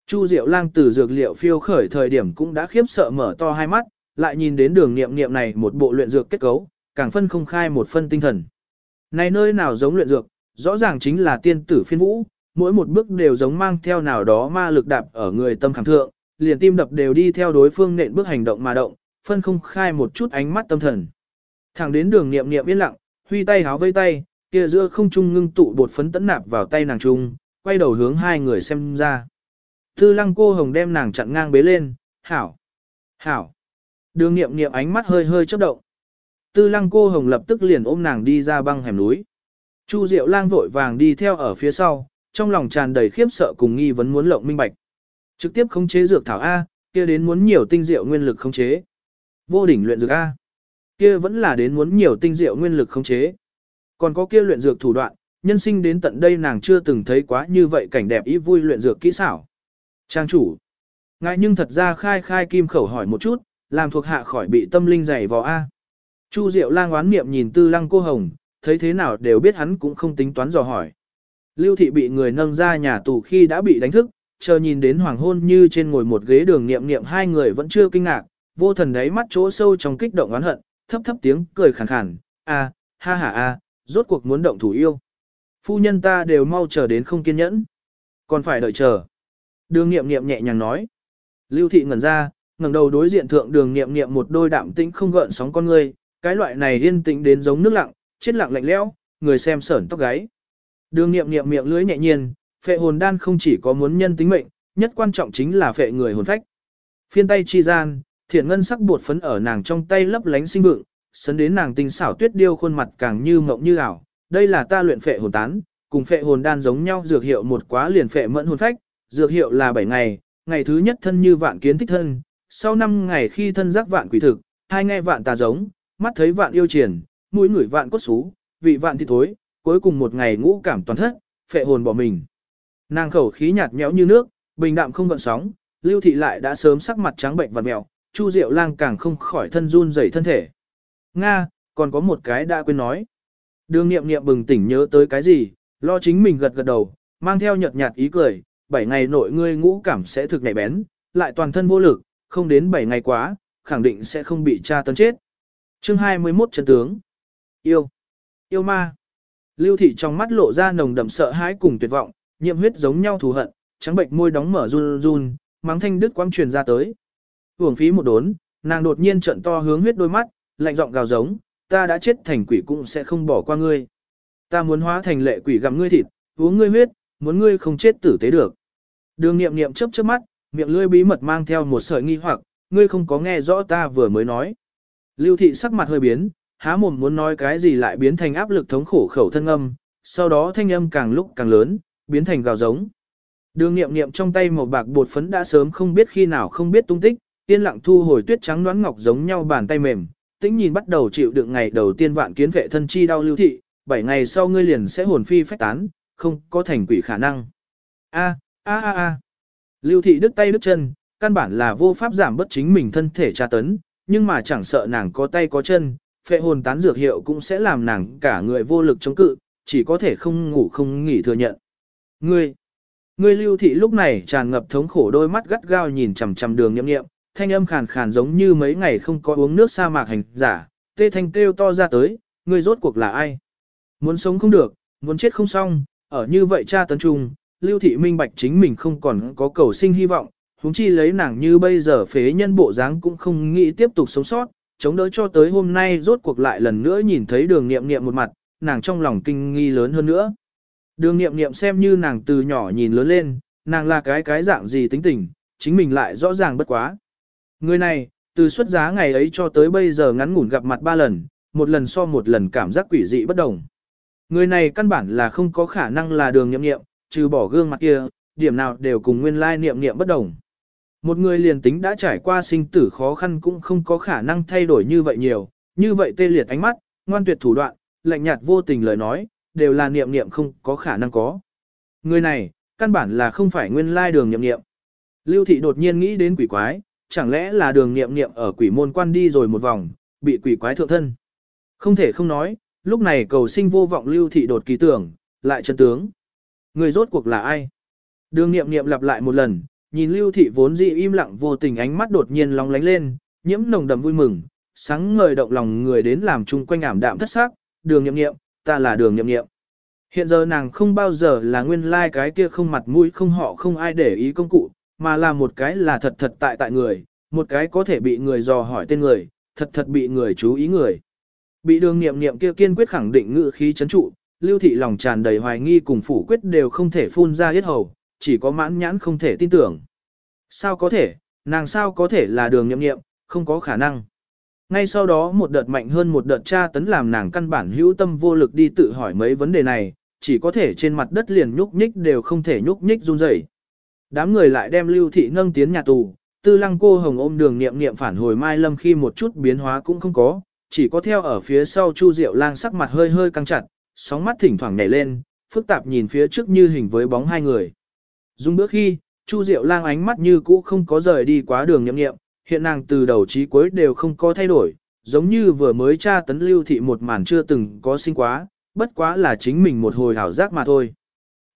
Chu Diệu Lang từ dược liệu phiêu khởi thời điểm cũng đã khiếp sợ mở to hai mắt, lại nhìn đến đường nghiệm nghiệm này một bộ luyện dược kết cấu, càng phân không khai một phân tinh thần. Này nơi nào giống luyện dược, rõ ràng chính là tiên tử phiên vũ, mỗi một bước đều giống mang theo nào đó ma lực đạp ở người tâm khảm thượng, liền tim đập đều đi theo đối phương nện bước hành động mà động, phân không khai một chút ánh mắt tâm thần. Thẳng đến đường niệm niệm yên lặng, huy tay háo vây tay, kia giữa không trung ngưng tụ bột phấn tấn nạp vào tay nàng trung, quay đầu hướng hai người xem ra. Tư lăng cô hồng đem nàng chặn ngang bế lên, hảo, hảo. Đường niệm niệm ánh mắt hơi hơi chớp động. Tư lăng cô hồng lập tức liền ôm nàng đi ra băng hẻm núi. Chu Diệu lang vội vàng đi theo ở phía sau, trong lòng tràn đầy khiếp sợ cùng nghi vấn muốn lộng minh bạch. Trực tiếp khống chế dược thảo A, kia đến muốn nhiều tinh diệu nguyên lực khống chế. Vô đỉnh luyện dược A, kia vẫn là đến muốn nhiều tinh diệu nguyên lực khống chế. Còn có kia luyện dược thủ đoạn, nhân sinh đến tận đây nàng chưa từng thấy quá như vậy cảnh đẹp ý vui luyện dược kỹ xảo. Trang chủ, ngại nhưng thật ra khai khai kim khẩu hỏi một chút, làm thuộc hạ khỏi bị tâm linh dày vò A. Chu Diệu lang oán niệm nhìn tư lăng cô hồng, thấy thế nào đều biết hắn cũng không tính toán dò hỏi. Lưu thị bị người nâng ra nhà tù khi đã bị đánh thức, chờ nhìn đến hoàng hôn như trên ngồi một ghế đường niệm niệm hai người vẫn chưa kinh ngạc, vô thần đấy mắt chỗ sâu trong kích động oán hận, thấp thấp tiếng cười khàn khàn, a, ha ha a, rốt cuộc muốn động thủ yêu. Phu nhân ta đều mau chờ đến không kiên nhẫn, còn phải đợi chờ. Đường niệm niệm nhẹ nhàng nói. Lưu thị ngẩn ra, ngẩng đầu đối diện thượng đường niệm niệm một đôi đạm tĩnh không gợn sóng con người, cái loại này yên tĩnh đến giống nước lặng, chết lặng lạnh lẽo, người xem sởn tóc gáy. Đường nghiệm nghiệm miệng lưỡi nhẹ nhiên, phệ hồn đan không chỉ có muốn nhân tính mệnh, nhất quan trọng chính là phệ người hồn phách. Phiên tay chi gian, thiện ngân sắc bột phấn ở nàng trong tay lấp lánh sinh vượng, sấn đến nàng tinh xảo tuyết điêu khuôn mặt càng như mộng như ảo. Đây là ta luyện phệ hồn tán, cùng phệ hồn đan giống nhau dược hiệu một quá liền phệ mẫn hồn phách, dược hiệu là 7 ngày, ngày thứ nhất thân như vạn kiến thích thân, sau 5 ngày khi thân giác vạn quỷ thực, hai nghe vạn tà giống, mắt thấy vạn yêu triển, mũi ngửi vạn cốt xú, vị vạn thịt thối, cuối cùng một ngày ngũ cảm toàn thất, phệ hồn bỏ mình. Nàng khẩu khí nhạt nhẽo như nước, bình đạm không gợn sóng, Lưu thị lại đã sớm sắc mặt trắng bệnh và mèo, Chu Diệu Lang càng không khỏi thân run rẩy thân thể. Nga, còn có một cái đã quên nói. Đường Nghiệm Nghiệm bừng tỉnh nhớ tới cái gì, lo chính mình gật gật đầu, mang theo nhợt nhạt ý cười, bảy ngày nội ngươi ngũ cảm sẽ thực nhạy bén, lại toàn thân vô lực, không đến bảy ngày quá, khẳng định sẽ không bị tra tấn chết. Chương 21 chân tướng. Yêu. Yêu ma. Lưu thị trong mắt lộ ra nồng đậm sợ hãi cùng tuyệt vọng, nhiễm huyết giống nhau thù hận, trắng bệnh môi đóng mở run run, mắng thanh đức quang truyền ra tới. Hưởng phí một đốn, nàng đột nhiên trận to hướng huyết đôi mắt, lạnh giọng gào giống, ta đã chết thành quỷ cũng sẽ không bỏ qua ngươi. Ta muốn hóa thành lệ quỷ gặm ngươi thịt, uống ngươi huyết, muốn ngươi không chết tử tế được. Đường nghiệm nghiệm chớp chớp mắt, miệng lưỡi bí mật mang theo một sợi nghi hoặc, ngươi không có nghe rõ ta vừa mới nói. Lưu thị sắc mặt hơi biến, há mồm muốn nói cái gì lại biến thành áp lực thống khổ khẩu thân âm, sau đó thanh âm càng lúc càng lớn, biến thành gào giống. Đường nghiệm nghiệm trong tay màu bạc bột phấn đã sớm không biết khi nào không biết tung tích, yên lặng thu hồi tuyết trắng đoán ngọc giống nhau bàn tay mềm, tĩnh nhìn bắt đầu chịu đựng ngày đầu tiên vạn kiến vệ thân chi đau lưu thị, bảy ngày sau ngươi liền sẽ hồn phi phách tán, không có thành quỷ khả năng. A a a a. Lưu thị đứt tay đứt chân, căn bản là vô pháp giảm bất chính mình thân thể tra tấn, nhưng mà chẳng sợ nàng có tay có chân, phệ hồn tán dược hiệu cũng sẽ làm nàng cả người vô lực chống cự, chỉ có thể không ngủ không nghỉ thừa nhận. Ngươi, ngươi lưu thị lúc này tràn ngập thống khổ đôi mắt gắt gao nhìn chằm chằm đường nhậm nghiệm, thanh âm khàn khàn giống như mấy ngày không có uống nước sa mạc hành giả, tê thanh kêu to ra tới, ngươi rốt cuộc là ai? Muốn sống không được, muốn chết không xong, ở như vậy cha tấn trung, lưu thị minh bạch chính mình không còn có cầu sinh hy vọng, huống chi lấy nàng như bây giờ phế nhân bộ dáng cũng không nghĩ tiếp tục sống sót, chống đỡ cho tới hôm nay rốt cuộc lại lần nữa nhìn thấy đường nghiệm nghiệm một mặt, nàng trong lòng kinh nghi lớn hơn nữa. Đường nghiệm nghiệm xem như nàng từ nhỏ nhìn lớn lên, nàng là cái cái dạng gì tính tình, chính mình lại rõ ràng bất quá. Người này, từ xuất giá ngày ấy cho tới bây giờ ngắn ngủn gặp mặt ba lần, một lần so một lần cảm giác quỷ dị bất đồng. Người này căn bản là không có khả năng là đường nghiệm nghiệm, trừ bỏ gương mặt kia, điểm nào đều cùng nguyên lai niệm niệm bất đồng. Một người liền tính đã trải qua sinh tử khó khăn cũng không có khả năng thay đổi như vậy nhiều, như vậy tê liệt ánh mắt, ngoan tuyệt thủ đoạn, lạnh nhạt vô tình lời nói, đều là niệm niệm không có khả năng có. Người này, căn bản là không phải nguyên lai đường niệm niệm. Lưu thị đột nhiên nghĩ đến quỷ quái, chẳng lẽ là đường niệm niệm ở quỷ môn quan đi rồi một vòng, bị quỷ quái thượng thân. Không thể không nói, lúc này cầu sinh vô vọng lưu thị đột kỳ tưởng, lại chân tướng. Người rốt cuộc là ai? Đường niệm niệm lặp lại một lần, nhìn lưu thị vốn dị im lặng vô tình ánh mắt đột nhiên long lánh lên, nhiễm nồng đầm vui mừng, sáng ngời động lòng người đến làm chung quanh ảm đạm thất xác, đường niệm niệm, ta là đường niệm niệm. Hiện giờ nàng không bao giờ là nguyên lai like cái kia không mặt mũi không họ không ai để ý công cụ, mà là một cái là thật thật tại tại người, một cái có thể bị người dò hỏi tên người, thật thật bị người chú ý người. Bị đường niệm niệm kia kiên quyết khẳng định ngự khí chấn trụ, lưu thị lòng tràn đầy hoài nghi cùng phủ quyết đều không thể phun ra hết hầu, chỉ có mãn nhãn không thể tin tưởng. Sao có thể, nàng sao có thể là đường nhậm nghiệm, không có khả năng. Ngay sau đó một đợt mạnh hơn một đợt tra tấn làm nàng căn bản hữu tâm vô lực đi tự hỏi mấy vấn đề này, chỉ có thể trên mặt đất liền nhúc nhích đều không thể nhúc nhích run rẩy. Đám người lại đem lưu thị nâng tiến nhà tù, tư lăng cô hồng ôm đường nghiệm nghiệm phản hồi mai lâm khi một chút biến hóa cũng không có, chỉ có theo ở phía sau chu diệu lang sắc mặt hơi hơi căng chặt, sóng mắt thỉnh thoảng nhảy lên, phức tạp nhìn phía trước như hình với bóng hai người. Dùng bước khi, Chu Diệu Lang ánh mắt như cũ không có rời đi quá đường nhậm nghiệm, hiện nàng từ đầu chí cuối đều không có thay đổi, giống như vừa mới tra tấn lưu thị một màn chưa từng có sinh quá, bất quá là chính mình một hồi hảo giác mà thôi.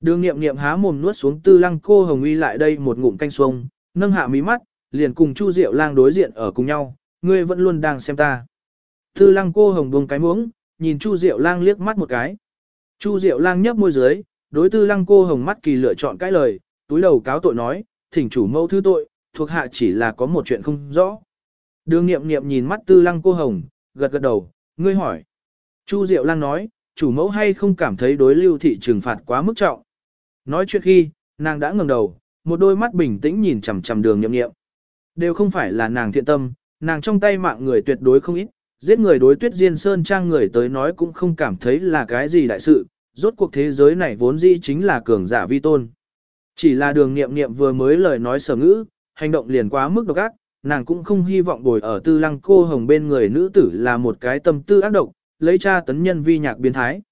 Đường nghiệm nghiệm há mồm nuốt xuống tư lăng cô hồng uy lại đây một ngụm canh xuông, nâng hạ mí mắt, liền cùng Chu Diệu Lang đối diện ở cùng nhau, ngươi vẫn luôn đang xem ta. Tư lăng cô hồng buông cái muỗng, nhìn Chu Diệu Lang liếc mắt một cái. Chu Diệu Lang nhấp môi dưới, đối tư lăng cô hồng mắt kỳ lựa chọn cái lời, túi đầu cáo tội nói, thỉnh chủ mẫu thứ tội, thuộc hạ chỉ là có một chuyện không rõ. Đường nghiệm nghiệm nhìn mắt tư lăng cô hồng, gật gật đầu, ngươi hỏi. Chu Diệu Lang nói, chủ mẫu hay không cảm thấy đối lưu thị trừng phạt quá mức trọng. Nói chuyện khi, nàng đã ngẩng đầu, một đôi mắt bình tĩnh nhìn chằm chằm đường nghiệm nghiệm. Đều không phải là nàng thiện tâm, nàng trong tay mạng người tuyệt đối không ít, giết người đối tuyết diên sơn trang người tới nói cũng không cảm thấy là cái gì đại sự, rốt cuộc thế giới này vốn dĩ chính là cường giả vi tôn. Chỉ là đường nghiệm nghiệm vừa mới lời nói sở ngữ, hành động liền quá mức độc ác, nàng cũng không hy vọng bồi ở tư lăng cô hồng bên người nữ tử là một cái tâm tư ác độc, lấy cha tấn nhân vi nhạc biến thái.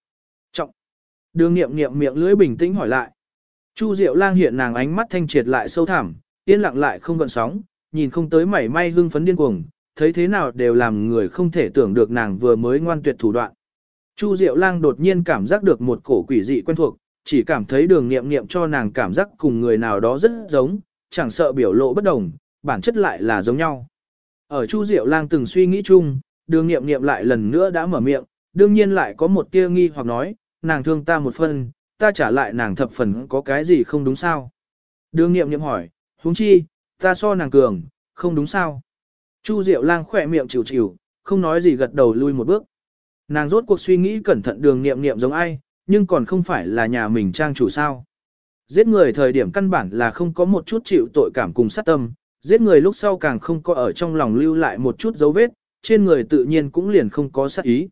Trọng. Đường nghiệm nghiệm miệng lưỡi bình tĩnh hỏi lại. Chu Diệu lang hiện nàng ánh mắt thanh triệt lại sâu thẳm, yên lặng lại không gợn sóng, nhìn không tới mảy may hưng phấn điên cuồng, thấy thế nào đều làm người không thể tưởng được nàng vừa mới ngoan tuyệt thủ đoạn. Chu Diệu Lang đột nhiên cảm giác được một cổ quỷ dị quen thuộc, chỉ cảm thấy đường nghiệm nghiệm cho nàng cảm giác cùng người nào đó rất giống, chẳng sợ biểu lộ bất đồng, bản chất lại là giống nhau. Ở Chu Diệu Lang từng suy nghĩ chung, đường nghiệm nghiệm lại lần nữa đã mở miệng, đương nhiên lại có một tia nghi hoặc nói, nàng thương ta một phần, ta trả lại nàng thập phần có cái gì không đúng sao. Đường nghiệm nghiệm hỏi, huống chi, ta so nàng cường, không đúng sao. Chu Diệu Lang khỏe miệng chịu chịu, không nói gì gật đầu lui một bước. Nàng rốt cuộc suy nghĩ cẩn thận đường nghiệm nghiệm giống ai, nhưng còn không phải là nhà mình trang chủ sao. Giết người thời điểm căn bản là không có một chút chịu tội cảm cùng sát tâm, giết người lúc sau càng không có ở trong lòng lưu lại một chút dấu vết, trên người tự nhiên cũng liền không có sát ý.